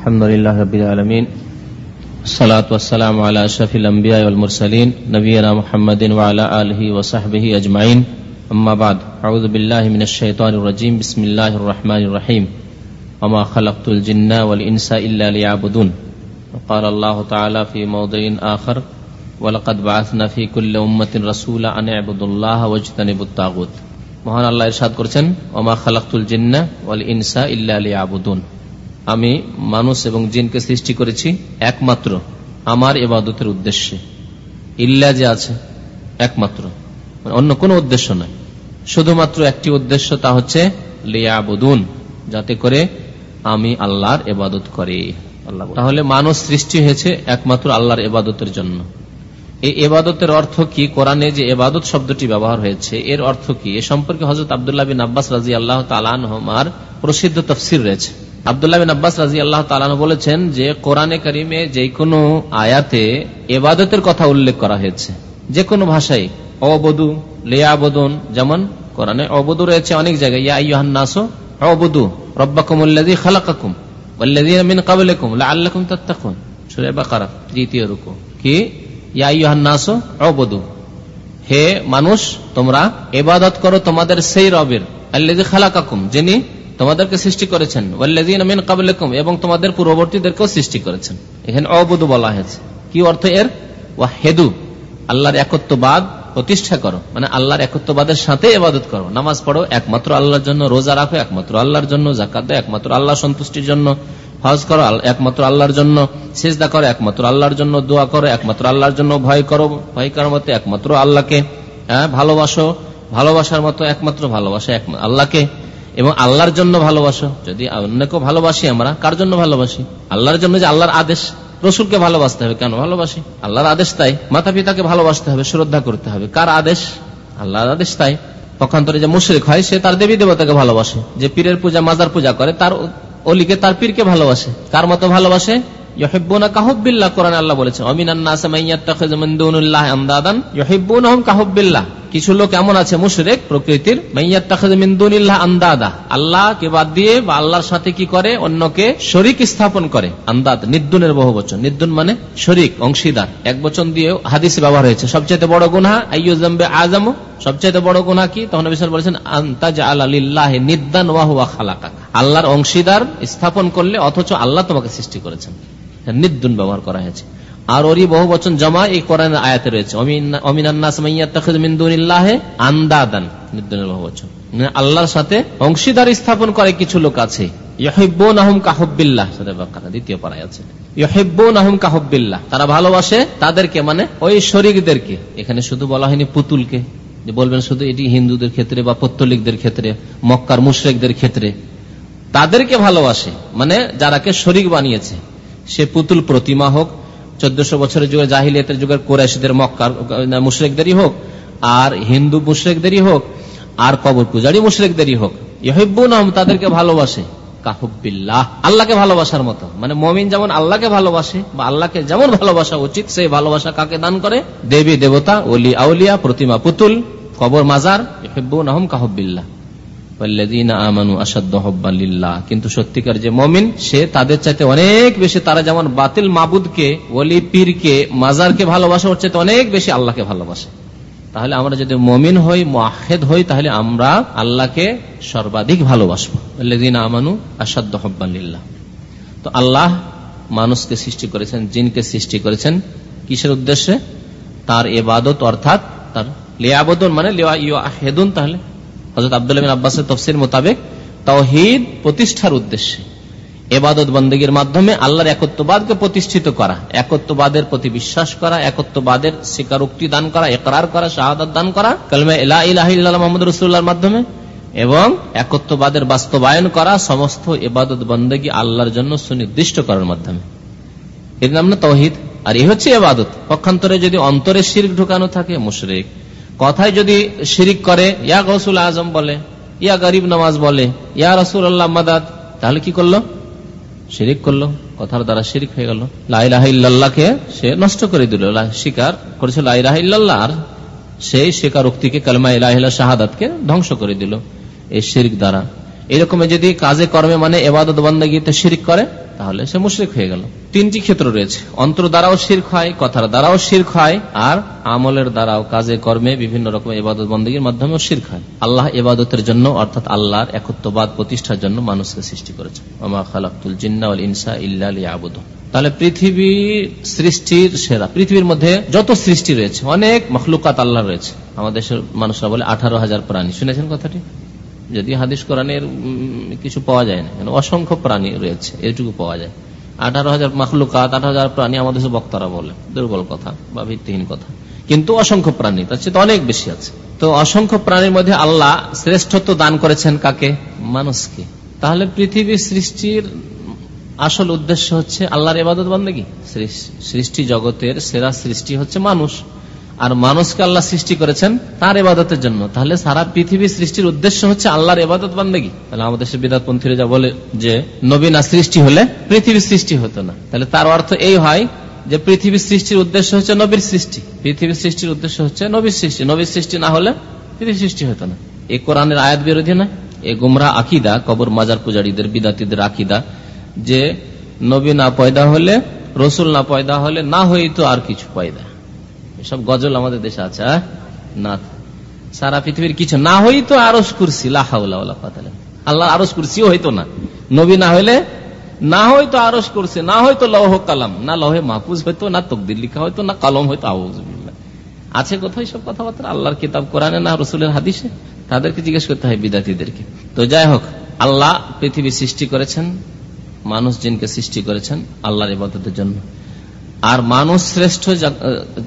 الحمد لله رب العالمين الصلاة والسلام على أشرف الأنبياء والمرسلين نبينا محمد وعلى آله وصحبه أجمعين أما بعد أعوذ بالله من الشيطان الرجيم بسم الله الرحمن الرحيم وما خلقت الجن والإنس إلا ليعبدون وقال الله تعالى في موضع آخر ولقد بعثنا في كل أمة رسولا أن اعبدوا الله واجتنبوا الطاغوت মহান আল্লাহ ইরশাদ করছেন ওমা খালাকুল জিন্না ওয়াল ইনসা ইল্লা লিয়াবুদুন আমি মানুষ এবং জিনকে সৃষ্টি করেছি একমাত্র আমার এবাদতের উদ্দেশ্যে। ইল্লা যে আছে একমাত্র। মানে অন্য কোনো উদ্দেশ্য নয়। শুধুমাত্র একটি উদ্দেশ্য তা হচ্ছে লিয়াবুদুন যাতে করে আমি আল্লাহর এবাদত করি। আল্লাহ তাহলে মানুষ সৃষ্টি হয়েছে একমাত্র আল্লাহর এবাদতের জন্য। এই এবাদতের অর্থ কি? কোরআনে যে এবাদত শব্দটি ব্যবহার হয়েছে এর অর্থ কি? এ সম্পর্কে হজরত আবদুল্লাহ বিন আব্বাস রাজি আল্লাহ তালানহমার প্রসিদ্ধ তফসির রয়েছে। আবদুল্লাহ বিন আব্বাস রাজি আল্লাহ তালান বলেছেন যে কোরআনে করিমে যে কোনো আয়াতে এবাদতের কথা উল্লেখ করা হয়েছে, যে কোনো ভাষায় অবধু লেয়াবদন, যেমন কোরআনে অবধু রয়েছে অনেক জায়গায়, ইয়া ইহান্নাসো অবধু রব্বাকুমুল্লাদি খালাকাকুম হে মানুষ, তোমরা এবাদত করো তোমাদের সেই রবের আল্লাহ খালাকাকুম, যিনি তোমাদেরকে সৃষ্টি করেছেন। ওয়াল্লাযীনা কাবলিকুম এবং তোমাদের পূর্ববর্তীদেরকেও সৃষ্টি করেছেন। এখানে অবধু বলা হয়েছে। কি অর্থ এর? ওয়া হেদু আল্লাহর একত্ববাদ প্রতিষ্ঠা করো। মানে আল্লাহর একত্ববাদের সাথে এবাদত করো। নামাজ পড়ো একমাত্র আল্লাহর জন্য, রোজা রাখো একমাত্র আল্লাহর জন্য জাকাত দাও একমাত্র আল্লাহ সন্তুষ্টির জন্য, হজ করো একমাত্র আল্লাহর জন্য, সেজদা করো একমাত্র আল্লাহর জন্য, দোয়া করো একমাত্র আল্লাহর জন্য, ভয় করো, ভয় করার মতো একমাত্র আল্লাহকে হ্যাঁ ভালোবাসো, ভালোবাসার মতো একমাত্র ভালোবাসা আল্লাহকে। এবং আল্লাহর জন্য ভালোবাসো। যদি অন্যকে ভালোবাসি আমরা, কার জন্য ভালোবাসি? আল্লাহর জন্য যে আল্লাহর আদেশ, রসুলকে ভালোবাসতে হবে। কেন ভালোবাসি? আল্লাহর আদেশ তাই। মাতা পিতাকে ভালোবাসতে হবে, শ্রদ্ধা করতে হবে। কার আদেশ? আল্লাহর আদেশ তাই। পক্ষান্তরে যে মুশ্রিক হয়, সে তার দেবী দেবতাকে ভালোবাসে। যে পীরের পূজা, মাজার পূজা করে, তার অলিকে, তার পীরকে ভালোবাসে। কার মতো ভালোবাসে? কিছু লোক এমন আছে, মুশরেক প্রকৃতির আন্দাদা। আল্লাহকে বাদ দিয়ে বা আল্লাহর সাথে কি করে? অন্যকে শরিক স্থাপন করে। আন্দাদ, নিদ্দুনের বহু বচন। নিদ্দুন মানে শরিক, অংশীদার। এক বচন দিয়ে হাদিসে ব্যবহার হয়েছে সবচেয়ে বড় গুনা আইয়ুজাম্বে আজম সবচেয়ে বড় গুনা কি? তখন বিশাল বলেছেন আন্তাজ আল্লাহ নিদ্দান ওয়াহুয়া খালাকা আল্লাহর অংশীদার স্থাপন করলে অথচ আল্লাহ তোমাকে সৃষ্টি করেছেন। নিদ্দুন ব্যবহার করা হয়েছে। আর ওরই বহু বচন জমা এই কোরআন আয়াতে রয়েছে। আন্দাদান। নিদ্দুনের বহু বচন। মানে আল্লাহর সাথে অংশীদার স্থাপন করে কিছু লোক আছে। তারা ভালোবাসে তাদেরকে মানে ওই শরিকদেরকে। এখানে শুধু বলা হয়নি পুতুলকে। যে বলবেন শুধু এটি হিন্দুদের ক্ষেত্রে বা পত্তলিকদের ক্ষেত্রে, মক্কার মুশ্রেকদের ক্ষেত্রে। তাদেরকে ভালোবাসে মানে যারাকে শরিক বানিয়েছে। সে পুতুল প্রতিমা হোক, চোদ্দশো বছরের যুগে জাহিলিয়তের যুগের কোরাইশদের মক্কার মুশ্রেকদেরই হোক, আর হিন্দু মুশ্রেকদেরই হোক, আর কবর পূজারি মুশ্রেকদেরই হোক ইহিব্বুন তাদেরকে ভালোবাসে। কাহুবিল্লাহ আল্লাহকে ভালোবাসার মতো। মানে মমিন যেমন আল্লাহকে ভালোবাসে বা আল্লাহকে যেমন ভালোবাসা উচিত, সেই ভালোবাসা কাকে দান করে? দেবী, দেবতা ওলি আউলিয়া, প্রতিমা, পুতুল, কবর মাজার ইহিব্বুন আহম কাহুবিল্লাহ কিন্তু সত্যিকার যে মমিন, সে তাদের চাইতে অনেক বেশি, তারা যেমন বাতিল মাবুদকে, ওলি পীরকে, মাজারকে ভালোবাসে, ওর চাইতে অনেক বেশি আল্লাহকে ভালোবাসে। তাহলে আমরা যদি মমিন হই মাহেদ হই, তাহলে আমরা আল্লাহকে সর্বাধিক ভালোবাসবো। আমানু আসাদ্দ হব্বাল্লিল্লাহ তো আল্লাহ মানুষকে সৃষ্টি করেছেন, জিনকে সৃষ্টি করেছেন কিসের উদ্দেশ্যে? তার এবাদত অর্থাৎ তার লিয়াবদন মানে হেদুন তাহলে। হজরত আবদুল্লাহ আব্বাসের তফসির মোতাবেক তহিদ প্রতিষ্ঠার উদ্দেশ্যে। এবাদত বন্দীগীর মাধ্যমে আল্লাহর একত্ববাদকে প্রতিষ্ঠিত করা, একত্ববাদের প্রতি বিশ্বাস করা, একত্ববাদের স্বীকারোক্তি দান করা একরার করা শাহাদ দান করা, কালমে ইলাহ মোহাম্মদ রসুল্লাহর মাধ্যমে, এবং একত্ববাদের বাস্তবায়ন করা সমস্ত এবাদত বন্দী আল্লাহর জন্য সুনির্দিষ্ট করার মাধ্যমে। এর নাম না তহিদ আর এই হচ্ছে এবাদত। পক্ষান্তরে যদি অন্তরে শির ঢুকানো থাকে, মুশরেক। কথায় যদি শিরিক করে, ইয়া গসুল আজম বলে, ইয়া গরিব নামাজ বলে, ইয়া রসুল আল্লাহ মাদাদ তাহলে কি করল? শিরিক করল, কথার দ্বারা শিরিক হয়ে গেল। লাইলাহিল্লাহকে সে নষ্ট করে দিল স্বীকার করেছে লাইলাহিল্লাহ আর সেই স্বীকার উক্তিকে কালমা ইলাহিল্লা শাহাদাতকে ধ্বংস করে দিল, এই শিরিক দ্বারা। এরকম যদি কাজে কর্মে মানে এবাদত বন্দাগিতে শিরিক করে, তাহলে সে মুশরিক হয়ে গেল। তিনটি ক্ষেত্র রয়েছে। অন্তর দ্বারাও শির্ক হয়, কথার দ্বারাও শির্ক হয়, আর আমলের দ্বারাও কাজে কর্মে বিভিন্ন রকম এবাদত বন্দীর মাধ্যমেও শির্ক হয়। আল্লাহ এবাদতের জন্য, অর্থাৎ আল্লাহর একত্ববাদ প্রতিষ্ঠার জন্য মানুষকে সৃষ্টি করেছে আমা খালাকুল জিন্না ইনসা ইল্লা আবুদ তাহলে পৃথিবী সৃষ্টির সেরা, পৃথিবীর মধ্যে যত সৃষ্টি রয়েছে, অনেক মখলুকাত আল্লাহ রয়েছে। আমাদের দেশের মানুষরা বলে আঠারো হাজার প্রাণী। শুনেছেন কথাটি? যদি হাদিস কোরআনের কিছু পাওয়া যায় না। অসংখ্য প্রাণী রয়েছে, এটুকু পাওয়া যায়। আঠারো হাজার মাখলুকাত, আঠারো হাজার প্রাণী আমাদের বক্তারা বলে, দুর্বল কথা বা ভিত্তিহীন কথা। কিন্তু অসংখ্য প্রাণী, তার চেয়ে অনেক বেশি আছে। তো অসংখ্য প্রাণীর মধ্যে আল্লাহ শ্রেষ্ঠত্ব দান করেছেন কাকে? মানুষকে। তাহলে পৃথিবীর সৃষ্টির আসল উদ্দেশ্য হচ্ছে আল্লাহর এবাদত বন্দেগী সৃষ্টি জগতের সেরা সৃষ্টি হচ্ছে মানুষ। আর মানুষকে আল্লাহ সৃষ্টি করেছেন তার এবাদতের জন্য। তাহলে সারা পৃথিবী সৃষ্টির উদ্দেশ্য হচ্ছে আল্লাহর এবাদত বান্দেগি। তাহলে আমাদের সে বিদাতপন্থীরা যা বলে যে নবীনা সৃষ্টি হলে পৃথিবীর সৃষ্টি হতো না। তাহলে তার অর্থ এই হয় যে পৃথিবীর সৃষ্টির উদ্দেশ্য হচ্ছে নবীর সৃষ্টি। পৃথিবীর সৃষ্টির উদ্দেশ্য হচ্ছে নবীর সৃষ্টি। নবীর সৃষ্টি না হলে পৃথিবীর সৃষ্টি হতো না। এ কোরআনের আয়াত বিরোধী না এ গুমরা আকিদা, কবর মাজার পূজারীদের, বিদাতিদের আকিদা যে, নবী না পয়দা হলে, রসুল না পয়দা হলে না হইতো আর কিছু পয়দা। সব গজল আমাদের দেশে আছে? না। সারা পৃথিবীর কিছু না হইতো আরস কুরসি আল্লাহ আরস কুরসিও হইতো না। নবী না হইলে না হয়তো আরস করছে না হয়তো লৌহ কালাম, না লহে মাহফুজ হইতো, না তকদির লিখা হইতো, না কলম হইতো আউজবিল্লা আছে কোথায় সব কথাবার্তা? আল্লাহর কিতাব কোরআনে না রসুলের হাদিসে? তাদেরকে জিজ্ঞেস করতে হয় বিদ্যার্থীদেরকে তো যাই হোক, আল্লাহ পৃথিবী সৃষ্টি করেছেন, মানুষ জিনকে সৃষ্টি করেছেন আল্লাহর ইবাদতের জন্য। আর মানুষ শ্রেষ্ঠ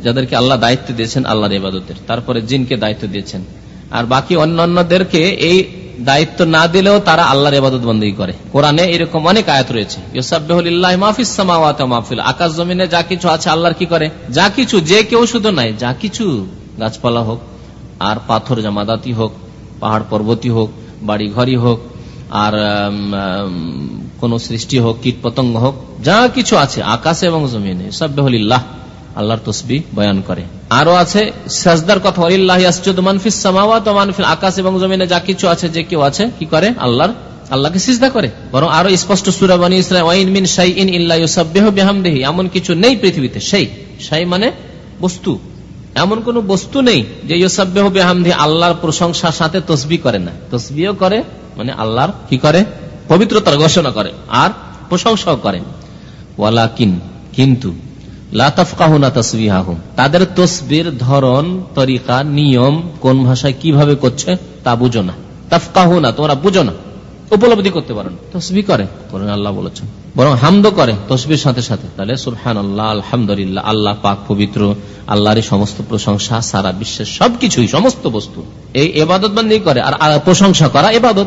যাদেরকে আল্লাহ দায়িত্ব দিয়েছেন আল্লাহর ইবাদতের। তারপরে জিনকে দায়িত্ব দিয়েছেন। আর বাকি অন্যান্যদেরকে এই দায়িত্ব না দিলেও তারা আল্লাহর ইবাদত বন্দী করে। কোরআনে এরকম অনেক আয়াত রয়েছে। মাহফিল আকাশ জমিনে যা কিছু আছে আল্লাহর কি করে? যা কিছু, যে কেউ শুধু নাই, যা কিছু, গাছপালা হোক, আর পাথর জামাদাতি হোক, পাহাড় পর্বতী হোক বাড়ি ঘরই হোক, আর কোন সৃষ্টি হোক কীট পতঙ্গ হোক যা কিছু আছে, আকাশে এবং জমিনে সাব্বাহ আল্লাহর তসবি বয়ান করে। আরও আছে, সাজদার কথা মানফিল আকাশ এবং জমিনে যা কিছু আছে যে কেউ আছে, কি করে? আল্লাহর, আল্লাহকে সিজদা করে। বরং আরও স্পষ্ট সুরাবানী ইসলাম এমন কিছু নেই পৃথিবীতে। সেই সাই মানে বস্তু। এমন কোন বস্তু নেই যে ইউসাব্বেহ বেহামদি আল্লাহর প্রশংসার সাথে তসবি করে না। তসবিও করে মানে আল্লাহর কি করে? পবিত্রতার ঘোষণা করে, আর প্রশংসাও করে। ওয়ালাকিন, কিন্তু তাদের তসবির ধরন, তরিকা, নিয়ম, কোন ভাষায় কীভাবে করছে, তা বুঝো না। তাফকাহুনা, তোমরা বুঝো না। উপলব্ধি করতে পারো তসবি করে করেন আল্লাহ বলেছেন। বরং হামদ করে, তসবির সাথে সাথে। তাহলে সুরহান আল্লাহ আলহামদুলিল্লাহ, আল্লাহ পাক পবিত্র, আল্লাহর সমস্ত প্রশংসা, সারা বিশ্বের সবকিছুই, সমস্ত বস্তু। এই এবাদত বান্দি করে, আর প্রশংসা করা এবাদত।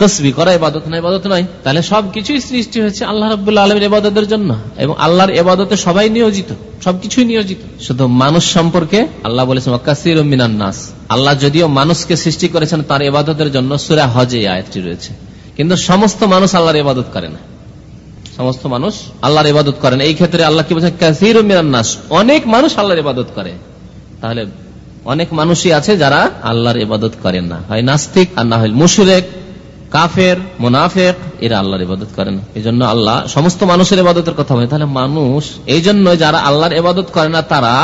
তসবি করা এবাদত না এবাদত নয়। তাহলে সবকিছুই সৃষ্টি হয়েছে আল্লাহ রবাহ আলমের এবাদতের জন্য। এবং আল্লাহর এবাদতে সবাই নিয়োজিত, সবকিছুই নিয়োজিত। শুধু মানুষ সম্পর্কে আল্লাহ বলেছেন অকাসির মিনান নাস। আল্লাহ যদিও মানুষকে সৃষ্টি করেছেন তার এবাদতের জন্য সুরা হজে আয়াতটি রয়েছে। কিন্তু সমস্ত মানুষ আল্লাহর ইবাদত করে না। সমস্ত মানুষ আল্লাহর ইবাদত করেন এই ক্ষেত্রে আল্লাহ কি বলছেন কাসির নাস। অনেক মানুষ আল্লাহর ইবাদত করে। তাহলে অনেক মানুষই আছে যারা আল্লাহর ইবাদত করেন না। হয় নাস্তিক আর না হয় মুশরেক। কাফের, মোনাফেক, এরা আল্লাহর ইবাদত করে না। এই জন্য আল্লাহ সমস্ত মানুষের ইবাদতের কথা বলে। তাহলে মানুষ এই জন্য যারা আল্লাহর ইবাদত করে না, তারা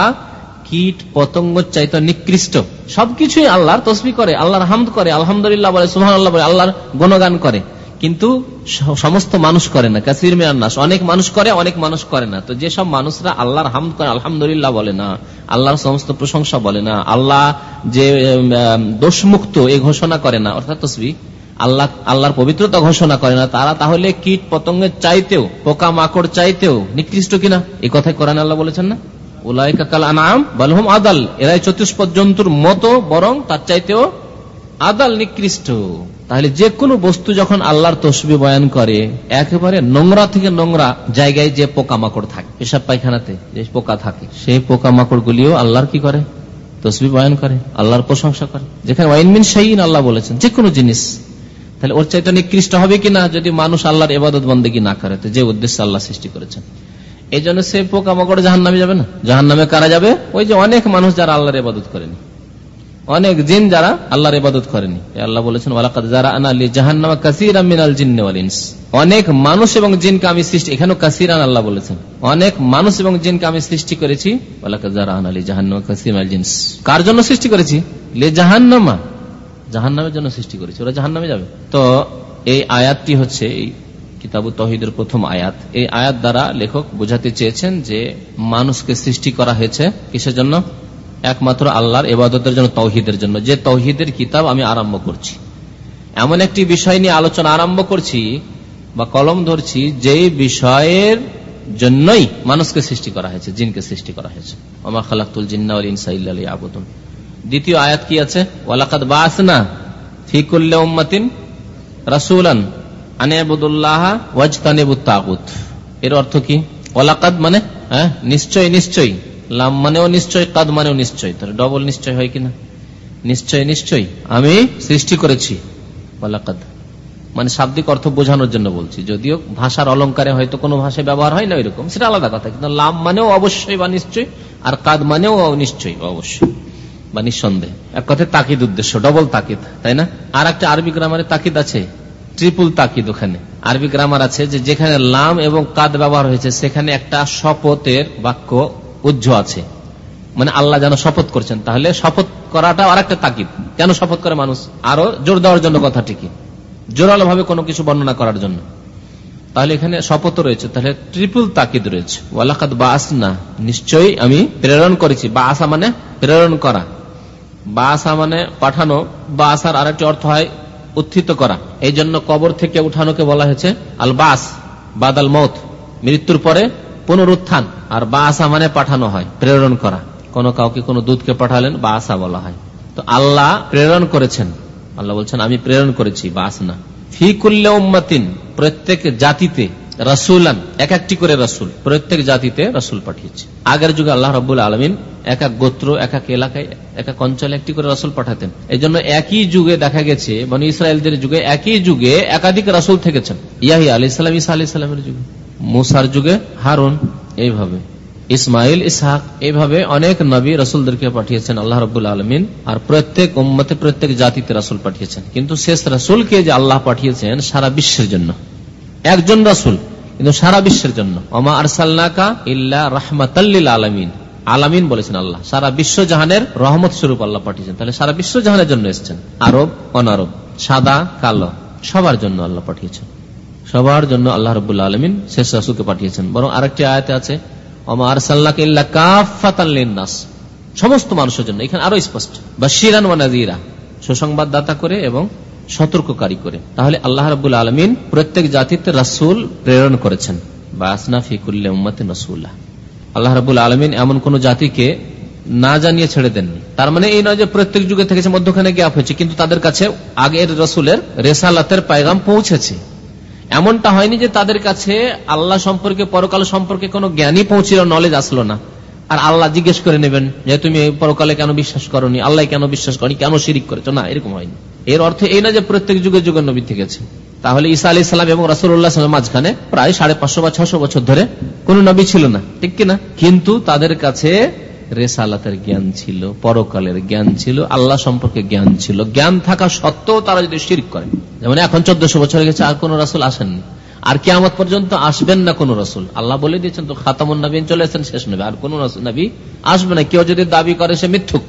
কীট, পতঙ্গ চাইতে নিকৃষ্ট, সবকিছুই আল্লাহর তসবি করে, আল্লাহর হামদ করে, আলহামদুলিল্লাহ বলে সুহান আল্লাহ বলে, আল্লাহর গণগান করে। কিন্তু সমস্ত মানুষ করে না, কাসির মিয়ান্নাস অনেক মানুষ করে, অনেক মানুষ করে না। তো যেসব মানুষরা আল্লাহর হামদ করে, আলহামদুলিল্লাহ বলে না, আল্লাহর সমস্ত প্রশংসা বলে না, আল্লাহ যে দোষমুক্ত এ ঘোষণা করে না, অর্থাৎ তসবি আল্লাহ, আল্লাহর পবিত্রতা ঘোষণা করে না। তারা তাহলে কীট পতঙ্গের চাইতেও পোকা মাকড় চাইতেও নিকৃষ্ট কিনা? এই কথাই করেন আল্লাহ বলেছেন না? উলাইকাল আনাম বালহুম আদাল। এরাই চতুষ্পদ জন্তুর মতো, বরং তার চাইতেও আদাল নিকৃষ্ট। তাহলে যে কোনো বস্তু যখন আল্লাহর তসবি বয়ান করে, একেবারে নোংরা থেকে নোংরা জায়গায় যে পোকামাকড় থাকে, পেশাব পায়খানাতে যে পোকা থাকে, সেই পোকামাকড় গুলিও আল্লাহর কি করে? তসবি বয়ান করে, আল্লাহর প্রশংসা করে। যেখানে ওয়াইনমিন শাহীন আল্লাহ বলেছেন, যে কোনো জিনিস তাহলে ওর চাইতে নিকৃষ্ট হবে কিনা যদি মানুষ আল্লাহর এবাদত বন্দী না করে? যে উদ্দেশ্যে আল্লাহ সৃষ্টি করেছেন। এই জন্য সে পোকা পোকামাকড় জাহান নামে যাবে না? জাহান নামে কারা যাবে? ওই যে অনেক মানুষ যারা আল্লাহর এবাদত করেনি। অনেক জিন যারা আল্লাহর ইবাদত করেনি। আল্লাহ বলেছেন, ওয়ালাকাদ যারা আনালি জাহান্নামা কাসির মিনাল অনেক মানুষ এবং জিনকে আমি সৃষ্টি এখানেও কাসিরান আল্লাহ বলেছেন। অনেক মানুষ এবং জিনকে আমি সৃষ্টি করেছি। ওয়ালাকাদ যারা আনালি জাহান্নামা জিনস। কার জন্য সৃষ্টি করেছি? লে জাহান্নামা। জাহান্নামের জন্য সৃষ্টি করেছি। ওরা জাহান্নামে যাবে। তো এই আয়াতটি হচ্ছে এই কিতাবু তহিদের প্রথম আয়াত। এই আয়াত দ্বারা লেখক বোঝাতে চেয়েছেন যে মানুষকে সৃষ্টি করা হয়েছে কিসের জন্য? একমাত্র আল্লাহর এবাদতের জন্য তৌহিদের জন্য। যে তৌহিদের কিতাব আমি আরম্ভ করছি। এমন একটি বিষয় নিয়ে আলোচনা আরম্ভ করছি বা কলম ধরছি যে বিষয়ের জন্যই মানুষকে সৃষ্টি করা হয়েছে, জিনকে সৃষ্টি করা হয়েছে। আমার খালাকুল জিন্না আবুদুন দ্বিতীয় আয়াত কি আছে? ওয়ালাকাত বাসনা ফিকুল্লে উম্মাতিন রাসুলান এর অর্থ কি? মানে হ্যাঁ মানেও কাদ মানেও ডবল হয় কিনা? আমি সৃষ্টি করেছি মানে শাব্দিক অর্থ বোঝানোর জন্য বলছি। যদিও ভাষার অলঙ্কারে হয়তো কোনো ভাষায় ব্যবহার হয় না এরকম সেটা আলাদা কথা। কিন্তু লাম মানেও অবশ্যই বা নিশ্চয়, আর কাদ মানেও নিশ্চয়ই অবশ্যই। বা নিঃসন্দেহ। এক কথায় তাকিদ উদ্দেশ্য ডবল তাকিদ, তাই না? আর একটা আরবি গ্রামারে তাকিদ আছে ট্রিপুল তাকিদ ওখানে। আরবি গ্রামার আছে যে যেখানে লাম এবং কাদ ব্যবহার হয়েছে, সেখানে একটা শপথের বাক্য উজ্জ্ব আছে। মানে আল্লাহ যেন শপথ করছেন, তাহলে শপথ করাটা আর একটা তাকিদ। কেন শপথ করে মানুষ? আরও জোর দেওয়ার জন্য কথা ঠিকই। জোরালো ভাবে কোনো কিছু বর্ণনা করার জন্য। তাহলে এখানে শপথ রয়েছে, তাহলে ট্রিপল তাকিদ রয়েছে। ওয়ালাকাত বা না নিশ্চয়ই আমি প্রেরণ করেছি। বা আসা মানে প্রেরণ করা। বা আসা মানে পাঠানো বা আসার আরেকটি অর্থ হয় উত্থিত করা। এই জন্য কবর থেকে উঠানোকে বলা হয়েছে আল বাস বাদাল মত মৃত্যুর পরে পুনরুত্থান। আর বা আসা মানে পাঠানো হয়, প্রেরণ করা। কোন কাউকে কোন দুধকে পাঠালেন বা আসা বলা হয়। তো আল্লাহ প্রেরণ করেছেন। আল্লাহ বলছেন, আমি প্রেরণ করেছি বা আসনা ফি কুল্লে উম্মাতিন, প্রত্যেক জাতিতে রাসুলান, এক একটি করে রাসুল, প্রত্যেক জাতিতে রাসুল পাঠিয়েছে। আগের যুগে আল্লাহ রবুল আলমিন এক এক গোত্র, এক এক এলাকায়, এক এক অঞ্চলে একটি করে রাসুল পাঠাতেন। এই জন্য একই যুগে দেখা গেছে মানে ইসরায়েলদের যুগে একই যুগে একাধিক রাসুল থেকেছেন। ইয়াহি আলি সালাম ইসা আলি সালামের যুগে, মুসার যুগে, হারুন, এইভাবে। ইসমাইল, ইসহাক, এইভাবে অনেক নবী রসুলদেরকে পাঠিয়েছেন আল্লাহ রবুল আলমিন, আর প্রত্যেক উম্মতে প্রত্যেক জাতিতে রাসুল পাঠিয়েছেন। কিন্তু শেষ রাসুলকে যে আল্লাহ পাঠিয়েছেন সারা বিশ্বের জন্য। একজন রাসুল, কিন্তু সারা বিশ্বের জন্য। অমা আরসাল্লাকা ইল্লা রাহমাতাল্লিল আলমিন। আলামিন বলেছেন আল্লাহ, সারা বিশ্ব জাহানের রহমত স্বরূপ আল্লাহ পাঠিয়েছেন। তাহলে সারা বিশ্ব জাহানের জন্য এসছেন। আরব, অনারব, সাদা, কালো, সবার জন্য আল্লাহ পাঠিয়েছেন। সবার জন্য আল্লাহ রবুল্লা আলমিন শেষ রাসুলকে পাঠিয়েছেন। বরং আরেকটি আয়তে আছে অমা আরসাল্লাকা ইল্লা কাফাতাল্লিনাস সমস্ত মানুষের জন্য, এখানে আরও স্পষ্ট। বা শিরান ওয়ানাজিরা সুসংবাদদাতা করে এবং সতর্ককারী করে। তাহলে আল্লাহ রবুল আলমিন প্রত্যেক জাতিতে রাসুল প্রেরণ করেছেন। বা আসনা ফিকুল্লে উম্মতে রসুল্লাহ আল্লাহ রবুল আলমিন এমন কোন জাতিকে না জানিয়ে ছেড়ে দেননি। তার মানে এই নয় যে প্রত্যেক যুগে থেকে মধ্যখানে গ্যাপ হয়েছে, কিন্তু তাদের কাছে আগের রসুলের রেসালাতের পায়গাম পৌঁছেছে। এমনটা হয়নি যে তাদের কাছে আল্লাহ সম্পর্কে, পরকাল সম্পর্কে কোনো জ্ঞানই পৌঁছিল নলেজ আসলো না। আর আল্লাহ জিজ্ঞেস করে নেবেন যে, তুমি পরকালে কেন বিশ্বাস করনি? আল্লাহ কেন বিশ্বাস করি কেন শিরিক করেছ? না, এরকম হয়নি। এর অর্থ এই না যে প্রত্যেক যুগে যুগের নবী থেকেছে। তাহলে ঈসা আলি সাল্লাম এবং রাসুল্লাহ মাঝখানে প্রায় সাড়ে পাঁচশো বা ছশো বছর ধরে কোন নবী ছিল না। ঠিক কিনা? কিন্তু তাদের কাছে রেসালাতের জ্ঞান ছিল, পরকালের জ্ঞান ছিল, আল্লাহ সম্পর্কে জ্ঞান ছিল। জ্ঞান থাকা সত্ত্বেও তারা যদি করে, যেমন এখন চোদ্দশো বছর গেছে, আর কোন রাসুল আসেননি। আর কেমন পর্যন্ত আসবেন না কোন রসুল। আল্লাহ বলে দিয়েছেন, তো খাতামুন নবীন চলে এসেছেন, শেষ নবী। আর কোন নবী আসবে না। কেউ যদি দাবি করে, সে মিথ্যুক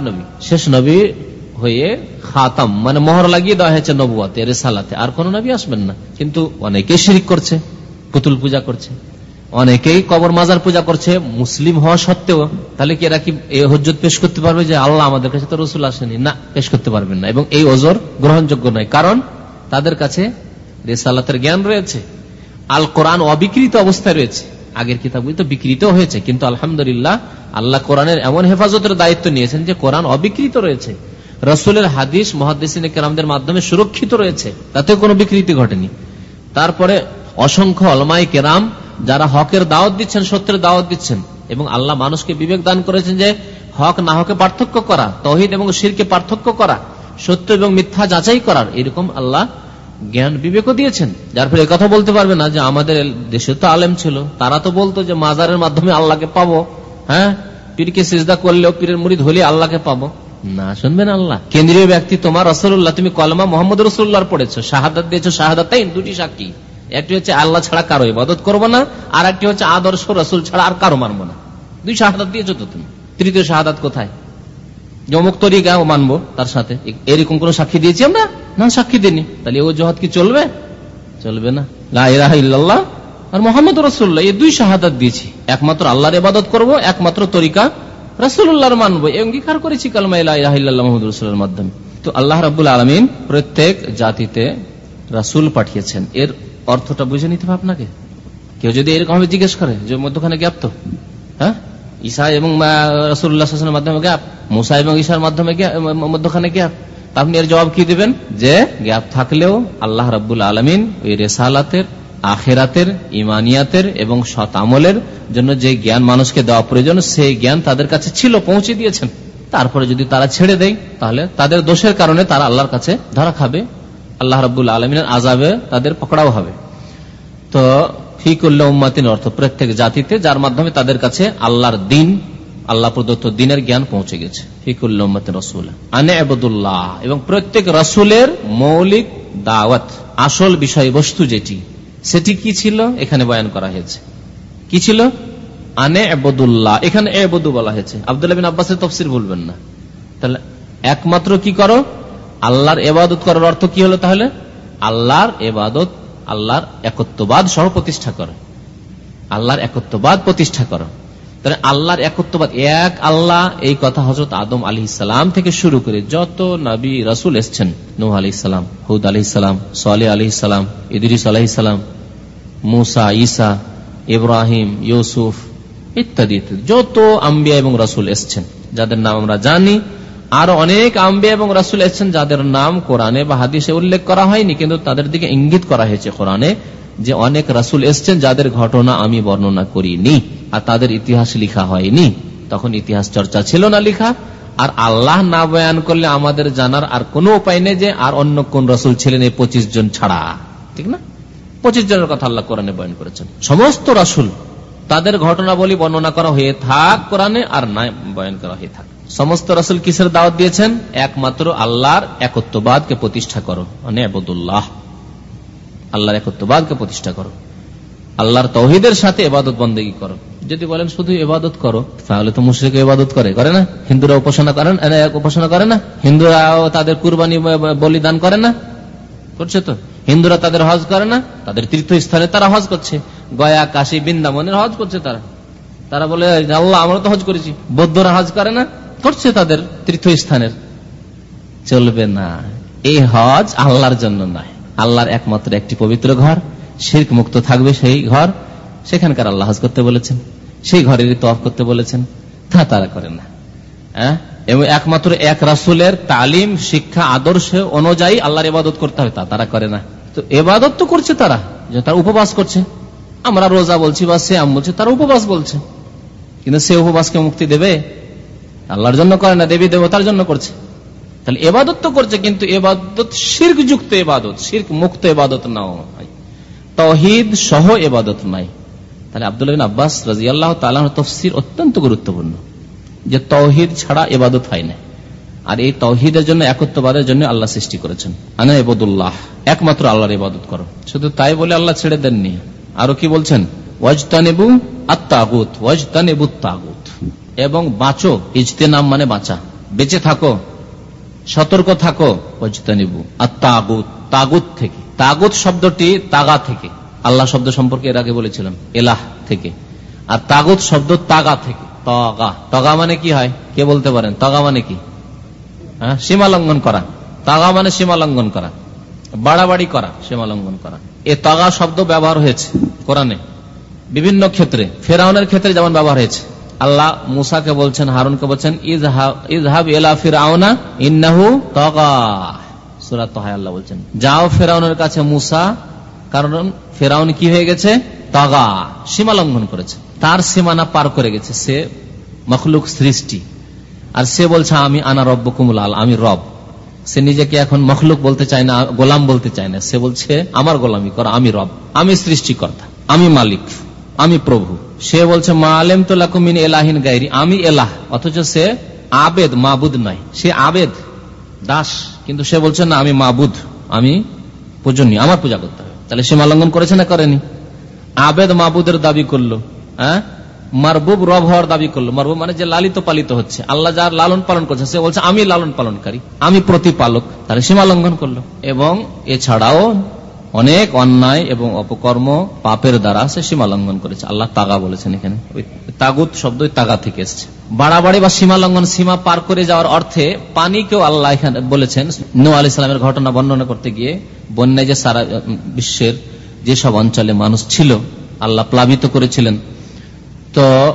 নবী। শেষ নবী হয়ে খাতাম মানে মোহর লাগিয়ে দেওয়া হয়েছে নবুয়াতে, রেসালাতে। আর কোন নবী আসবেন না। কিন্তু অনেকেই শিরিক করছে, পুতুল পূজা করছে। অনেকেই কবর মাজার পূজা করছে, মুসলিম হওয়া সত্ত্বেও। তাহলে কি এরা কি এই হজ্জত পেশ করতে পারবে যে আল্লাহ আমাদের কাছে তো রসুল আসেনি? না, পেশ করতে পারবেন না। এবং এই ওজোর গ্রহণযোগ্য নয়। কারণ তাদের কাছে রেসালাতের জ্ঞান রয়েছে। আল কোরআন অবিকৃত অবস্থায় রয়েছে। আগের কিতাবগুলি তো বিকৃত হয়েছে। কিন্তু আলহামদুলিল্লাহ, আল্লাহ কোরআনের এমন হেফাজতের দায়িত্ব নিয়েছেন যে কোরআন অবিকৃত রয়েছে। রসুলের হাদিস মহাদিসিন কেরামদের মাধ্যমে সুরক্ষিত রয়েছে। তাতে কোনো বিকৃতি ঘটেনি। তারপরে অসংখ্য অলমাই কেরাম যারা হকের দাওয়াত দিচ্ছেন, সত্যের দাওয়াত দিচ্ছেন এবং আল্লাহ মানুষকে বিবেক দান করেছেন যে হক না হকে পার্থক্য করা, তহিদ এবং শিরকে পার্থক্য করা, সত্য এবং মিথ্যা যাচাই করার এরকম আল্লাহ জ্ঞান, বিবেকও দিয়েছেন। যার ফলে কথা বলতে পারবে না যে আমাদের দেশে তো আলেম ছিল। তারা তো বলতো যে মাজারের মাধ্যমে আল্লাহকে পাবো হ্যাঁ? পীরকে সিজদা করলেও পীরের মুড়ি ধরলে আল্লাহকে পাবো। না, শুনবেন আল্লাহ। কেন্দ্রীয় ব্যক্তি তোমার রসুল্লাহ তুমি কলমা মোহাম্মদ রসুল্লাহ পড়েছো, শাহাদাত দিয়েছ শাহাদাত দুটি সাক্ষী। একটি হচ্ছে আল্লাহ ছাড়া কারও ইবাদত করব না আর একটি হচ্ছে আদর্শ রসুল ছাড়া আর কারও মানবো না। দুই শাহাদাত দিয়েছ তো তুমি। তৃতীয় শাহাদাত কোথায়? যে অমুক তরিকা মানবো তার সাথে। এরকম কোন সাক্ষী দিয়েছি আমরা? না, সাক্ষী দিনি তাহলে ও জহাদ কি চলবে? চলবে না। আর মোহাম্মদ রসুল্লাহ এই দুই শাহাদাত দিয়েছি। একমাত্র আল্লাহর ইবাদত করব, একমাত্র তরিকা রসুল্লাহর মানবো অঙ্গীকার করেছি কালমা ইলাহ মোহাম্মদ মাধ্যমে। তো আল্লাহ রাবুল আলমিন প্রত্যেক জাতিতে রাসুল পাঠিয়েছেন। এর অর্থটা বুঝে নিতে হবে আপনাকে। কেউ যদি এরকম ভাবে জিজ্ঞেস করে যে মধ্যখানে গ্যাপ তো? হ্যাঁ? ঈসা এবং রসুল্লাহামের মাধ্যমে গ্যাপ। মুসা এবং ঈশার মাধ্যমে মধ্যখানে গ্যাপ। আপনি এর জবাব কি দিবেন? যে গ্যাপ থাকলেও আল্লাহ রাবুল আলমিন ওই রেসালাতের আখেরাতের, ইমানিয়াতের এবং সৎ আমলের জন্য যে জ্ঞান মানুষকে দেওয়া প্রয়োজন সেই জ্ঞান তাদের কাছে ছিল, পৌঁছে দিয়েছেন। তারপরে যদি তারা ছেড়ে দেয়, তাহলে তাদের দোষের কারণে তারা আল্লাহর কাছে ধরা খাবে। আল্লাহ রবুল্লা আলমিনের আজাবে তাদের পকড়াও হবে। তো ফিকুল্লা উম্মাতিন অর্থ, প্রত্যেক জাতিতে যার মাধ্যমে তাদের কাছে আল্লাহর দিন, আল্লাহ প্রদত্ত দিনের জ্ঞান পৌঁছে গেছে। এবং প্রত্যেক রসুলের মৌলিক দাওয়াত, আসল বিষয়বস্তু যেটি সেটি কি ছিল? এখানে বয়ান করা হয়েছে। কি ছিল? আনে এবদুল্লাহ। এখানে এবদু বলা হয়েছে। আবদুল্লাহ বিন আব্বাসের তফসির বলবেন না। তাহলে একমাত্র কি করো? আল্লাহর এবাদত করার অর্থ কি হলো তাহলে? আল্লাহর এবাদত, আল্লাহর একত্ববাদ সহ প্রতিষ্ঠা করো। আল্লাহর একত্ববাদ প্রতিষ্ঠা করো। তাহলে আল্লাহর একত্ববাদ এক আল্লাহ, এই কথা হজরত আদম আলী ইসালাম থেকে শুরু করে যত নবী, রসুল এসছেন, নূহ আলি ইসালাম হুদ আলি ইসালাম সোয়ালি আলি ইসালাম ইদিরিস আলাহি সালাম মুসা ইসা ইব্রাহিম, ইউসুফ ইত্যাদি। যত আম্বিয়া এবং রসুল এসছেন, যাদের নাম আমরা জানি, আর অনেক আম্বিয়া এবং রাসুল এসছেন যাদের নাম কোরআনে বা হাদিসে উল্লেখ করা হয়নি, কিন্তু তাদের দিকে ইঙ্গিত করা হয়েছে কোরআনে যে অনেক রাসুল এসছেন যাদের ঘটনা আমি বর্ণনা করিনি, আর তাদের ইতিহাস লিখা হয়নি। তখন ইতিহাস চর্চা ছিল না লিখা, আর আল্লাহ না বয়ান করলে আমাদের জানার আর কোনো উপায় নেই যে আর অন্য কোন রসুল ছিলেন এই পঁচিশ জন ছাড়া। ঠিক না? পঁচিশ জনের কথা আল্লাহ কোরআনে বয়ান করেছেন। সমস্ত রাসুল তাদের ঘটনা বলি বর্ণনা করা হয়ে থাক, কোরআনে আর না বয়ান করা হয়ে থাক। সমস্ত রাসুল কিসের দাওয়াত দিয়েছেন? একমাত্র আল্লাহর একত্ববাদকে প্রতিষ্ঠা করো। মানে আবদুল্লাহ। আল্লাহর একত্ববাদকে প্রতিষ্ঠা করো। আল্লাহর তহিদের সাথে এবাদত বন্দেগী করো। যদি বলেন শুধু এবাদত করো, তাহলে তো মুশ্রিক এবাদত করে। করে না? হিন্দুরা উপাসনা করেন উপাসনা করে না? হিন্দুরাও তাদের কুরবানি বলিদান করে না? করছে তো? হিন্দুরা তাদের হজ করে না, তাদের তীর্থস্থানে তারা হজ করছে। গয়া, কাশী, বৃন্দাবনের হজ করছে তারা। তারা বলে আল্লাহ, আমরা তো হজ করেছি। বৌদ্ধরা হজ করে না, করছে তাদের তীর্থস্থানের। চলবে না। এই হজ আল্লাহর জন্য নয়। আল্লাহর একমাত্র একটি পবিত্র ঘর, শির্ক মুক্ত থাকবে সেই ঘর। সেখানকার আল্লাহ হজ করতে বলেছেন। সেই ঘরের তফ করতে বলেছেন। তা তারা করে না। এবং একমাত্র এক রাসুলের তালিম, শিক্ষা, আদর্শ অনুযায়ী আল্লাহর ইবাদত করতে হবে তা তারা করে না। তো এবাদত তো করছে তারা, যে তারা উপবাস করছে। আমরা রোজা বলছি বা আম বলছে, তারা উপবাস বলছে। কিন্তু সে উপবাসকে মুক্তি দেবে? আল্লাহর জন্য করে না, দেবী দেবতার জন্য করছে। তাহলে এবাদত তো করছে, কিন্তু এবাদত শির্ক যুক্ত এবাদত, শির্ক মুক্ত এবাদত নাও তহিদ সহ এবাদত নাই। তাহলে আব্দুল আব্বাস রাজি আল্লাহ তালাহ তফসির অত্যন্ত গুরুত্বপূর্ণ, যে তহিদ ছাড়া এবাদত হয় না। আর এই তহিদের জন্য, একত্ববাদের জন্য আল্লাহ সৃষ্টি করেছেন। আনা এবদুল্লাহ একমাত্র আল্লাহর ইবাদত করো। শুধু তাই বলে আল্লাহ ছেড়ে দেননি। আরও কি বলছেন? ওয়াজতানেবু আত্মাগুত ওয়াজতানেবু তাগুত। এবং বাঁচো, ইজতেনাম মানে বাঁচা। বেঁচে থাকো, সতর্ক থাকো, ওয়াজতানেবু আত্মাগুত তাগুত থেকে। তাগুত শব্দটি তাগা থেকে। আল্লাহ শব্দ সম্পর্কে এর আগে বলেছিলাম, এলাহ থেকে। আর তাগুত শব্দ তাগা থেকে, তগা। তগা মানে কি হয়? কে বলতে পারেন? তগা মানে কি? হ্যাঁ? সীমা লঙ্ঘন করা। তাগা মানে সীমা লঙ্ঘন করা। বাড়াবাড়ি করা সীমা লঙ্ঘন করা। এ তগা শব্দ ব্যবহার হয়েছে কোরআনে। বিভিন্ন ক্ষেত্রে, ফেরাউনের ক্ষেত্রে যেমন ব্যবহার হয়েছে। আল্লাহ মুসাকে বলছেন, হারুনকে বলছেন ইজহাব এলা ফিরাউনা, ইন্নাহু তগা। সুরাত আল্লাহ বলছেন, যাও ফেরাউনের কাছে মুসা, কারণ ফেরাউন কি হয়ে গেছে? তগা সীমা লঙ্ঘন করেছে। তার সীমানা পার করে গেছে। সে মখলুক সৃষ্টি। আর সে বলছে, আমি আনা রব্ব কুমুলাল আমি রব। সে নিজেকে এখন মখলুক বলতে চায় না, গোলাম বলতে চায় না। সে বলছে, আমার গোলামি কর, আমি রব, আমি সৃষ্টিকর্তা, আমি মালিক, আমি প্রভু। সে বলছে, মা আলেম তোলাকুমিন এলাহিন গাইরি আমি এলাহ, অথচ সে আবেদ, মাবুদ নয়। সে আবেদ, দাস, কিন্তু সে বলছে, না, আমি মাবুদ, আমি পূজনীয়, আমার পূজা করতে হবে তাহলে সীমা লঙ্ঘন করেছে না করেনি? আবেদ, মাবুদের দাবি করল হ্যাঁ? মারবুব রব হওয়ার দাবি করল। মারবুব মানে যে লালিত পালিত হচ্ছে। আল্লাহ যার লালন পালন করছে সে বলছে, আমি লালন পালনকারী, আমি প্রতিপালক। তাহলে সীমা লঙ্ঘন করল। এবং এছাড়াও অনেক অন্যায় এবং অপকর্ম পাপের দ্বারা সে সীমা লঙ্ঘন করেছে। আল্লাহ তাগা বলেছেন এখানে। তাগুত শব্দ তাগা থেকে এসছে। বাড়াবাড়ি বা সীমা লঙ্ঘন, সীমা পার করে যাওয়ার অর্থে পানিকেও আল্লাহ এখানে বলেছেন নু আলি সালামের ঘটনা বর্ণনা করতে গিয়ে, বন্যায় যে সারা বিশ্বের যেসব অঞ্চলে মানুষ ছিল, আল্লাহ প্লাবিত করেছিলেন। তো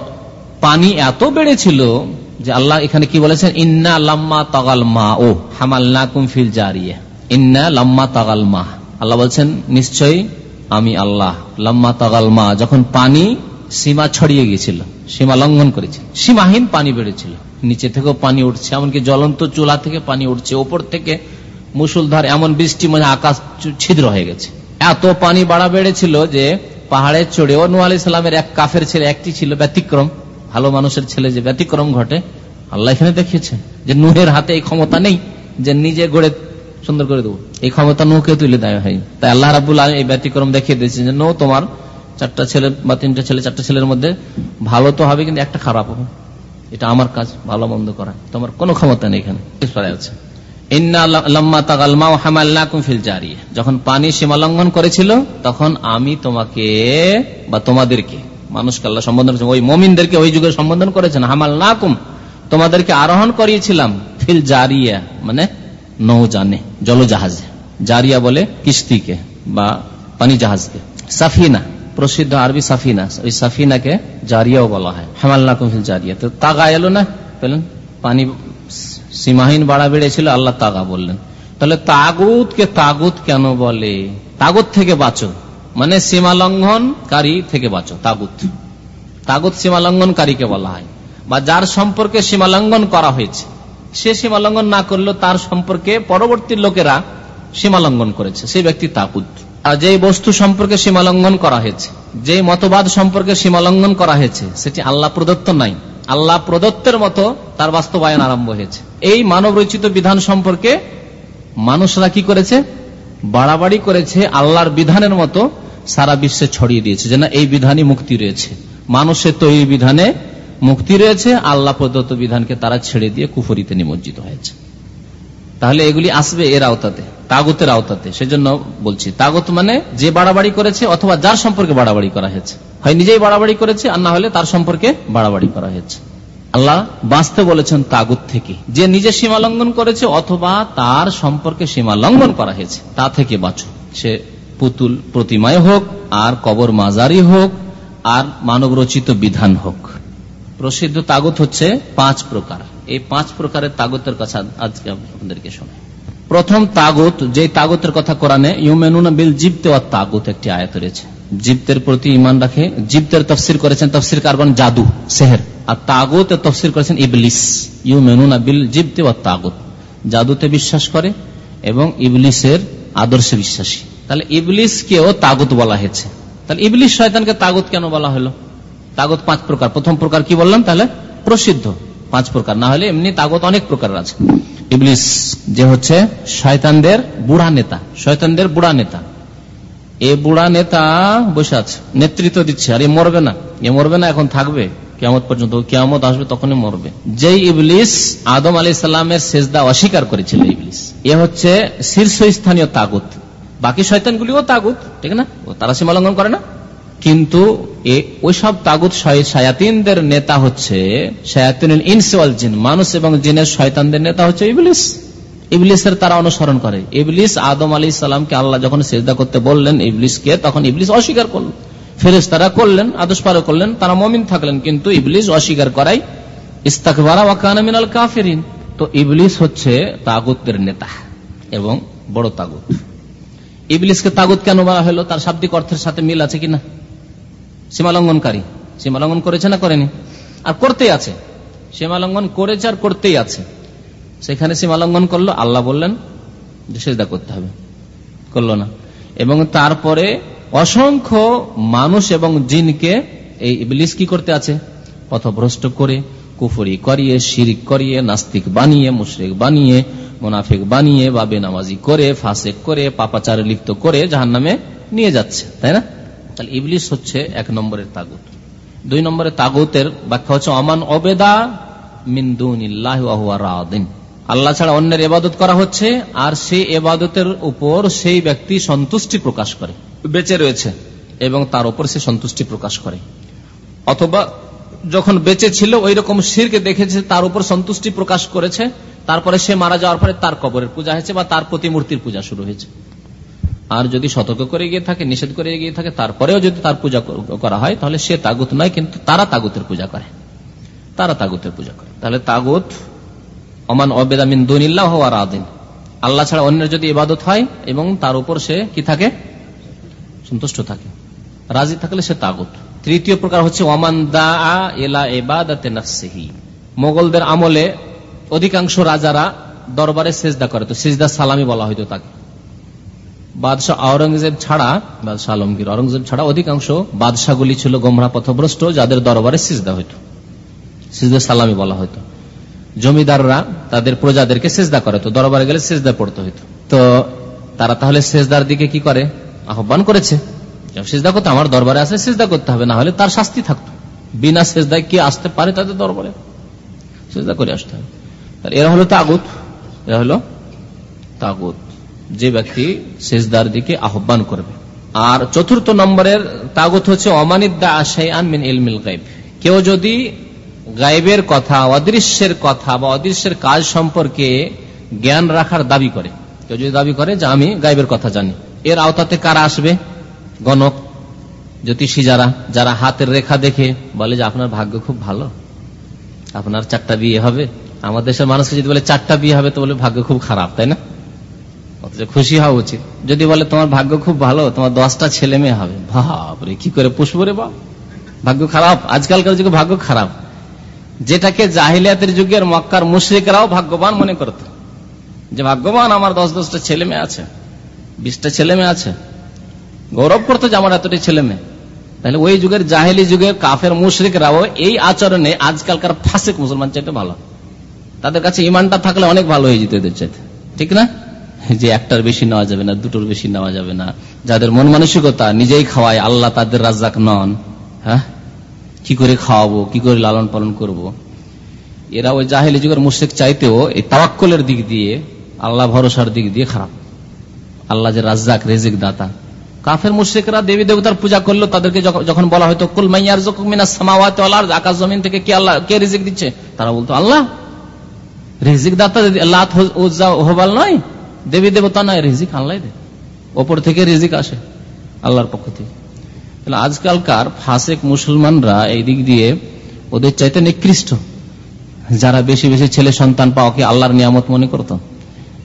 পানি এত বেড়েছিল যে আল্লাহ এখানে কি বলেছেন? ইন্না লাম্মা তাগাল মা ও হামাল কুমফিল জারিয়ে। ইন্না লাম্মা তাগাল মা। আল্লাহ বলছেন, নিশ্চয়ই আমি আল্লাহ। লাম্মা তাগাল মা। যখন পানি সীমা ছড়িয়ে গিয়েছিল, সীমা লঙ্ঘন করেছিল, সীমাহীন পানি বেড়েছিল। নিচে থেকেও পানি উঠছে, এমনকি জ্বলন্ত চুলা থেকে পানি উঠছে। ওপর থেকে মুসুলধার এমন বৃষ্টি মানে আকাশ ছিদ্র হয়ে গেছে। এত পানি বাড়া বেড়েছিল যে পাহাড়ে চড়েও নু আলি সাল্লামের এক কাফের ছেলে, একটি ছিল ব্যতিক্রম, ভালো মানুষের ছেলে যে ব্যতিক্রম ঘটে। আল্লাহ এখানে দেখিয়েছে যে নুহের হাতে এই ক্ষমতা নেই যে নিজে গড়ে সুন্দর করে দেবো। এই ক্ষমতা নৌকে তুলে দেওয়া হয়। তাই আল্লাহ রাবুল আলম এই ব্যতিক্রম দেখিয়ে দিয়েছে যে নৌ তোমার চারটা ছেলে বা তিনটা ছেলে, চারটা ছেলের মধ্যে ভালো তো হবে, কিন্তু একটা খারাপ হবে। এটা আমার কাজ, ভালো মন্দ করা। তোমার কোনো ক্ষমতা নেই এখানে। আছে। যখন পানি সীমা লঙ্ঘন করেছিল, তখন আমি তোমাকে বা তোমাদেরকে, মানুষকে আল্লাহ সম্বোধন ওই মমিনদেরকে ওই যুগে সম্বোধন করেছেন হামাল নাকুম তোমাদেরকে আরোহণ করিয়েছিলাম ফিল জারিয়া মানে নৌজানে জলজাহাজে। জারিয়া বলে কিস্তিকে বা পানি জাহাজকে। সাফিনা, প্রসিদ্ধ আরবি সাফিনা, ওই সাফিনাকে জারিয়াও বলা হয় হামাল্লা কুমফিল জারিয়া। তো তাগা এলো না, পেলেন পানি সীমাহীন বাড়া বেড়েছিল, আল্লাহ তাগা বললেন। তাহলে তাগুতকে তাগুত কেন বলে? তাগুত থেকে বাঁচো। মানে সীমা লঙ্ঘনকারী থেকে বাঁচো, তাগুত। তাগুত সীমা লঙ্ঘনকারীকে বলা হয়। বা যার সম্পর্কে সীমা লঙ্ঘন করা হয়েছে, সে সীমা লঙ্ঘন না করলেও তার সম্পর্কে পরবর্তী লোকেরা সীমা লঙ্ঘন করেছে। সেই ব্যক্তি তাকুত আর যে বস্তু সম্পর্কে সীমা লঙ্ঘন করা হয়েছে যে মতবাদ সম্পর্কে সীমা লঙ্ঘন করা হয়েছে, সেটি আল্লাহ প্রদত্ত নাই। আল্লাহ প্রদত্তের মতো তার বাস্তবায়ন আরম্ভ হয়েছে। এই মানব রচিত বিধান সম্পর্কে মানুষরা কি করেছে? বাড়াবাড়ি করেছে আল্লাহর বিধানের মতো সারা বিশ্বে ছড়িয়ে দিয়েছে যে না, এই বিধানই মুক্তি রয়েছে। মানুষের তৈরি বিধানে মুক্তি রয়েছে, আল্লাহ প্রদত্ত বিধানকে তারা ছেড়ে দিয়ে কুফরিতে নিমজ্জিত হয়েছে। তাহলে এগুলি আসবে এর আওতাতে। তাগতের আওতাতে। সেজন্য বলছি, তাগত মানে যে বাড়াবাড়ি করেছে অথবা যার সম্পর্কে বাড়াবাড়ি করা হয়েছে। হয় নিজেই বাড়াবাড়ি করেছে আর না হলে তার সম্পর্কে বাড়াবাড়ি করা হয়েছে। আল্লাহ বাঁচতে বলেছেন তাগুত থেকে। যে নিজে সীমা লঙ্ঘন করেছে অথবা তার সম্পর্কে সীমা লঙ্ঘন করা হয়েছে, তা থেকে বাঁচো। সে পুতুল প্রতিমায় হোক, আর কবর মাজারি হোক, আর মানব রচিত বিধান হোক। প্রসিদ্ধ তাগুত হচ্ছে পাঁচ প্রকার। এই পাঁচ প্রকারের তাগুতের কথা আজকে আপনাদেরকে শোনায় প্রথম তাগুত যে তাগুতের কথা কোরআনে, ইউমেনুনা বিল জিপ্তে তাগুত একটি আয়াত রয়েছে। জিপ্তের প্রতি ইমান রাখে জিপ্তের তফসির করেছেন তফসির কারবন জাদু, সেহের। আর তাগুত তফসির করেছেন ইবলিস, ইউমেনুনা বিল জিপ্তে তাগুত। জাদুতে বিশ্বাস করে এবং ইবলিসের আদর্শে বিশ্বাসী। তাহলে ইবলিসকেও তাগুত বলা হয়েছে। তাহলে ইবলিস শয়তানকে তাগুত কেন বলা হলো? তাগত পাঁচ প্রকার। প্রথম প্রকার কি বললাম তাহলে? প্রসিদ্ধ পাঁচ প্রকার। না হলে এমনি তাগত অনেক প্রকার আছে। ইবলিস যে হচ্ছে শয়তানদের বুড়া নেতা, শয়তানদের বুড়া নেতা। এ বুড়া নেতা বসে আছে, নেতৃত্ব দিচ্ছে, আর এ মরবে না। এ মরবে না, এখন থাকবে। কেমত পর্যন্ত কেমত আসবে, তখনই মরবে। যেই ইবলিস আদম আলি সাল্লামের সেজদা অস্বীকার করেছিল ইবলিস, এ হচ্ছে শীর্ষস্থানীয় তাগুত। বাকি শয়তানগুলিও তাগুত, ঠিক না? তারা সীমালঙ্ঘন করে না? কিন্তু ওইসব তাগুত শায়াতিনদের নেতা হচ্ছে শায়াতিন ইনসওয়াল জিন, মানুষ এবং জিনের শয়তানদের নেতা হচ্ছে ইবলিস। ইবলিসের তারা অনুসরণ করে। ইবলিস আদম আলী সালামকে আল্লাহ যখন সেজদা করতে বললেন, ইবলিসকে তখন ইবলিস অস্বীকার করল। ফেরেস তারা করলেন, আদর্শ পারো করলেন, তারা মমিন থাকলেন, কিন্তু ইবলিস অস্বীকার করাই ইস্তাকবারা কাফেরিন। তো ইবলিস হচ্ছে তাগুতের নেতা এবং বড় তাগুত। ইবলিসকে তাগুত কেন বলা হলো? তার শাব্দিক অর্থের সাথে মিল আছে কিনা? সীমালঙ্ঘনকারী। সীমালঙ্ঘন করেছে না করেনি? আর করতেই আছে। সীমালঙ্ঘন করেছে আর করতেই আছে। সেখানে সীমালঙ্ঘন করল, আল্লাহ বললেন যে সেজদা করতে হবে। করল না। এবং তারপরে অসংখ্য মানুষ এবং জিনকে এই ইবলিস কি করতে আছে? পথভ্রষ্ট করে, কুফরি করিয়ে, শিরিক করিয়ে, নাস্তিক বানিয়ে, মুশরিক বানিয়ে, মোনাফিক বানিয়ে, বা বেনামাজি করে, ফাসেক করে, পাপাচারে লিপ্ত করে জাহান নামে নিয়ে যাচ্ছে, তাই না? তাহলে ইবলিস হচ্ছে এক নম্বরের তাগুত। দুই নম্বরের তাগুতের ব্যাখ্যা হচ্ছে অমান অবেদা মিন্দুন আল্লাহ ছাড়া অন্যের এবাদত করা হচ্ছে, আর সেই এবাদতের উপর সেই ব্যক্তি সন্তুষ্টি প্রকাশ করে, বেঁচে রয়েছে, এবং তার উপর সে সন্তুষ্টি প্রকাশ করে। অথবা যখন বেঁচে ছিল ওই রকম শিরকে দেখেছে, তার উপর সন্তুষ্টি প্রকাশ করেছে, তারপরে সে মারা যাওয়ার পরে তার কবরের পূজা হয়েছে বা তার প্রতিমূর্তির পূজা শুরু হয়েছে। আর যদি সতর্ক করে গিয়ে থাকে, নিষেধ করে গিয়ে থাকে, তারপরেও যদি তার পূজা করা হয়, তাহলে সে তাগুত নয়, কিন্তু তারা তাগুতের পূজা করে। তারা তাগুতের পূজা করে। তাহলে তাগুত, অমান অবেদামিন দুনিল্লাহ হওয়ার আদিন আল্লাহ ছাড়া অন্যের যদি ইবাদত হয়, এবং তার উপর সে কি থাকে? সন্তুষ্ট থাকে। রাজি থাকলে সে তাগুত। তৃতীয় প্রকার হচ্ছে ওমান দা এলা নাফসিহি। মোগলদের আমলে অধিকাংশ রাজারা দরবারে সেজদা করে। তো সেজদা সালামি বলা হয়তো তাকে। বাদশাহ আওরঙ্গজেব ছাড়া, বাদশাহ আলমগীর, আওরঙ্গজেব ছাড়া অধিকাংশ বাদশাহগুলি ছিল গোমরা পথভ্রষ্ট, যাদের দরবারে সিজদা হইত। সিজদা সালামি বলা জমিদাররা তাদের প্রজাদেরকে সেজদা করে, তো দরবারে গেলে সেজদা পড়তে তো তারা তাহলে সেজদার দিকে কি করে? আহ্বান করেছে। সেজদা করতে, আমার দরবারে আসলে সেজদা করতে হবে, না হলে তার শাস্তি থাকতো। বিনা সেজদায় কি আসতে পারে তাদের দরবারে? সেজদা করে আসতে হবে। এরা হলো তাগুত। এরা হলো তাগুত। যে ব্যক্তি সেজদার দিকে আহ্বান করবে। আর চতুর্থ নম্বরের তাগত হচ্ছে অমানিদ্দা আশাইন মিন ইলমিল গাইব কেউ যদি গাইবের কথা, অদৃশ্যের কথা বা অদৃশ্যের কাজ সম্পর্কে জ্ঞান রাখার দাবি করে, কেউ যদি দাবি করে যে আমি গাইবের কথা জানি, এর আওতাতে কারা আসবে? গণক, জ্যোতিষী যারা যারা হাতের রেখা দেখে বলে যে, আপনার ভাগ্য খুব ভালো, আপনার চারটা বিয়ে হবে। আমাদের দেশের মানুষকে যদি বলে, চারটা বিয়ে হবে, তো বলে, ভাগ্য খুব খারাপ, তাই না? অথচ খুশি হওয়া উচিত। যদি বলে, তোমার ভাগ্য খুব ভালো, তোমার দশটা ছেলে মেয়ে হবে। ভাবরে কি করে পুষবো রে বা ভাগ্য খারাপ। আজকালকার যুগে ভাগ্য খারাপ। যেটাকে জাহিলিয়াতের যুগের মক্কার মুশ্রিকরাও ভাগ্যবান মনে করত। যে ভাগ্যবান আমার দশ দশটা ছেলে মেয়ে আছে, বিশটা ছেলে মেয়ে আছে, গৌরব করতো যে আমার এতটাই ছেলে মেয়ে। তাহলে ওই যুগের জাহেলি যুগের কাফের মুশ্রিকরাও এই আচরণে আজকালকার ফাঁসিক মুসলমান চাইতে ভালো। তাদের কাছে ইমানটা থাকলে অনেক ভালো হয়ে যেত এদের চাইতে। ঠিক না? যে একটার বেশি নেওয়া যাবে না, দুটোর বেশি নেওয়া যাবে না। যাদের মন মানসিকতা নিজেই খাওয়ায়, আল্লাহ তাদের রাজ্জাক নন। হ্যাঁ? কি করে খাওয়াবো? কি করে লালন পালন করব। এরা ওই জাহেলি যুগের মুশ্রিক চাইতেও এই তাওয়াক্কলের দিক দিয়ে, আল্লাহ ভরসার দিক দিয়ে খারাপ। আল্লাহ যে রাজ্জাক রেজিক দাতা কাফের মুশ্রিকরা দেবী দেবতার পূজা করল তাদেরকে যখন বলা হয়তো, কুল মাইয়ার আকাশ জমিন থেকে কে আল্লাহ, কে রিজিক দিচ্ছে? তারা বলতো, আল্লাহ রিজিক দাতা হোবাল নয় দেবী দেবতা নয় রিজিক আল্লাহ দে। ওপর থেকে রিজিক আসে আল্লাহর পক্ষ থেকে। আজকালকার ফাসেক মুসলমানরা এই দিক দিয়ে ওদের চাইতে নিকৃষ্ট। যারা বেশি বেশি ছেলে সন্তান পাওয়াকে আল্লাহর নিয়ামত মনে করত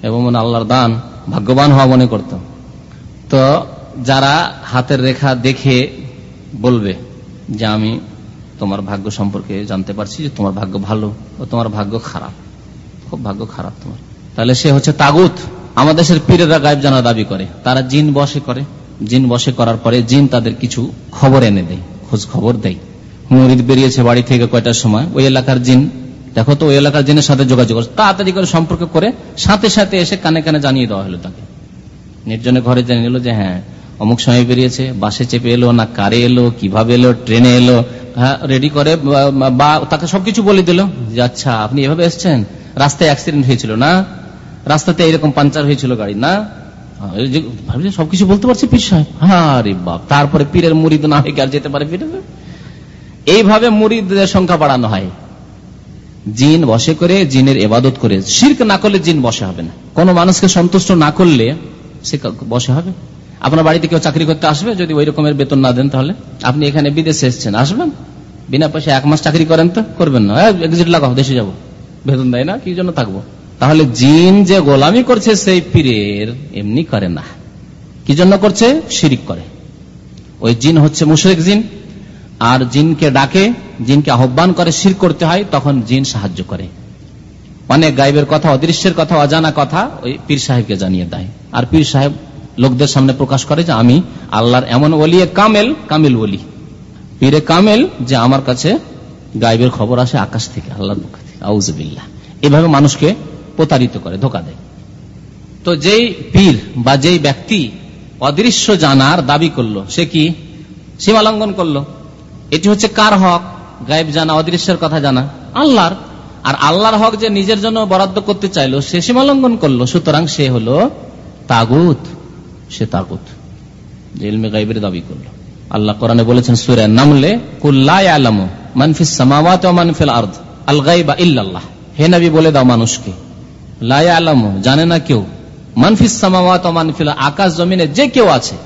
এবং আল্লাহর দান ভাগ্যবান হওয়া মনে করত। তো যারা হাতের রেখা দেখে বলবে যে আমি তোমার ভাগ্য সম্পর্কে জানতে পারছি যে তোমার ভাগ্য ভালো ও তোমার ভাগ্য খারাপ। খুব ভাগ্য খারাপ তোমার। তাহলে সে হচ্ছে তাগুত। আমাদের দেশের পীরেরা গায়েব জানা দাবি করে। তারা জিন বসে করে। জিন বসে করার পরে জিন তাদের কিছু খবর এনে দেয়, খোঁজ খবর দেয়। মরিদ বেরিয়েছে বাড়ি থেকে কয়টার সময়। ওই এলাকার জিন, দেখো তো, ওই এলাকার জিনের সাথে যোগাযোগ তাড়াতাড়ি করে সম্পর্ক করে সাথে সাথে এসে কানে কানে জানিয়ে দেওয়া হলো তাকে। নির্জনে ঘরে জানিয়ে নিল যে হ্যাঁ অমুক সময় বেরিয়েছে, বাসে চেপে এলো না, কারে এলো, কীভাবে এলো, ট্রেনে এলো হ্যাঁ রেডি করে, বা তাকে সবকিছু বলে দিল যে আচ্ছা আপনি এভাবে এসছেন? রাস্তায় অ্যাক্সিডেন্ট হয়েছিল না? রাস্তাতে এরকম পাঞ্চার হয়েছিল গাড়ি, না? সবকিছু বলতে পারছি পীর সাহেব। আরে বাপ, তারপরে পীরের মুড়িদ না হয়ে আর যেতে পারে পীরের এইভাবে মুড়িদের সংখ্যা বাড়ানো হয়। জিন বসে করে জিনের এবাদত করে, শির্ক না করলে জিন বসে হবে না। কোন মানুষকে সন্তুষ্ট না করলে সে বসে হবে। আপনার বাড়িতে কেউ চাকরি করতে আসবে যদি ওই রকমের বেতন না দেন তাহলে? আপনি এখানে বিদেশে এসছেন, আসবেন? বিনা পয়সা এক মাস চাকরি করেন তো, করবেন না। এক্সিট লাগাও, দেশে যাব। বেতন দেয় না, কি জন্য থাকব? তাহলে জিন যে গোলামি করছে সেই পীরের এমনি করে না। কি জন্য করছে? শিরিক করে। ওই জিন হচ্ছে মুশরিক জিন। আর জিনকে ডাকে, জিনকে আহ্বান করে শির করতে হয়, তখন জিন সাহায্য করে। অনেক গাইবের কথা, অদৃশ্যের কথা, অজানা কথা ওই পীর সাহেবকে জানিয়ে দেয়। আর পীর সাহেব লোকদের সামনে প্রকাশ করে যে, আমি আল্লাহর এমন ওলিয়ে কামেল, কামিল ওলি। পীরে কামেল যে আমার কাছে গাইবের খবর আসে আকাশ থেকে, আল্লাহর পক্ষ থেকে। আউজবিল্লাহ এভাবে মানুষকে প্রতারিত করে, ধোকা দেয়। তো যেই পীর বা যেই ব্যক্তি অদৃশ্য জানার দাবি করল, সে কি? সীমা লঙ্ঘন করল। এটি হচ্ছে কার হক? গায়েব জানা, অদৃশ্যের কথা জানা। আল্লাহর। আর আল্লাহর হক যে নিজের জন্য বরাদ্দ করতে চাইলো, সে সীমা লঙ্ঘন করল। সুতরাং সে হলো তাগুত। সে তাগুত। যে ইলমে গাইবের দাবি করল। আল্লাহ কোরআনে বলেছেন সুরে নামলে কুল্লাহ মানফিস সামাওয়াত ও মানফিল আর্দ। আল গাইবা ইল্লাল্লাহ। হে নবী, বলে দাও মানুষকে। লায়া আলাম জানে না কেউ। মানফিস সামাওয়াত মানফিল আকাশ জমিনে যে কেউ আছে।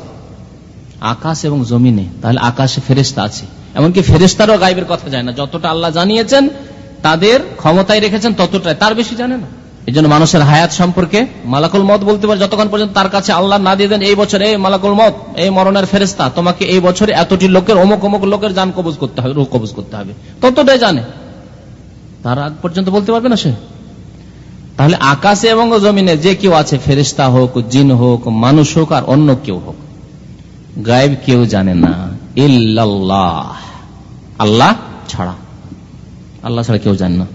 আকাশ এবং জমিনে, তাহলে আকাশে ফেরেস্তা আছে। এমনকি ফেরেস্তারও গাইবের কথা যায় না। যতটা আল্লাহ জানিয়েছেন, তাদের ক্ষমতায় রেখেছেন ততটাই। তার বেশি জানে না। এই জন্য মানুষের হায়াত সম্পর্কে মালাকুল মত বলতে পারে, যতক্ষণ পর্যন্ত তার কাছে আল্লাহ না দিয়ে দেন, এই বছর, এই মালাকুল মত এই মরণের ফেরেস্তা তোমাকে এই বছরে এতটি লোকের, অমুক অমুক লোকের যান কবুজ করতে হবে রোগ কবুজ করতে হবে। ততটাই জানে। তার আগ পর্যন্ত বলতে পারবে না সে? তাহলে আকাশে এবং জমিনে যে কেউ আছে ফেরিস্তা হোক, জিন হোক, মানুষ হোক আর অন্য কেউ হোক, গায়েব কেউ জানে না। ইল্লাল্লাহ। আল্লাহ ছাড়া। আল্লাহ ছাড়া কেউ জানে না।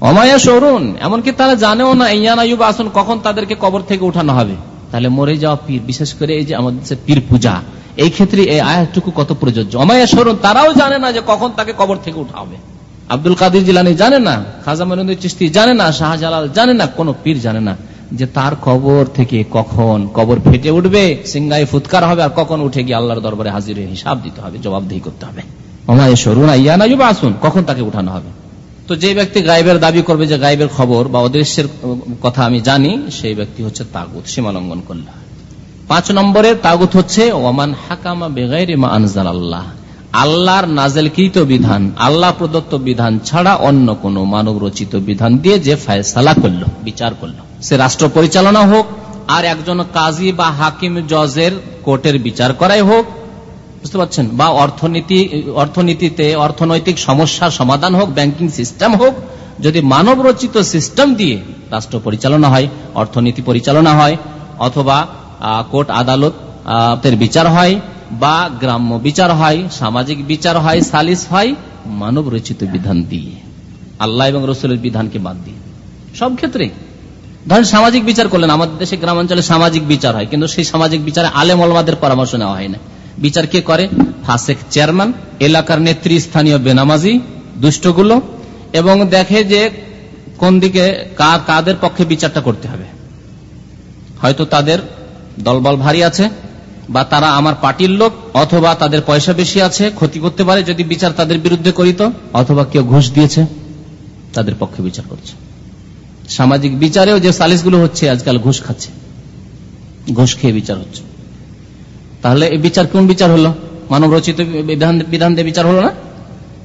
অমায়া সরুন এমনকি তারা জানেও না, ইয়ান আয়ুব আসুন কখন তাদেরকে কবর থেকে উঠানো হবে। তাহলে মরে যাওয়া পীর, বিশেষ করে এই যে আমাদের পীর পূজা, এই ক্ষেত্রে এই আয়াতটুকু কত প্রযোজ্য? অমায়া সরুন তারাও জানে না যে কখন তাকে কবর থেকে উঠা হবে আব্দুল কাদির জিলানি জানে না, খাজা মনুদ চিস্তি জানে না, শাহজালাল জানে না, কোন পীর জানে না যে তার কবর থেকে কখন কবর ফেটে উঠবে সিংগাই ফুৎকার হবে আর কখন উঠে গিয়ে আল্লাহর দরবারে হাজির হিসাব দিতে হবে, জবাবদিহি করতে হবে। আয়ুব আসুন কখন তাকে উঠানো হবে? তো যে ব্যক্তি গাইবের দাবি করবে যে গাইবের খবর বা অদৃশ্যের কথা আমি জানি, সেই ব্যক্তি হচ্ছে তাগুত, সীমালঙ্ঘন করলে। পাঁচ নম্বরের তাগুত হচ্ছে, ওমান হাকামা বেগাইরে মা আনজাল আল্লাহ আল্লাহর নাজেলকৃত বিধান, আল্লাহ প্রদত্ত বিধান ছাড়া অন্য কোন মানব রচিত বিধান দিয়ে যে ফয়সালা করল, বিচার করল। সে রাষ্ট্র পরিচালনা হোক, আর একজন কাজী বা হাকিম জজের কোর্টের বিচার করাই হোক, বুঝতে পারছেন? বা অর্থনীতি, অর্থনীতিতে অর্থনৈতিক সমস্যার সমাধান হোক, ব্যাংকিং সিস্টেম হোক, যদি মানব রচিত সিস্টেম দিয়ে রাষ্ট্র পরিচালনা হয়, অর্থনীতি পরিচালনা হয়, অথবা কোর্ট আদালত বিচার হয় বা গ্রাম্য বিচার হয়, সামাজিক বিচার হয়, সালিস হয়, মানব রচিত বিধান দিয়ে। আল্লাহ এবং রসুলের বিধানকে বাদ দিয়ে। সব ক্ষেত্রে। ধরেন সামাজিক বিচার করলেন, আমাদের দেশে গ্রামাঞ্চলে সামাজিক বিচার হয়, কিন্তু সেই সামাজিক বিচারে আলেম অলমাদের পরামর্শ নেওয়া হয় না। বিচার কে করে? ফাসেক চেয়ারম্যান, এলাকার নেত্রী, স্থানীয় বেনামাজি, দুষ্টগুলো, এবং দেখে যে কোন দিকে কাদের পক্ষে বিচারটা করতে হবে। হয়তো তাদের দলবল ভারী আছে বা তারা আমার পার্টির লোক, অথবা তাদের পয়সা বেশি আছে, ক্ষতি করতে পারে যদি বিচার তাদের বিরুদ্ধে করিত, অথবা কেউ ঘুষ দিয়েছে, তাদের পক্ষে বিচার করছে। সামাজিক বিচারেও যে সালিশগুলো হচ্ছে, আজকাল ঘুষ খাচ্ছে। ঘুষ খেয়ে বিচার হচ্ছে। তাহলে এই বিচার কোন বিচার হলো? মানব রচিত বিধান দিয়ে বিচার হলো না?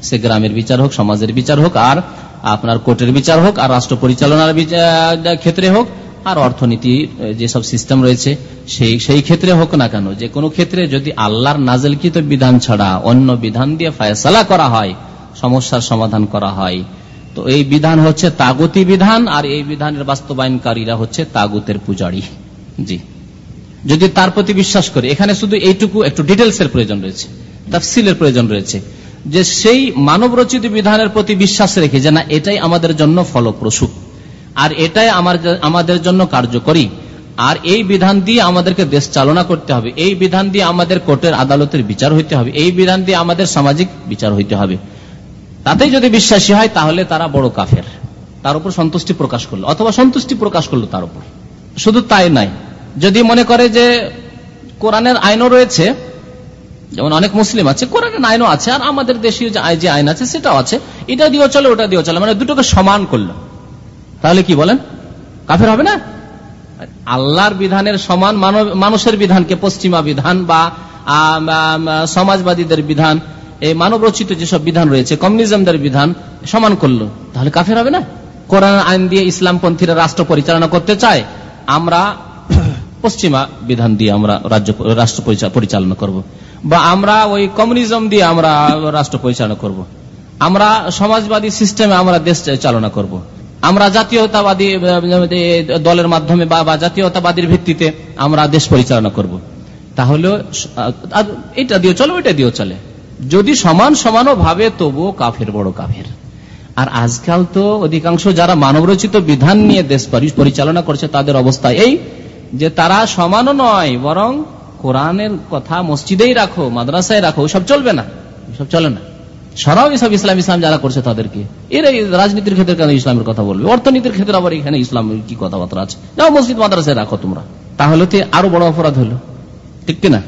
সে গ্রামের বিচার হোক, সমাজের বিচার হোক, আর আপনার কোর্টের বিচার হোক, আর রাষ্ট্র পরিচালনার ক্ষেত্রে হোক আর অর্থনীতি যেসব সিস্টেম রয়েছে, সেই সেই ক্ষেত্রে হোক না কেন, যে কোনো ক্ষেত্রে যদি আল্লাহর নাজেলকৃত বিধান ছাড়া অন্য বিধান দিয়ে ফায়সালা করা হয়, সমস্যার সমাধান করা হয়, তো এই বিধান হচ্ছে তাগতি বিধান, আর এই বিধানের বাস্তবায়নকারীরা হচ্ছে তাগুতের পূজারী। জি। যদি তার প্রতি বিশ্বাস করে, এখানে শুধু এইটুকু একটু ডিটেলস এর প্রয়োজন রয়েছে, তাফসিলের প্রয়োজন রয়েছে, যে সেই মানব রচিত বিধানের প্রতি বিশ্বাস রেখে যে না, এটাই আমাদের জন্য ফলপ্রসূ। আর এটাই আমার আমাদের জন্য কার্যকরী। আর এই বিধান দিয়ে আমাদেরকে দেশ চালনা করতে হবে। এই বিধান দিয়ে আমাদের কোর্টের আদালতের বিচার হইতে হবে। এই বিধান দিয়ে আমাদের সামাজিক বিচার হইতে হবে। তাতেই যদি বিশ্বাসী হয়, তাহলে তারা বড় কাফের। তার উপর সন্তুষ্টি প্রকাশ করল, অথবা সন্তুষ্টি প্রকাশ করল তার উপর। শুধু তাই নাই যদি মনে করে যে কোরআনের আইনও রয়েছে, যেমন অনেক মুসলিম আছে, কোরআনের আইনও আছে, আর আমাদের দেশীয় যে আইন আছে, সেটাও আছে। এটা দিয়েও চলে, ওটা দিয়েও চলে মানে দুটোকে সমান করল। তাহলে কি বলেন কাফের হবে না আল্লাহর বিধানের সমান মানুষের বিধানকে পশ্চিমা বিধান বা সমাজবাদীদের বিধান, এই মানব রচিত যেসব বিধান রয়েছে, কমিউনিজমদের বিধান সমান করল তাহলে কাফের হবে না কোরআন আইন দিয়ে ইসলামপন্থীরা রাষ্ট্র পরিচালনা করতে চায়, আমরা পশ্চিমা বিধান দিয়ে আমরা রাজ্য রাষ্ট্র পরিচালনা করব। বা আমরা ওই কমিউনিজম দিয়ে আমরা রাষ্ট্র পরিচালনা করব। আমরা সমাজবাদী সিস্টেমে আমরা দেশ চালনা করব। আমরা জাতীয়তাবাদী দলের মাধ্যমে বা জাতীয়তাবাদীর ভিত্তিতে আমরা দেশ পরিচালনা করব। তাহলে এটা দিয়ে চলে, ওইটা দিয়েও চলে। যদি সমান সমানও ভাবে, তবুও কাফের বড় কাফের। আর আজকাল তো অধিকাংশ যারা মানবরচিত বিধান নিয়ে দেশ পরিচালনা করছে, তাদের অবস্থা এই যে তারা সমানও নয়, বরং কোরআনের কথা মসজিদেই রাখো, মাদ্রাসায় রাখো সব চলবে না। সব চলে না। সরাও এসব ইসলাম ইসলাম যারা করছে তাদেরকে। এর রাজনীতির ক্ষেত্রে কেন ইসলামের কথা বলবে? অর্থনীতির ক্ষেত্রে আবার এখানে ইসলাম কি কথাবার্তা আছে? যাও মসজিদ, মাদ্রাসায় রাখো তোমরা। তাহলে তো আরও বড় অপরাধ হলো। ঠিক কিনা?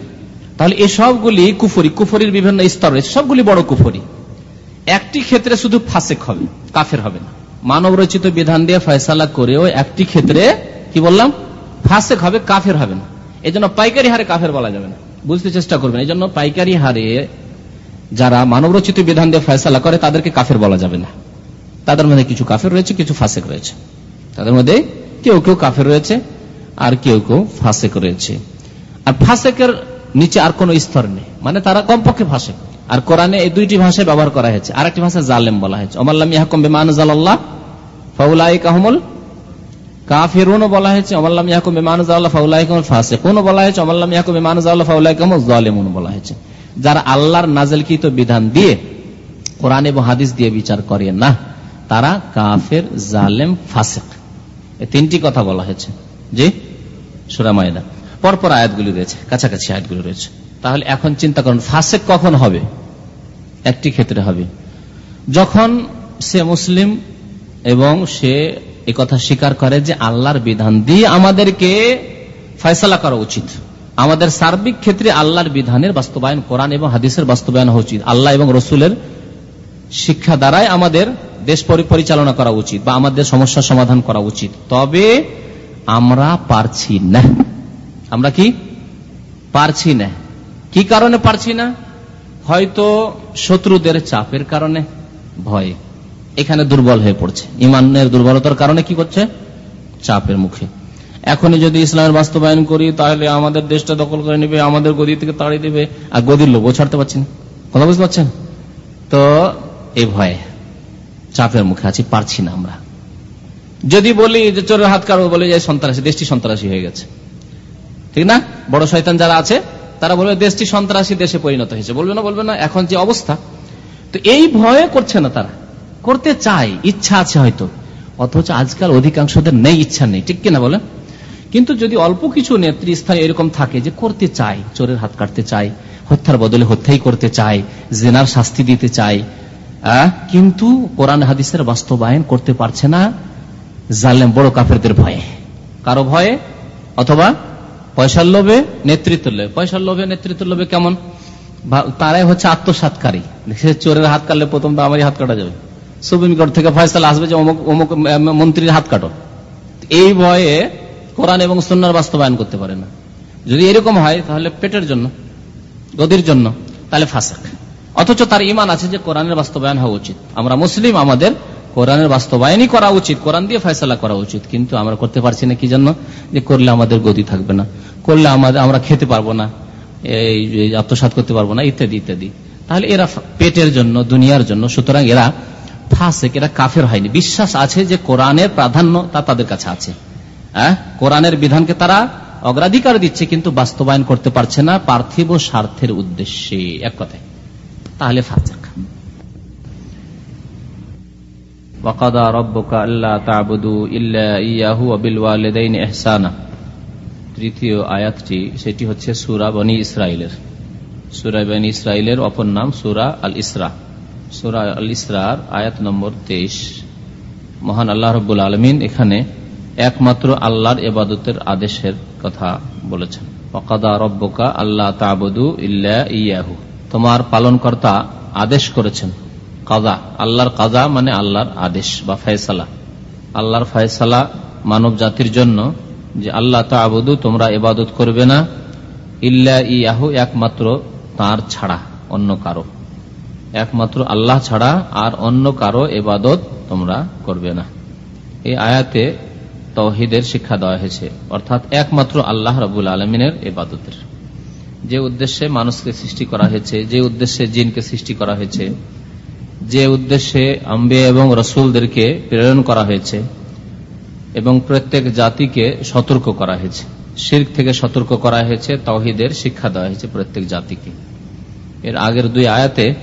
তাহলে এসবগুলি কুফরি, কুফরির বিভিন্ন স্তর রয়েছে। সবগুলি বড় কুফরি। একটি ক্ষেত্রে শুধু ফাসেক হবে, কাফের হবে না। মানব রচিত বিধান দিয়ে ফয়সালা করেও একটি ক্ষেত্রে, কি বললাম? ফাসেক হবে, কাফের হবে না। এই জন্য পাইকারি হারে কাফের বলা যাবে না। বুঝতে চেষ্টা করবেন। এই জন্য পাইকারি হারে যারা মানব রচিত বিধান দিয়ে ফয়সালা করে, তাদেরকে কাফের বলা যাবে না। তাদের মধ্যে কিছু কাফের রয়েছে, কিছু ফাসেক রয়েছে। তাদের মধ্যে কেউ কেউ কাফের রয়েছে, আর কেউ কেউ ফাসেক রয়েছে। আর ফাসেকের নিচে আর কোন স্তর নেই। মানে তারা কমপক্ষে ফাসেক। আর কোরআনে এই দুইটি ভাষায় ব্যবহার করা হয়েছে। আর একটি ভাষা জালেম বলা হয়েছে। অমাল্লাম ইয়াহকম বেমান জাল্লাহ ফাউলাই কাহমুল কাফিরুনও বলা হয়েছে। অমাল্লাম ইয়াহকুম বেমান জাল্লাহ ফাউলাই কাহমুল ফাসেকুনও বলা হয়েছে। অমাল্লাম ইয়াহকুম বেমান জাল্লাহ ফাউলাই কাহমুল জালেমুন বলা হয়েছে। যারা আল্লাহর নাজেলকৃত বিধান দিয়ে কোরআন এবং হাদিস দিয়ে বিচার করে না, তারা কাফের, জালেম, ফাসেক। তিনটি কথা বলা হয়েছে। জি? সুরা মায়দা। পরপর আয়াতগুলি রয়েছে, কাছাকাছি আয়াতগুলি রয়েছে। তাহলে এখন চিন্তা করুন, ফাসেক কখন হবে? একটি ক্ষেত্রে হবে। যখন সে মুসলিম এবং সে কথা স্বীকার করে যে আল্লাহর বিধান দিয়ে আমাদেরকে ফয়সলা করা উচিত। আমাদের সার্বিক ক্ষেত্রে আল্লাহর বিধানের বাস্তবায়ন কোরআন এবং হাদিসের বাস্তবায়ন হওয়া উচিত। আল্লাহ এবং রসুলের শিক্ষা দ্বারাই আমাদের দেশ পরিচালনা করা উচিত বা আমাদের সমস্যার সমাধান করা উচিত। তবে আমরা পারছি না। আমরা কি? পারছি না। কি কারণে পারছি না? হয়তো শত্রুদের চাপের কারণে, ভয়। এখানে দুর্বল হয়ে পড়ছে। ইমানের দুর্বলতার কারণে কি করছে? চাপের মুখে। এখনই যদি ইসলামের বাস্তবায়ন করি, তাহলে আমাদের দেশটা দখল করে নেবে, আমাদের গদি থেকে তাড়িয়ে দেবে, আর গদির লোক ছাড়তে পারছি না। কথা বুঝতে পারছেন? তো এই ভয়ে চাপের মুখে আছি, পারছি না আমরা। যদি বলি যে চোরের হাত কারও, বলে যে সন্ত্রাসী, দেশটি সন্ত্রাসী হয়ে গেছে। ঠিক না? বড় শয়তান যারা আছে, তারা বলবে দেশটি সন্ত্রাসী, দেশে পরিণত হয়েছে। বলবে না বলবে না, এখন যে অবস্থা। তো এই ভয়ে করছে না তারা। করতে চায়, ইচ্ছা আছে হয়তো, অথচ আজকাল অধিকাংশদের নেই, ইচ্ছা নেই। ঠিক কিনা বলেন? কিন্তু যদি অল্প কিছু নেতৃস্থানে এরকম থাকে যে করতে চাই চোরের হাত কাটতে চাই হত্যার বদলে হত্যাই করতে চাই জেনার শাস্তি দিতে চাই কিন্তু কোরআন হাদিসের বাস্তবায়ন করতে পারছে না, জালেম বড় কাফেরদের ভয়ে। কারও ভয়ে? অথবা পয়সার লোভে নেতৃত্ব লোভে। পয়সার লোভে নেতৃত্ব লোভে কেমন? তারাই হচ্ছে আত্মসাতকারী। চোরের হাত কাটলে প্রথম তো আমারই হাত কাটা যাবে। সুপ্রিম কোর্ট থেকে ফয়সালা আসবে যে অমুক অমুক মন্ত্রীর হাত কাটো। এই ভয়ে কোরআন এবং সন্ন্যার বাস্তবায়ন করতে পারে না। যদি এরকম হয়, তাহলে পেটের জন্য, গদির জন্য, তাহলে ফাঁসাক। অথচ তার ইমান আছে যে কোরআনের বাস্তবায়ন হওয়া উচিত। আমরা মুসলিম, আমাদের কোরআনের বাস্তবায়নই করা উচিত। কোরআন দিয়ে ফয়সলা করা উচিত। কিন্তু আমরা করতে পারছি না কি জন্য? যে করলে আমাদের গতি থাকবে না। করলে আমাদের, আমরা খেতে পারব না। এই আত্মসাত করতে পারব না, ইত্যাদি ইত্যাদি। তাহলে এরা পেটের জন্য, দুনিয়ার জন্য, সুতরাং এরা ফাঁসে এরা কাফের হয়নি। বিশ্বাস আছে যে কোরআনের প্রাধান্য তা তাদের কাছে আছে। হ্যাঁ কোরআনের বিধানকে তারা অগ্রাধিকার দিচ্ছে কিন্তু বাস্তবায়ন করতে পারছে না পার্থিব স্বার্থের উদ্দেশ্যে এক কথায় তাহলে ফাঁসেক وقضى ربك ألا تعبدوا إلا إياه وبالوالدين إحسانا তৃতীয় আয়াতটি সেটি হচ্ছে সুরা বনি ইসরায়েলের সুরা বনি ইসরায়েলের অপর নাম সুরা আল ইসরা সুরা আল ইসরার আয়াত নম্বর তেইশ মহান আল্লাহ রব্বুল আলমিন এখানে একমাত্র আল্লাহর এবাদতের আদেশের কথা বলেছেন। অকাদা রব্বকা আল্লাহ তাবুদু ইল্লা ইয়াহু। তোমার পালনকর্তা আদেশ করেছেন, কাজা, আল্লাহর কাজা মানে আল্লাহর আদেশ বা ফয়সালা। আল্লাহর ফয়সালা মানব জাতির জন্য যে আল্লাহ তাবুদু, তোমরা এবাদত করবে না, ইল্লা ইয়াহু একমাত্র তার ছাড়া, অন্য কারও। একমাত্র আল্লাহ ছাড়া আর অন্য কারও এবাদত তোমরা করবে না। এই আয়াতে তহিদের শিক্ষা দেওয়া হয়েছে। অর্থাৎ একমাত্র আল্লাহ রবুল আলমিনের এবাদতের যে উদ্দেশ্যে মানুষকে সৃষ্টি করা হয়েছে, যে উদ্দেশ্যে জিনকে সৃষ্টি করা হয়েছে, যে উদ্দেশ্যে আম্বে এবং রসুলদেরকে প্রেরণ করা হয়েছে এবং প্রত্যেক জাতিকে সতর্ক করা হয়েছে। শির্ক থেকে সতর্ক করা হয়েছে, তহিদের শিক্ষা দেওয়া হয়েছে প্রত্যেক জাতিকে। এর আগের দুই আয়াতে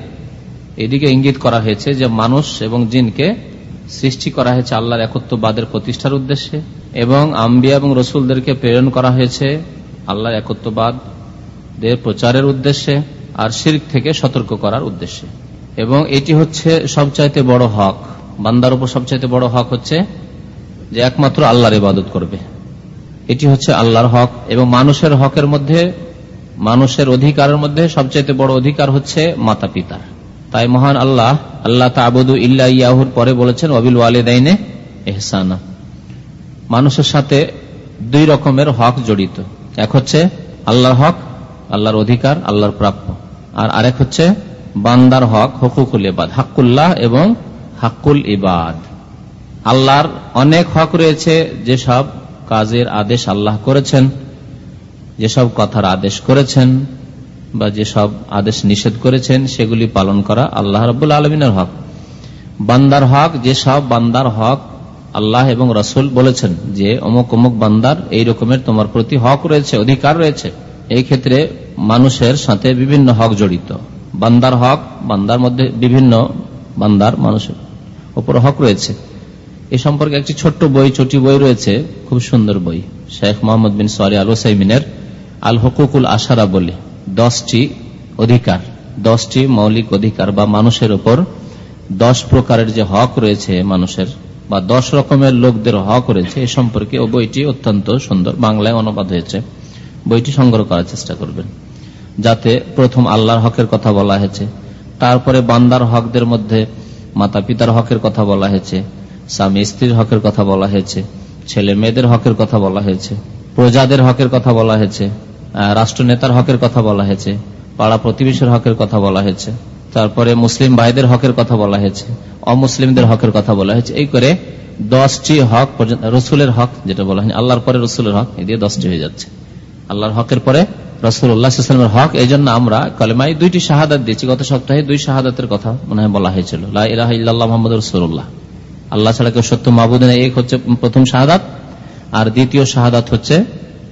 এদিকে ইঙ্গিত করা হয়েছে যে মানুষ এবং জিনকে সৃষ্টি করা হয়েছে আল্লাহর একত্ববাদের প্রতিষ্ঠার উদ্দেশ্যে এবং আম্বিয়া এবং রসুলদেরকে প্রেরণ করা হয়েছে আল্লাহর একত্ববাদ প্রচারের উদ্দেশ্যে আর শির্ক থেকে সতর্ক করার উদ্দেশ্যে। এবং এটি হচ্ছে সবচাইতে বড় হক। বান্দার উপর সবচাইতে বড় হক হচ্ছে যে একমাত্র আল্লাহর ইবাদত করবে। এটি হচ্ছে আল্লাহর হক এবং মানুষের হকের মধ্যে, মানুষের অধিকারের মধ্যে সবচাইতে বড় অধিকার হচ্ছে মাতা পিতা তাই মহান আল্লাহ আল্লাহ তাবুদু ইল্লা ইয়াহুর পরে বলেছেন অবিল ওয়ালিদাইনে এহসানা মানুষের সাথে দুই রকমের হক জড়িত। এক হচ্ছে আল্লাহর হক, আল্লাহর অধিকার, আল্লাহর প্রাপ্য। আর আরেক হচ্ছে বান্দার হক, হকুকুল ইবাদ, হাক্কুল্লাহ এবং হাক্কুল ইবাদ। আল্লাহর অনেক হক রয়েছে, যেসব কাজের আদেশ আল্লাহ করেছেন, যেসব কথার আদেশ করেছেন বা যেসব আদেশ নিষেধ করেছেন, সেগুলি পালন করা আল্লাহ রবুল আলমিনের হক। বান্দার হক যেসব বান্দার হক আল্লাহ এবং রসুল বলেছেন যে অমুক অমুক বান্দার এই রকমের তোমার প্রতি হক রয়েছে, অধিকার রয়েছে। এই ক্ষেত্রে মানুষের সাথে বিভিন্ন হক জড়িত। বান্দার হক, বান্দার মধ্যে বিভিন্ন বান্দার মানুষের ওপর হক রয়েছে। এ সম্পর্কে একটি ছোট্ট বই ছোটি বই রয়েছে, খুব সুন্দর বই, শেখ মোহাম্মদ বিন সরি আল ওসাইমিনের আল হকুকুল আশারা বলে। দশটি অধিকার, দশটি মৌলিক অধিকার বা মানুষের ওপর দশ প্রকারের যে হক রয়েছে মানুষের বা দশ রকমের লোকদের হক রয়েছে, এ সম্পর্কে ও বইটি অত্যন্ত সুন্দর বাংলায় অনুবাদ হয়েছে। বইটি সংগ্রহ করার চেষ্টা করবেন। যাতে প্রথম আল্লাহর হকের কথা বলা হয়েছে, তারপরে বান্দার হকদের মধ্যে মাতা পিতার হকের কথা বলা হয়েছে স্বামী স্ত্রীর হকের কথা বলা হয়েছে ছেলে মেয়েদের হকের কথা বলা হয়েছে, প্রজাদের হকের কথা বলা হয়েছে রাষ্ট্রনেতার হকের কথা বলা হয়েছে, পাড়া প্রতিবেশীর হকের কথা বলা হয়েছে, তারপরে মুসলিম ভাইদের হকের কথা বলা হয়েছে, অমুসলিমদের হকের কথা বলা হয়েছে। এই করে দশটি হক রসুলের হক যেটা বলা হয়নি, আল্লাহর পরে রসুলের হক, এই দিয়ে দশটি হয়ে যাচ্ছে। আল্লাহর হকের পরে রসুল্লাহামের হক এই জন্য আমরা কলেমাই দুইটি শাহাদাত দিয়েছি। গত সপ্তাহে দুই শাহাদাতের কথা মনে হয় বলা হয়েছিল মোহাম্মদ রসুল্লাহ আল্লাহ ছাড়া কেউ সত্য মাহবুদ এক হচ্ছে প্রথম শাহাদাত, আর দ্বিতীয় শাহাদাত হচ্ছে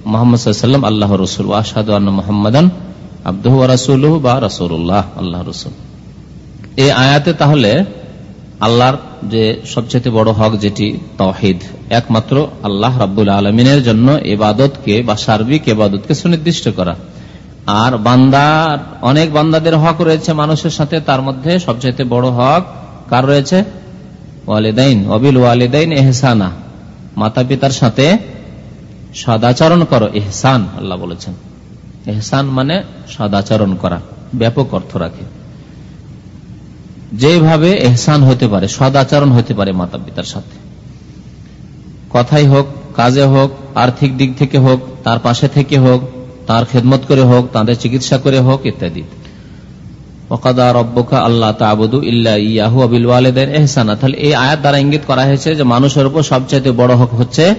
মোহাম্মদ আল্লাহ রসুল আসাদ মোহাম্মদান আব্দুহ রাসুল বা রাসুল্লাহ আল্লাহ রসুল এই আয়াতে তাহলে আল্লাহর যে সবচেয়ে বড় হক যেটি তহিদ একমাত্র আল্লাহ রাবুল আলমিনের জন্য এবাদতকে বা সার্বিক এবাদতকে সুনির্দিষ্ট করা। আর বান্দার অনেক বান্দাদের হক রয়েছে মানুষের সাথে, তার মধ্যে সবচেয়ে বড় হক কার রয়েছে? ওয়ালিদাইন অবিল ওয়ালিদাইন এহসানা মাতা পিতার সাথে সদাচরণ করো, এহসান, আল্লাহ বলেছেন। এহসান মানে সদাচরণ করা, ব্যাপক অর্থ রাখে। যেভাবে এহসান হতে পারে, সদাচরণ হতে পারে মাতা পিতার সাথে। কথাই হোক, কাজে হোক, আর্থিক দিক থেকে হোক, তার পাশে থেকে হোক, তার খেদমত করে হোক, তাদের চিকিৎসা করে হোক, ইত্যাদি। আল্লাহ তাবুদু তাহলে এই আয়াত দ্বারা ইঙ্গিত করা হয়েছে যে মানুষের উপর সবচাইতে বড় হক হচ্ছে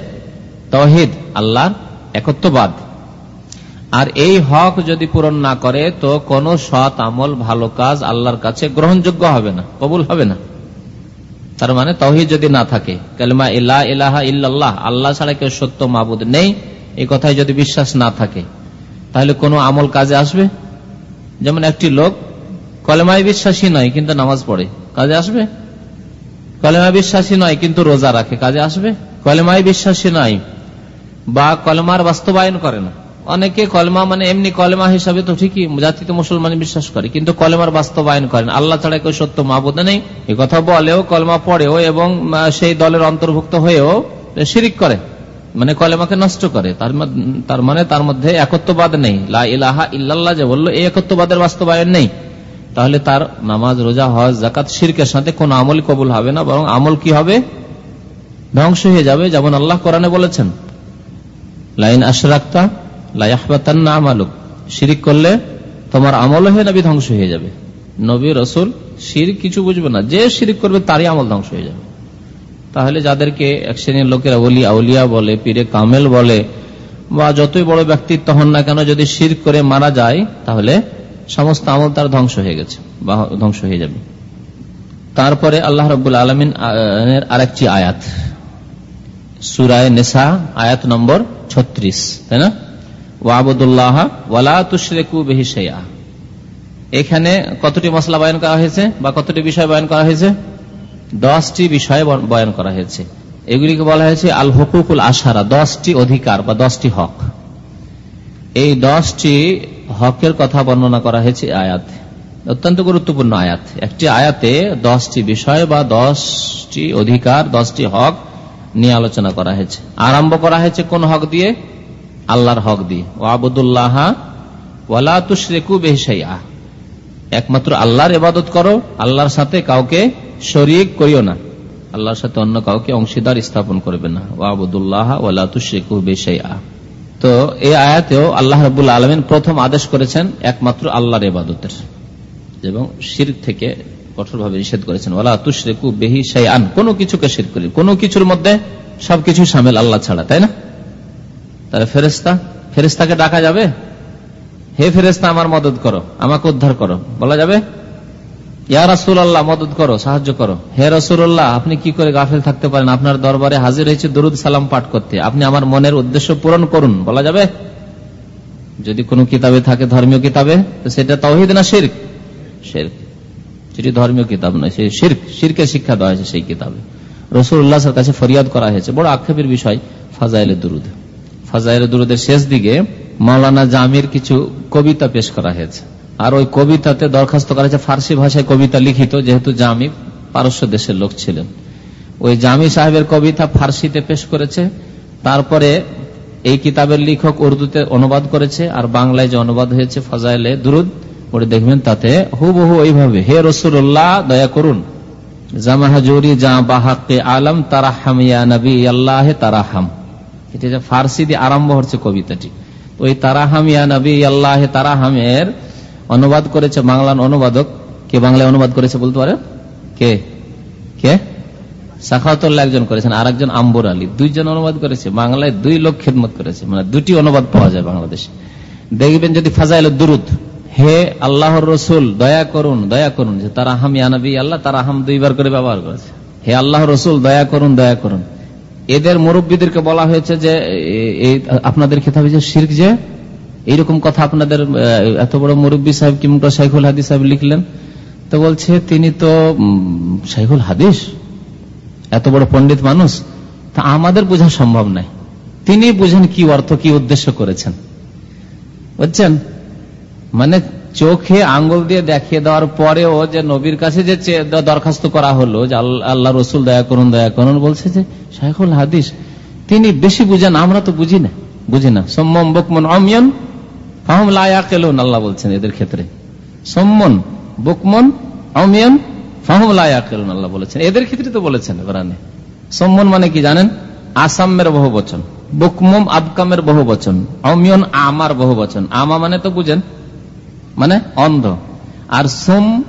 তহিদ, আল্লাহর একত্ববাদ। আর এই হক যদি পূরণ না করে, তো কোন সৎ আমল, ভালো কাজ আল্লাহর কাছে গ্রহণযোগ্য হবে না, কবুল হবে না। তার মানে তহিদ যদি না থাকে, কালমা ইল্লাহ ইলাহা ইল্লাল্লাহ, আল্লাহ ছাড়া কেউ সত্য মাবুদ নেই, এই কথায় যদি বিশ্বাস না থাকে, তাহলে কোনো আমল কাজে আসবে? যেমন একটি লোক কলেমায় বিশ্বাসী নয়, কিন্তু নামাজ পড়ে, কাজে আসবে? কলেমায় বিশ্বাসী নয়, কিন্তু রোজা রাখে, কাজে আসবে? কলেমায় বিশ্বাসী নয় বা কলমার বাস্তবায়ন করে না। অনেকে কলমা মানে এমনি কলমা হিসাবে তো ঠিকই জাতিতে মুসলমান বিশ্বাস করে, কিন্তু কলমার বাস্তবায়ন করেন আল্লাহ ছাড়া কেউ সত্য মাহবুদ নেই। এ কথা বলেও, কলমা পড়েও এবং সেই দলের অন্তর্ভুক্ত হয়েও শিরিক করে। মানে কলেমাকে নষ্ট করে। তার মানে তার মধ্যে একত্ববাদ নেই। লা ইলাহা ইল্লাল্লাহ যে বলল, এই একত্ববাদের বাস্তবায়ন নেই। তাহলে তার নামাজ, রোজা, হজ জাকাত শিরকের সাথে কোন আমল কবুল হবে না, বরং আমল কি হবে? ধ্বংস হয়ে যাবে, যেমন আল্লাহ কোরআনে বলেছেন। লাইন আশরাক্তা লাইহবাতান্না আমালুক। শিরিক করলে তোমার আমল হয়ে নবী ধ্বংস হয়ে যাবে। নবী, রসুল শির কিছু বুঝবে না। যে শিরিক করবে তারই আমল ধ্বংস হয়ে যাবে। তাহলে যাদেরকে এক শ্রেণির লোকেরা বলি আউলিয়া বলে, পীরে কামেল বলে, বা যতই বড় ব্যক্তিত্ব হন না কেন, যদি শির করে মারা যায়, তাহলে সমস্ত আমল তার ধ্বংস হয়ে গেছে, বা ধ্বংস হয়ে যাবে। তারপরে আল্লাহ রবুল আলমিন আরেকটি আয়াত। সুরায় নেশা আয়াত নম্বর ছত্রিশ, তাই না? ওয়াবুদুল্লাহ ওয়ালা তুশরেকু বেহিসাইয়া এখানে কতটি মশলা বয়ন করা হয়েছে বা কতটি বিষয় বয়ন করা হয়েছে? দশটি বিষয় বয়ন করা হয়েছে। এগুলিকে বলা হয়েছে আল হকুকুল আশারা, দশটি অধিকার বা দশটি হক। এই দশটি হকের কথা বর্ণনা করা হয়েছে আয়াত। অত্যন্ত গুরুত্বপূর্ণ আয়াত। একটি আয়াতে দশটি বিষয় বা দশটি অধিকার, দশটি হক নিয়ে আলোচনা করা হয়েছে। আরম্ভ করা হয়েছে কোন হক দিয়ে? আল্লাহর হক দিয়ে। ও আবুদুল্লাহ ওয়ালা তুশরেকু বেহসাইয়া একমাত্র আল্লাহর ইবাদত করো, আল্লাহর সাথে কাউকে শরিক করিও না। আল্লাহর সাথে অন্য কাউকে অংশীদার স্থাপন করবে না। ও আবুদুল্লাহ ওয়ালা তুশরেকু বেহসাইয়া তো এই আয়াতেও আল্লাহ রবুল আলমিন প্রথম আদেশ করেছেন একমাত্র আল্লাহর ইবাদতের। এবং শির থেকে কঠোরভাবে নিষেধ করেছেন। ওলা তুশরেকু বেহি সাই আন কোনো কিছুকে শির করি। কোনো কিছুর মধ্যে সবকিছু সামিল আল্লাহ ছাড়া, তাই না? তাহলে ফেরেস্তা ফেরেস্তাকে ডাকা যাবে? হে ফেরেস্তা আমার মদত করো, আমাকে উদ্ধার করো। বলা যাবে? ইয়া রাসুল আল্লাহ মদত করো, সাহায্য করো। হে রসুল্লাহ আপনি কি করে গাফেল থাকতে পারেন? আপনার দরবারে হাজির হয়েছে দরুদ সালাম পাঠ করতে। আপনি আমার মনের উদ্দেশ্য পূরণ করুন। বলা যাবে? যদি কোনো কিতাবে থাকে, ধর্মীয় কিতাবে, তো সেটা তহিদ না শির্ক? শির্ক। সেটি ধর্মীয় কিতাব নয় সেই শির্ক শিরকে শিক্ষা দেওয়া হয়েছে সেই কিতাবে। রসুল্লাহর কাছে ফরিয়াদ করা হয়েছে। বড় আক্ষেপের বিষয় ফাজাইলে দুরুদ। ফাজাইলে দুরুদের শেষ দিকে মাওলানা জামির কিছু কবিতা পেশ করা হয়েছে। আর ওই কবিতাতে দরখাস্ত করা হয়েছে, ফার্সি ভাষায় কবিতা লিখিত, যেহেতু জামি পারস্য দেশের লোক ছিলেন। ওই জামি সাহেবের কবিতা ফার্সিতে পেশ করেছে। তারপরে এই কিতাবের লেখক উর্দুতে অনুবাদ করেছে, আর বাংলায় যে অনুবাদ হয়েছে ফাজাইলে দুরুদ পরে দেখবেন তাতে হুবহু ওইভাবে হে রসুল্লাহ দয়া করুন। জামাহাজুরি যা বাহাকে আলম তারাহাম ইয়া নবী, আল্লাহ তারাহাম। এটি ফার্সি দিয়ে আরম্ভ হচ্ছে কবিতাটি। ওই তারাহাম ইয়া নবী, আল্লাহ তারাহামের অনুবাদ করেছে বাংলার অনুবাদক। কে বাংলায় অনুবাদ করেছে বলতে পারে কে? কে? সাখাউতুল্লাহ একজন করেছেন আর একজন আম্বর আলী। দুইজন অনুবাদ করেছে, বাংলায় দুই লোক খেদমত করেছে। মানে দুটি অনুবাদ পাওয়া যায় বাংলাদেশে। দেখবেন যদি ফাজাইল দুরুদ হে আল্লাহর রসুল, দয়া করুন দয়া করুন যে তারা হাম ইয়ানবী আল্লাহ তারা হাম দুইবার করে ব্যবহার করেছে। হে আল্লাহ রসুল, দয়া করুন দয়া করুন। এদের মুরব্বীদেরকে বলা হয়েছে যে আপনাদের খেতাবে যে শির্ক যে, এইরকম কথা আপনাদের এত বড় মুরব্বী সাহেব কিংবা শাইখুল হাদিস সাহেব লিখলেন? তো বলছে, তিনি তো শাইখুল হাদিস, এত বড় পণ্ডিত মানুষ, তা আমাদের বোঝা সম্ভব নাই। তিনি বুঝেন কি অর্থ, কি উদ্দেশ্য করেছেন। বুঝছেন? মানে চোখে আঙ্গুল দিয়ে দেখিয়ে দেওয়ার পরেও যে নবীর কাছে যে দরখাস্ত করা হলো, যে আল্লাহ রসুল দয়া করুন দয়া করুন, বলছে যে, শাইখুল হাদিস, তিনি বেশি বুঝেন, আমরা তো বুঝি না। বুঝি না। সম্মম বকমন অমিয়ন, ফাহম লায়া লায়াকেলুন আল্লাহ বলছেন এদের ক্ষেত্রে। সম্মন বকমন অমিয়ন, ফাহম লায়া লায়াকেলুন আল্লাহ বলেছেন। এদের ক্ষেত্রে তো বলেছেন কোরআনে। সম্মন মানে কি জানেন? আসামের বহু বচন। বকমম আবকামের বহু বচন। অমিয়ন আমার বহু বচন। আমা মানে তো বুঝেন। মানে অন্ধ। আর সোম,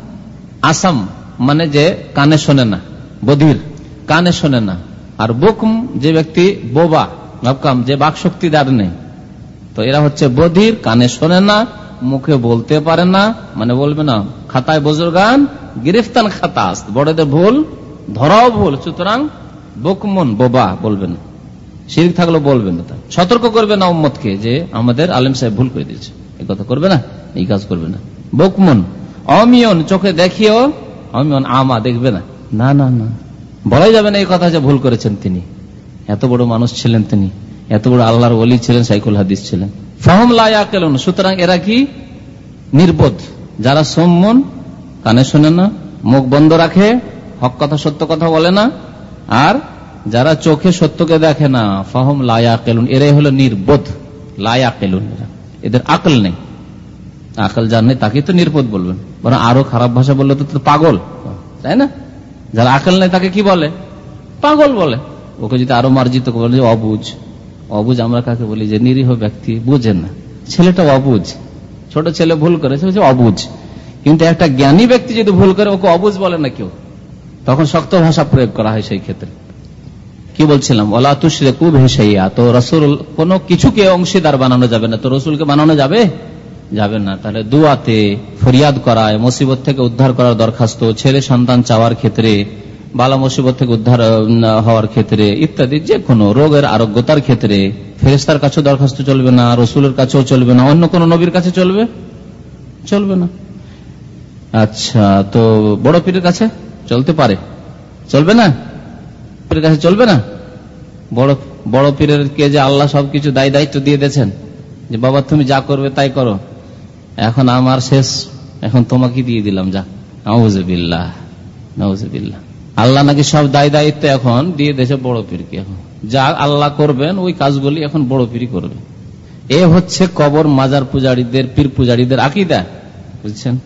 আসাম মানে যে কানে শোনে না, বধির, কানে শোনে না। আর বুকুম যে ব্যক্তি বোবা, ভাবকাম, যে বাক শক্তিদার নেই। তো এরা হচ্ছে বধির, কানে শোনে না, মুখে বলতে পারে না মানে বলবে না, খাতায় বজুরগান, গ্রেফতান খাতা আস বড়দের ভুল, ধরাও ভুল, সুতরাং বকমন বোবা, বলবে না। শিরিক থাকলেও বলবে না সতর্ক করবে না যে আমাদের আলিম সাহেব ভুল করে দিয়েছে। এই কথা করবে না, এই কাজ করবে না। বকমন, অমিয়ন চোখে দেখিও অমিয়ন আমা দেখবে না। না না না। বলাই যাবে না এই কথা যে ভুল করেছেন তিনি। এত বড় মানুষ ছিলেন তিনি। এত বড় আল্লাহর অলি ছিলেন, সাইকুল হাদিস ছিলেন। ফহম লায়াকেলন সুতরাং এরা কি? নির্বোধ। যারা সম্মন, কানে শোনে না, মুখ বন্ধ রাখে, হক কথা, সত্য কথা বলে না, আর যারা চোখে সত্যকে দেখে না, ফহম লায়াকেলুন এরাই হলো নির্বোধ। লায়াকেলুন এদের আকল নেই। আকল যার নেই তাকে তো নির্বোধ বলবেন। বরং আরও খারাপ ভাষা বললে তো পাগল। তাই না? যারা আকল নেই তাকে কি বলে? পাগল বলে। ওকে যদি আরও মার্জিত বলে অবুঝ অবুঝ আমরা কাকে বলি? যে নিরীহ ব্যক্তি বুঝেন না। ছেলেটা অবুঝ ছোট ছেলে ভুল করে করেছে অবুঝ কিন্তু একটা জ্ঞানী ব্যক্তি যদি ভুল করে, ওকে অবুঝ বলে না কেউ। তখন শক্ত ভাষা প্রয়োগ করা হয় সেই ক্ষেত্রে। কি বলছিলাম? ওলা তুষরে কুব হেসাইয়া তো রসুল কোন কিছুকে অংশীদার বানানো যাবে না। তো রসুলকে বানানো যাবে? যাবে না। তাহলে দুয়াতে ফরিয়াদ করায় মুসিবত থেকে উদ্ধার করার দরখাস্ত, ছেলে সন্তান চাওয়ার ক্ষেত্রে, বালা মুসিবত থেকে উদ্ধার হওয়ার ক্ষেত্রে ইত্যাদি যে কোনো রোগের আরোগ্যতার ক্ষেত্রে ফেরেস্তার কাছেও দরখাস্ত চলবে না, রসুলের কাছেও চলবে না, অন্য কোন নবীর কাছে চলবে? চলবে না। আচ্ছা তো বড় পীরের কাছে? চলতে পারে। চলবে না? পীরের কাছে চলবে না? বড় বড় পীরের কে যে আল্লাহ সবকিছু দায় দায়িত্ব দিয়ে দিয়েছেন? যে বাবা, তুমি যা করবে তাই করো। এখন আমার শেষ। এখন তোমাকে দিয়ে দিলাম, যা। নওয়াজবিল্লাহ নওয়াজবিল্লাহ আল্লাহ নাকি সব দায় দায়িত্ব এখন দিয়ে দিয়েছে বড় পীরকে এখন। যা আল্লাহ করবেন, ওই কাজগুলি এখন বড় পীরই করবে। এ হচ্ছে কবর মাজার পূজারীদের, পীর পূজারীদের আকিদা। বুঝছেন?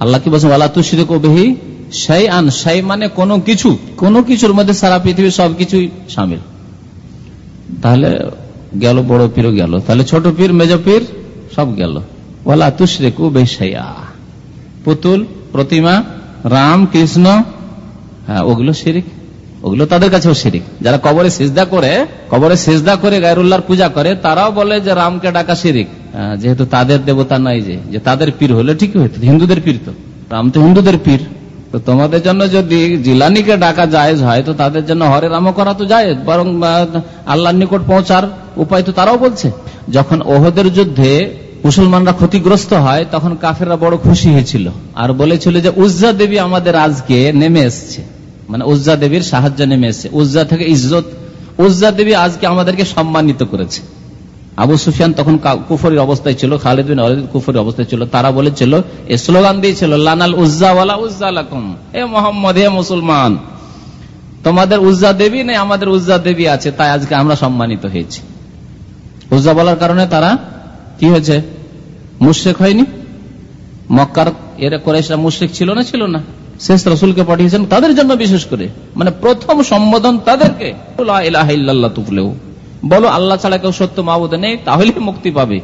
আল্লাহ কি বলছেন আল্লাহ তুশিরে কবেহি সাই আন সাই মানে কোনো কিছু কোনো কিছুর মধ্যে সারা পৃথিবীর সবকিছুই সামিল। তাহলে গেল বড় পীরও গেল। তাহলে ছোট পীর মেজ পীর সব গেল। ওলা তুশরে কুবেশাইয়া পুতুল প্রতিমা রাম কৃষ্ণ হ্যাঁ ওগুলো শিরিক। ওগুলো তাদের কাছেও শিরিক। যারা কবরে সিজদা করে কবরে সিজদা করে গায়রুল্লাহর পূজা করে তারাও বলে যে রামকে ডাকা শিরিক। হ্যাঁ, যেহেতু তাদের দেবতা নাই যে যে তাদের পীর হলে ঠিক হইতো। হিন্দুদের পীর তো। রাম তো হিন্দুদের পীর। তো তোমাদের জন্য যদি জিলানিকে ডাকা জায়েজ হয়, তো তাদের জন্য হরে রাম করা তো যায় বরং আল্লাহর নিকট পৌঁছার উপায় তো তারাও বলছে। যখন ওহদের যুদ্ধে মুসলমানরা ক্ষতিগ্রস্ত হয়, তখন কাফেররা বড় খুশি হয়েছিল আর বলেছিল যে উজ্জা দেবী আমাদের আজকে নেমে এসছে। মানে উজ্জা দেবীর সাহায্য নেমে এসছে। উজ্জা থেকে ইজ্জত, উজ্জা দেবী আজকে আমাদেরকে সম্মানিত করেছে। আবু সুফিয়ান তখন কুফরির অবস্থায় ছিল, খালিদ বিন কুফরির অবস্থায় ছিল। তারা বলেছিল, এ স্লোগান দিয়েছিল, লানাল উজ্জাওয়ালা উজ্জা লাকুম। এ মোহাম্মদ, হে মুসলমান, তোমাদের উজ্জা দেবী নেই, আমাদের উজ্জা দেবী আছে, তাই আজকে আমরা সম্মানিত হয়েছি। উজ্জা বলার কারণে তারা কি হয়েছে? মুশ্রেক হয়নি? মক্কার এর কোরাইশরা মুশ্রিক ছিল না ছিল না। শেষ রসুলকে পাঠিয়েছেন তাদের জন্য বিশেষ করে। মানে প্রথম সম্বোধন তাদেরকে। তুফলেও বলো, আল্লাহ ছাড়া কেউ সত্য মাহবুদ নেই তাহলে মুক্তি পাবে।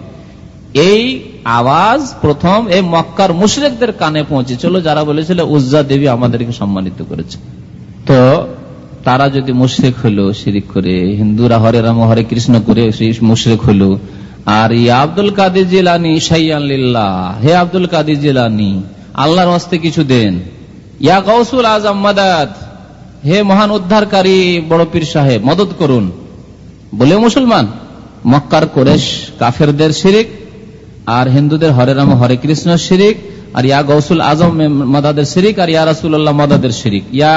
এই আওয়াজ প্রথম এই মক্কার মুশরেকদের কানে পৌঁছেছিল, যারা বলেছিল, উজ্জা দেবী আমাদেরকে সম্মানিত করেছে। তো তারা যদি মুশরেক হলো, শিরিক করে, হিন্দুরা হরে রাম, হরে কৃষ্ণ করে মুশরেক হলো, আর ই আব্দুল কাদের জিলানি সাইয়াল্লাহ হে আব্দুল কাদের জিলানি, আল্লাহর হস্তে কিছু দেন। ইয়া গৌসুল আজম, মাদাদ, হে মহান উদ্ধারকারী, বড় পীর সাহেব, মদত করুন। বলে মুসলমান, মক্কার কোরেশ কাফেরদের শিরিক, আর হিন্দুদের হরে রাম, হরে কৃষ্ণ শিরিক, আর ইয়া গৌসুল আজম মদাদের শিরিক, আর ইয়া রাসুল্লাহ মদাদের শিরিক। ইয়া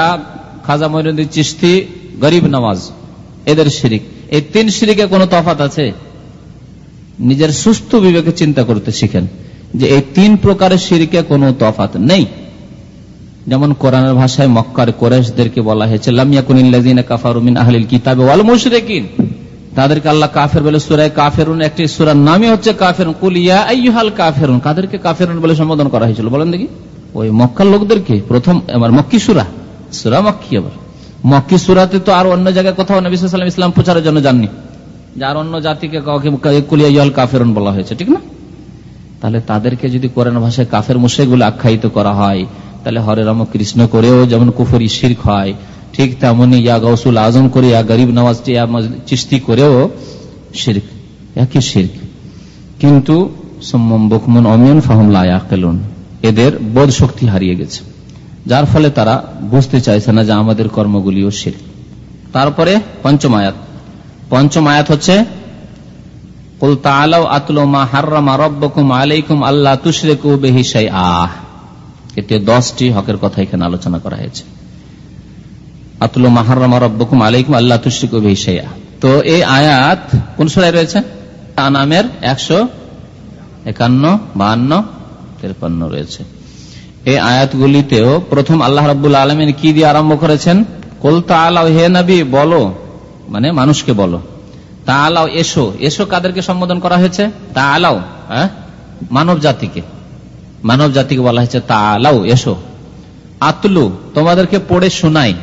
খাজা মহিনুদ্দিন চিস্তি গরিব নওয়াজ, এদের শিরিক। এই তিন শিরিকে কোনো তফাত আছে? নিজের সুস্থ বিবেকে চিন্তা করতে শিখেন যে এই তিন প্রকারের শিরিকে কোনো তফাত নেই। যেমন কোরআনের ভাষায় মক্কার কোরেশদেরকে বলা হয়েছে লামিয়াকুনিল্লাযিনা কাফারু মিন আহলিল কিতাবে ওয়াল মুশরিকিন। তাদেরকে আল্লাহ কাফের বলে সুরায় কাফেরুন, একটি সুরার নামই হচ্ছে কাফেরুন। কুলিয়া আইয়ুহাল কাফেরুন। কাদেরকে কাফেরুন বলে সম্বোধন করা হয়েছিল? বলেন দেখি। ওই মক্কার লোকদেরকে প্রথম আমার মক্কি সুরা। সুরা মক্কি আবার। মক্কি সুরাতে তো আর অন্য জায়গায় কোথাও নবী সাল্লাম ইসলাম প্রচারের জন্য যাননি। যার অন্য জাতিকে কাউকে কুলিয়া ইয়ল কাফেরুন বলা হয়েছে, ঠিক না? তাহলে তাদেরকে যদি কোরআন ভাষায় কাফের মুশেগুলো আখ্যায়িত করা হয়, তাহলে হরে রাম কৃষ্ণ করেও যেমন কুফরি শির্ক হয় ঠিক তেমনি ইয়া গৌসুল আজম করে, ইয়া গরিব নওয়াজ চিস্তি করেও শির্ক, একই শির্ক। কিন্তু সম্মম বকমন অমিয়ন ফাহমলা আকেলুন এদের বোধ শক্তি হারিয়ে গেছে। যার ফলে তারা বুঝতে চাইছে না যে আমাদের কর্মগুলিও শির্ক। তারপরে পঞ্চম আয়াত। পঞ্চম আয়াত হচ্ছে, কুল তাআলাউ আতলু মা এতে দশটি হকের কথা এখানে আলোচনা করা হয়েছে। আতুল মাহারামা রব্বকুম আলাইকুম আল্লাহ বিহি তো এই আয়াত কোন সূরায় রয়েছে? আনামের একশো একান্ন, বাহান্ন, তেরপান্ন রয়েছে। এই আয়াতগুলিতেও প্রথম আল্লাহ রাব্বুল আলমিন কি দিয়ে আরম্ভ করেছেন? কোল তাআলাউ, হে নবী, বলো মানে মানুষকে বলো। তা আলাও এসো। এসো কাদেরকে সম্বোধন করা হয়েছে? তা আলাও হ্যাঁ? মানব জাতিকে। মানব জাতিকে বলা হয়েছে তা আলাও এসো। আতলু, তোমাদেরকে পড়ে শোনাই।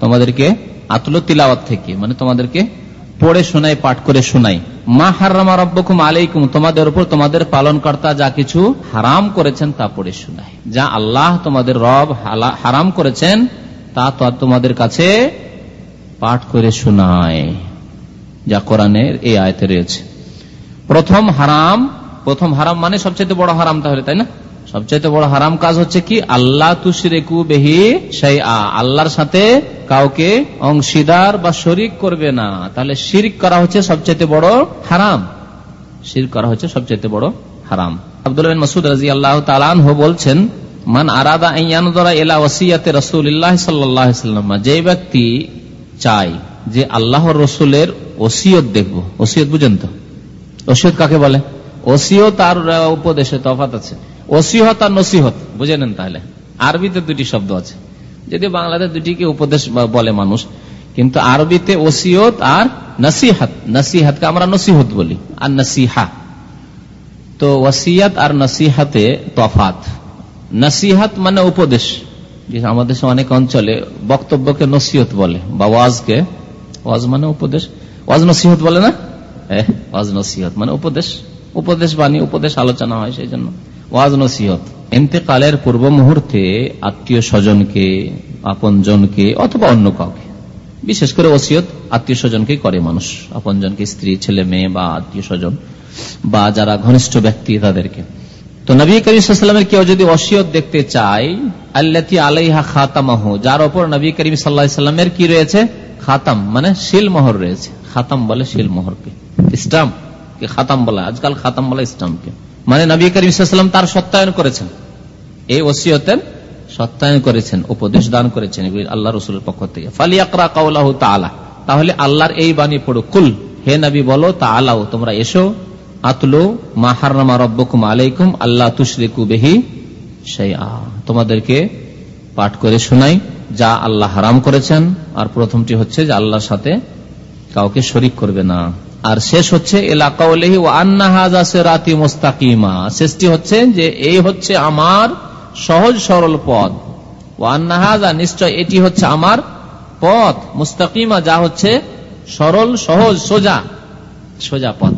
তোমাদেরকে আতলু তিলাওয়াত থেকে মানে তোমাদেরকে পড়ে শোনাই পাঠ করে শোনাই মা হারামা রব্বকুম আলাইকুম, তোমাদের উপর তোমাদের পালন কর্তা যা কিছু হারাম করেছেন তা পড়ে শোনাই যা আল্লাহ তোমাদের রব হারাম করেছেন, তা তোমাদের কাছে পাঠ করে শোনায়, যা কোরআনের এই আয়তে রয়েছে। প্রথম হারাম প্রথম হারাম মানে সবচেয়ে বড় হারাম তাহলে, তাই না? সবচেয়ে বড় হারাম কাজ হচ্ছে কি? আল্লাহ তুশরেকু বেহি সেই আল্লাহর সাথে কাউকে অংশীদার বা শরিক করবে না। তাহলে শিরিক করা হচ্ছে সবচেয়ে বড় হারাম। শির করা হচ্ছে সবচেয়ে বড় হারাম। আব্দুল মাসুদ রাজি আল্লাহ তালানহ বলছেন, মান আরাদা ইয়ানদরা এলা ওসিয়াতে রসুল্লাহ সাল্লাম। যে ব্যক্তি চাই যে আল্লাহর রসুলের ওসিয়ত দেখব। ওসিয়ত বুঝেন তো? ওসিয়ত কাকে বলে? ওসিয়ত আর উপদেশে তফাত আছে। ওসিহত আর নসিহত, বুঝে নেন তাহলে। আরবিতে দুটি শব্দ আছে। যদি বাংলাতে দুটিকে উপদেশ বলে মানুষ, কিন্তু আরবিতে ওসিয়ত আর নসিহাত, নসিহাতকে আমরা নসিহত বলি, আর নসিহা। তো ওসিয়াত আর নসিহাতে তফাত। নসিহাত মানে উপদেশ আমাদের অনেক অঞ্চলে বক্তব্যকে নসিহত বলে, বা ওয়াজকে, ওয়াজ মানে উপদেশ। ওয়াজ নসিহত বলে না? ওয়াজ নসিহত মানে উপদেশ। উপদেশ বাণী, উপদেশ আলোচনা হয় সেই জন্য। ওয়াজ নসিহত। ইন্তেকালের পূর্ব মুহূর্তে আত্মীয় স্বজনকে, আপনজনকে অথবা অন্য কাউকে, বিশেষ করে ওসিয়ত, আত্মীয় স্বজনকে করে মানুষ, আপনজনকে স্ত্রী, ছেলে, মেয়ে বা আত্মীয় স্বজন বা যারা ঘনিষ্ঠ ব্যক্তি তাদেরকে। তো নবী করিমের কেউ যদি অসিয়ত দেখতে চায়, আল্লাতি আলাইহা খাতামাহ, যার ওপর নবী করিম সাল্লামের কি রয়েছে? খাতাম মানে শিল মোহর রয়েছে। খাতাম বলে শিল মোহরকে, স্টাম্প কে খাতাম বলা, আজকাল খাতাম বলে স্টাম্পকে। মানে নবী করিম ইসলাম তার সত্যায়ন করেছেন। এই ওসিয়তের সত্যায়ন করেছেন, উপদেশ দান করেছেন আল্লাহ রসুলের পক্ষ থেকে। ফালিয়াকরা কাউলাহ তালা তাহলে আল্লাহর এই বাণী পড়ো। কুল, হে নবী বলো তা আলাও তোমরা এসো, আতলো মাহারনামা রব্বকুম আলাইকুম আল্লাহ তুশরিকু বেহি সেই তোমাদেরকে পাঠ করে শোনাই, যা আল্লাহ হারাম করেছেন, আর প্রথমটি হচ্ছে যে আল্লাহর সাথে কাউকে শরিক করবে না। আর শেষ হচ্ছে এলাকাউলেহি ও আন্নাহাজা সে রাতি মোস্তাকিমা শেষটি হচ্ছে যে এই হচ্ছে আমার সহজ সরল পথ। ও আন্নাহাজা নিশ্চয় এটি হচ্ছে আমার পথ, মুস্তাকিমা, যা হচ্ছে সরল, সহজ, সোজা সোজা পথ।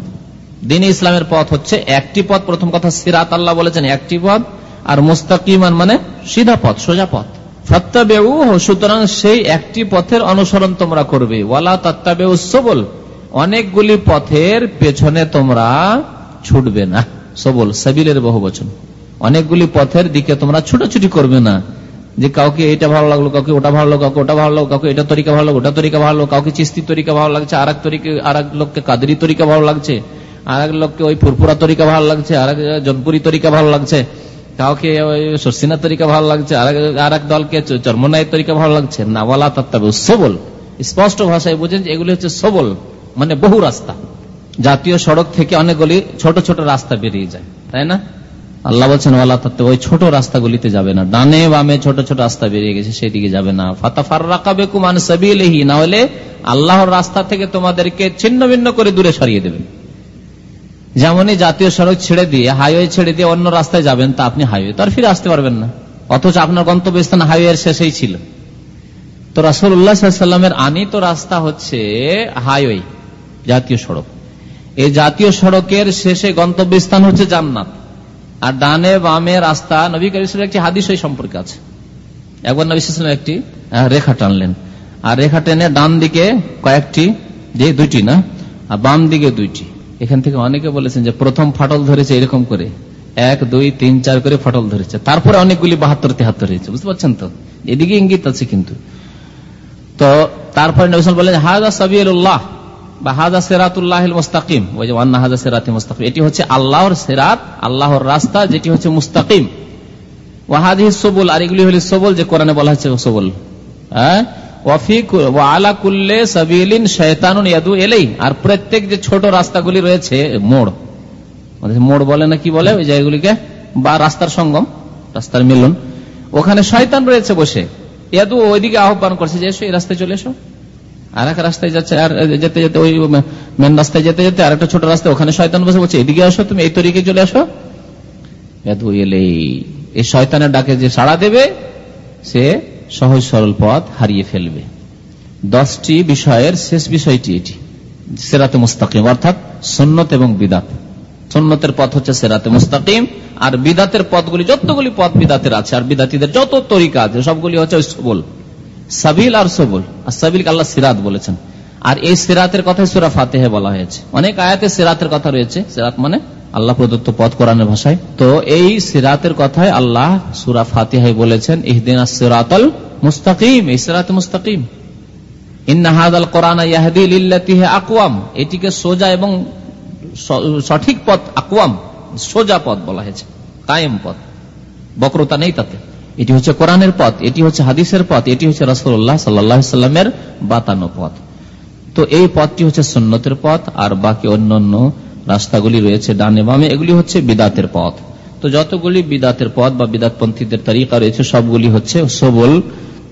দিন ইসলামের পথ হচ্ছে একটি পথ, প্রথম কথা সিরাত আল্লাহ বলেছেন, একটি পথ, আর মুস্তাকিমান মানে সিধা পথ, সোজা পথ। ফত্তাবেউ সুতরাং সেই একটি পথের অনুসরণ তোমরা করবে। ওয়ালা তত্তাবেউ সবল অনেকগুলি পথের পেছনে তোমরা ছুটবে না। সবল, সাবিলের বহু বচন। অনেকগুলি পথের দিকে তোমরা ছুটাছুটি করবে না। যে কাউকে এটা ভালো লাগল, কাউকে ওটা ভালো লাগল, কাউকে ওটা ভালো লাগল, কাউকে এটা তরিকা ভালো লাগল, ওটা তরিকা ভালো কাউকে চিস্তি তরিকা ভালো লাগছে আর এক তরিকা আর এক লোককে কাদরি তরিকা ভালো লাগছে আর এক লোককে ওই ফুরপুরা তরিকা ভালো লাগছে আর এক জনপুরি তরিকা ভালো লাগছে, কাউকে ওই সরসিনা তরিকা ভালো লাগছে আর এক দলকে চর্মনায়ের তরিকা ভালো লাগছে না বলা তত্ত্বে, সবল। স্পষ্ট ভাষায় বুঝেন যে এগুলি হচ্ছে সবল। মানে বহু রাস্তা। জাতীয় সড়ক থেকে অনেকগুলি ছোট ছোট রাস্তা বেরিয়ে যায়, তাই না? আল্লাহ বলছেন আল্লাহ তত্ত্ব ওই ছোট রাস্তাগুলিতে যাবে না। ডানে বামে ছোট ছোট রাস্তা বেরিয়ে গেছে, সেদিকে যাবে না। ফাতাফার রাখাবে কুমান সাবিলেহি, না হলে আল্লাহর রাস্তা থেকে তোমাদেরকে ছিন্ন ভিন্ন করে দূরে সরিয়ে দেবেন যেমনই জাতীয় সড়ক ছেড়ে দিয়ে, হাইওয়ে ছেড়ে দিয়ে অন্য রাস্তায় যাবেন, তা আপনি হাইওয়ে তো আর ফিরে আসতে পারবেন না। অথচ আপনার গন্তব্যস্থান হাইওয়ের শেষেই ছিল। তো রাসুল্লাহামের আনিত রাস্তা হচ্ছে হাইওয়ে। জাতীয় সড়ক। এই জাতীয় সড়কের শেষে গন্তব্যস্থান হচ্ছে জান্নাত। আর ডানে বামে রাস্তা, নবী একটি হাদিস ওই সম্পর্কে আছে। একবার নবী একটি রেখা টানলেন। আর রেখা টেনে ডান দিকে কয়েকটি যে দুইটি না? আর বাম দিকে দুইটি। এখান থেকে অনেকে বলেছেন যে প্রথম ফাটল ধরেছে এরকম করে। এক, দুই, তিন, চার করে ফাটল ধরেছে। তারপরে অনেকগুলি বাহাত্তর তেহাত্তর হয়েছে। বুঝতে পারছেন তো? এদিকে ইঙ্গিত আছে কিন্তু। তো তারপরে নবিসাল বললেন হাজা সাবিউল্লাহ আর প্রত্যেক যে ছোট রাস্তাগুলি রয়েছে, মোড়। মোড় বলে না কি বলে, ওই জায়গাগুলিকে? বা রাস্তার সঙ্গম, রাস্তার মিলন। ওখানে শয়তান রয়েছে বসে। ইয়াদু ওইদিকে আহ্বান করছে যে, এসো এই রাস্তায় চলে এসো। আর এক রাস্তায় যাচ্ছে, আর যেতে যেতে ওই মেন রাস্তায় যেতে যেতে আর একটা ছোট রাস্তায় ওখানে শয়তান বসে বলছে, এদিকে আসো তুমি, এই তরিকে চলে আসো? এলেই এই শয়তানের ডাকে যে সাড়া দেবে, সে সহজ সরল পথ হারিয়ে ফেলবে। দশটি বিষয়ের শেষ বিষয়টি এটি, সেরাতে মুস্তাকিম, অর্থাৎ সন্ন্যত এবং বিদাত। সন্ন্যতের পথ হচ্ছে সেরাতে মুস্তাকিম, আর বিদাতের পথগুলি, যতগুলি পথ বিদাতের আছে, আর বিদাতিদের যত তরিকা আছে, সবগুলি হচ্ছে সাবিল আর সবল। আর সাবিল আল্লাহ সিরাত বলেছেন। আর এই সিরাতের কথাই সুরা ফাতেহে বলা হয়েছে। অনেক আয়াতে সিরাতের কথা রয়েছে। সিরাত মানে আল্লাহ প্রদত্ত পথ কোরআনের ভাষায়। তো এই সিরাতের কথায় আল্লাহ সুরা ফাতিহাই বলেছেন, ইহদিন সিরাতল মুস্তাকিম এই সিরাত মুস্তাকিম। এটিকে সোজা এবং সঠিক পথ আকুয়াম সোজা পথ বলা হয়েছে, কায়েম পথ। বক্রতা নেই তাতে। এটি হচ্ছে কোরআনের পথ, এটি হচ্ছে হাদিসের পথ, এটি হচ্ছে রসুল্লাহ সাল্লামের বাতানো পথ। তো এই পথটি হচ্ছে সন্ন্যতের পথ, আর বাকি অন্যান্য রাস্তাগুলি রয়েছে ডানে বামে, এগুলি হচ্ছে বিদাতের পথ। তো যতগুলি বিদাতের পথ বা বিদাতপন্থীদের তালিকা রয়েছে, সবগুলি হচ্ছে সবল।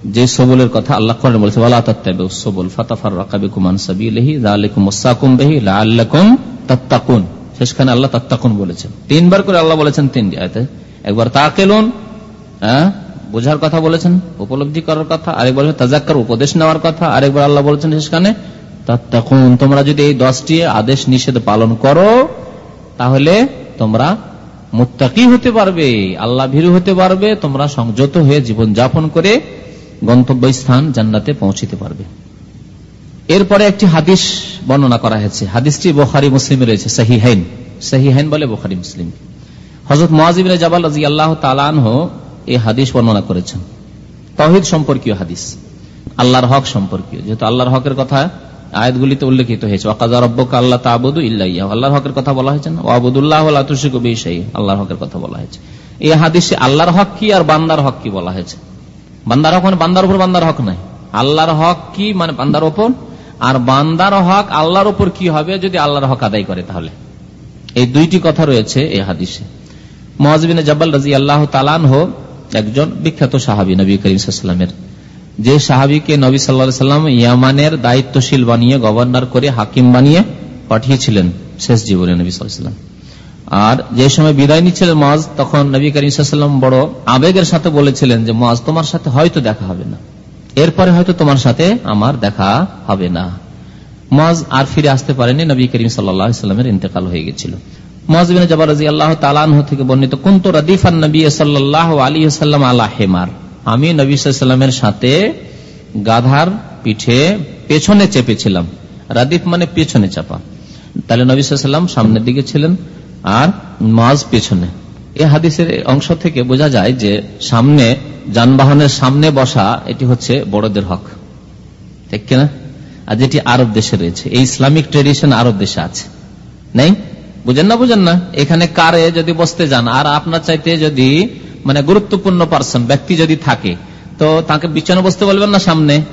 যে সবলের কথা আল্লাহ করেন বলেছে সবল ফাতাফার রাকাবে কুমান সাবিলহি লাআল্লাকুম তাত্তাকুন। শেষখানে আল্লাহ তাত্তাকুন বলেছেন। তিনবার করে আল্লাহ বলেছেন আয়াতে। একবার তাকেলুন হ্যাঁ? বোঝার কথা বলেছেন? উপলব্ধি করার কথা? তাজাক্কার, উপদেশ নেওয়ার কথা? আরেকবার আল্লাহ বলেছেন শেষখানে তাত্তাকুন, তোমরা যদি এই দশটি আদেশ নিষেধ পালন করো, তাহলে তোমরা হতে পারবে, আল্লাহ ভীরু হতে পারবে, তোমরা সংযত হয়ে জীবন যাপন করে গন্তব্যস্থান জান্নাতে পৌঁছিতে পারবে। এরপরে একটি হাদিস বর্ণনা করা হয়েছে। হাদিসটি বোখারি, মুসলিম রয়েছে সাহি হাইন সাহি হাইন বলে বোখারি, মুসলিম। হজরত মহাজিবিন জাবাল রাজি আল্লাহ তালানহ এই হাদিস বর্ণনা করেছেন। তহিদ সম্পর্কীয় হাদিস, আল্লাহর হক সম্পর্কীয়। যেহেতু আল্লাহর হকের কথা আয়াতগুলিতে উল্লেখিত হয়েছে, ওয়াকাজা রব্বকা আল্লাহ তাবুদু ইল্লাহ আল্লাহর হকের কথা বলা হয়েছে ওয়াবুদুল্লাহ আতুশিক বিশাই আল্লাহর হকের কথা বলা হয়েছে। এই হাদিসে আল্লাহর হক কি আর বান্দার হক কি বলা হয়েছে? বান্দার হক মানে বান্দার উপর বান্দার হক নাই। আল্লাহর হক কি মানে বান্দার ওপর আর বান্দার হক আল্লাহর উপর কি হবে যদি আল্লাহর হক আদায় করে তাহলে? এই দুইটি কথা রয়েছে এই হাদিসে। মহাজবিন জব্বাল রাজি আল্লাহ তালান হোক একজন বিখ্যাত সাহাবি নবী করিমের যে সাহাবিকে নবী সাল্লা সাল্লাম ইয়ামানের দায়িত্বশীল বানিয়ে, গভর্নর করে, হাকিম বানিয়ে পাঠিয়েছিলেন শেষ জীবনে নবী সাল্লাম আর যে সময় বিদায় নিচ্ছিলেন মাজ তখন নবী করিম বড় আবেগের সাথে বলেছিলেন যে মাজ তোমার সাথে হয়তো দেখা হবে না। এরপরে হয়তো তোমার সাথে আমার দেখা হবে না। মাজ আর ফিরে আসতে পারেনি নবী করিম সাল্লামের ইন্তেকাল হয়ে গেছিল। মহাজবিন জবার রাজি আল্লাহ তালাহ থেকে বর্ণিত, কুন্ত নবী সাল্লাহ আলী সাল্লাম আল্লাহ হেমার আমি নবী সাল্লামের সাথে গাধার পিঠে পেছনে চেপেছিলাম। রাদিফ মানে পেছনে চাপা। তাহলে নবী সাল্লাম সামনের দিকে ছিলেন আর মাজ পেছনে। এই হাদিসের অংশ থেকে বোঝা যায় যে সামনে, যানবাহনের সামনে বসা, এটি হচ্ছে বড়দের হক। ঠিক কিনা? আর যেটি আরব দেশে রয়েছে। এই ইসলামিক ট্রেডিশন আরব দেশে আছে। নেই? বুঝেন না বুঝেন না? এখানে কারে যদি বসতে যান আর আপনার চাইতে যদি মানে গুরুত্বপূর্ণ পার্সন ব্যক্তি যদি থাকে তো তাকে বিছানে বসতে বলবেন না সামনে?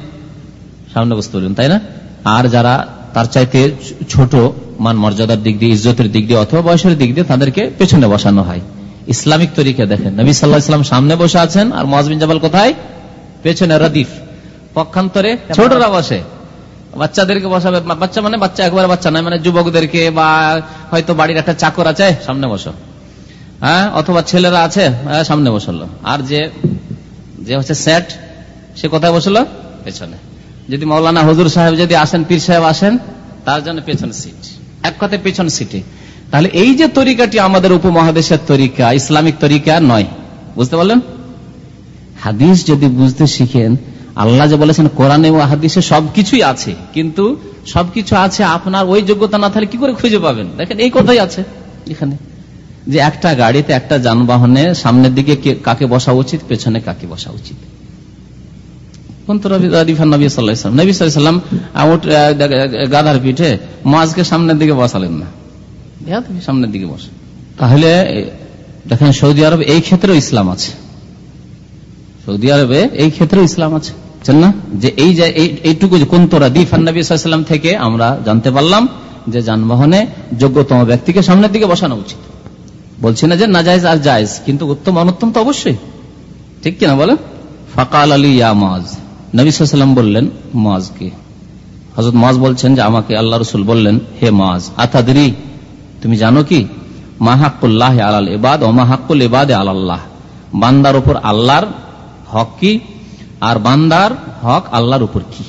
সামনে বসতে বলবেন তাই না? আর যারা তার চাইতে ছোট মান মর্যাদার দিক দিয়ে ইজ্জতের দিক দিয়ে অথবা বয়সের দিক দিয়ে তাদেরকে পেছনে বসানো হয়। ইসলামিক তরিকা দেখেন। নবী সাল্লাহ ইসলাম সামনে বসে আছেন আর মহাজবিন জাবাল কোথায়? পেছনে রদিফ। পক্ষান্তরে ছোটরা বসে। বাচ্চাদেরকে বসাবে বাচ্চা মানে বাচ্চা, একবার বাচ্চা নয় মানে যুবকদেরকে বা হয়তো বাড়ির একটা চাকর আছে, সামনে বসো। হ্যাঁ? অথবা ছেলেরা আছে সামনে বসল। আর যে যে হচ্ছে সেট সে কোথায় বসল? পেছনে। যদি মৌলানা হজুর সাহেব যদি আসেন, পীর সাহেব আসেন, তার জন্য পেছন সিট এক কথায় পেছন সিটে তাহলে এই যে তরিকাটি আমাদের উপমহাদেশের তরিকা, ইসলামিক তরিকা নয়। বুঝতে পারলেন? হাদিস যদি বুঝতে শিখেন আল্লাহ যে বলেছেন, কোরআনে ও হাদিসে সবকিছুই আছে, কিন্তু সবকিছু আছে আপনার ওই যোগ্যতা না থাকলে কি করে খুঁজে পাবেন? দেখেন, এই কথাই আছে এখানে। যে একটা গাড়িতে একটা যানবাহনে সামনের দিকে কাকে বসা উচিত, পেছনে কাকে বসা উচিত। গাধার পিঠে মাছকে সামনের দিকে বসালেন না। সামনের দিকে বসে। তাহলে, দেখেন সৌদি আরব এই ক্ষেত্রেও ইসলাম আছে। সৌদি আরবে এই ক্ষেত্রেও ইসলাম আছে। না? যে এই যে এইটুকু কোন্তরা দিফান্নবীলাম থেকে আমরা জানতে পারলাম যে যানবাহনে যোগ্যতম ব্যক্তিকে সামনের দিকে বসানো উচিত। বলছি না যে না জায়জ আর জায়জ, কিন্তু উত্তম অনুত্তম তো অবশ্যই। ঠিক কিনা বলেন? ফাকাল আলী ইয়া মাজ। নবীলাম বললেন মাজকে হজরত মাজ বলছেন যে, আমাকে আল্লাহ রসুল বললেন, হে মাজ আতাদি তুমি জানো কি? মাহাকুল্লাহ আলাল এবাদ ও মাহাকুল এবাদ আল্লাহ বান্দার উপর আল্লাহর হক কি? আর বান্দার হক আল্লাহর উপর কি?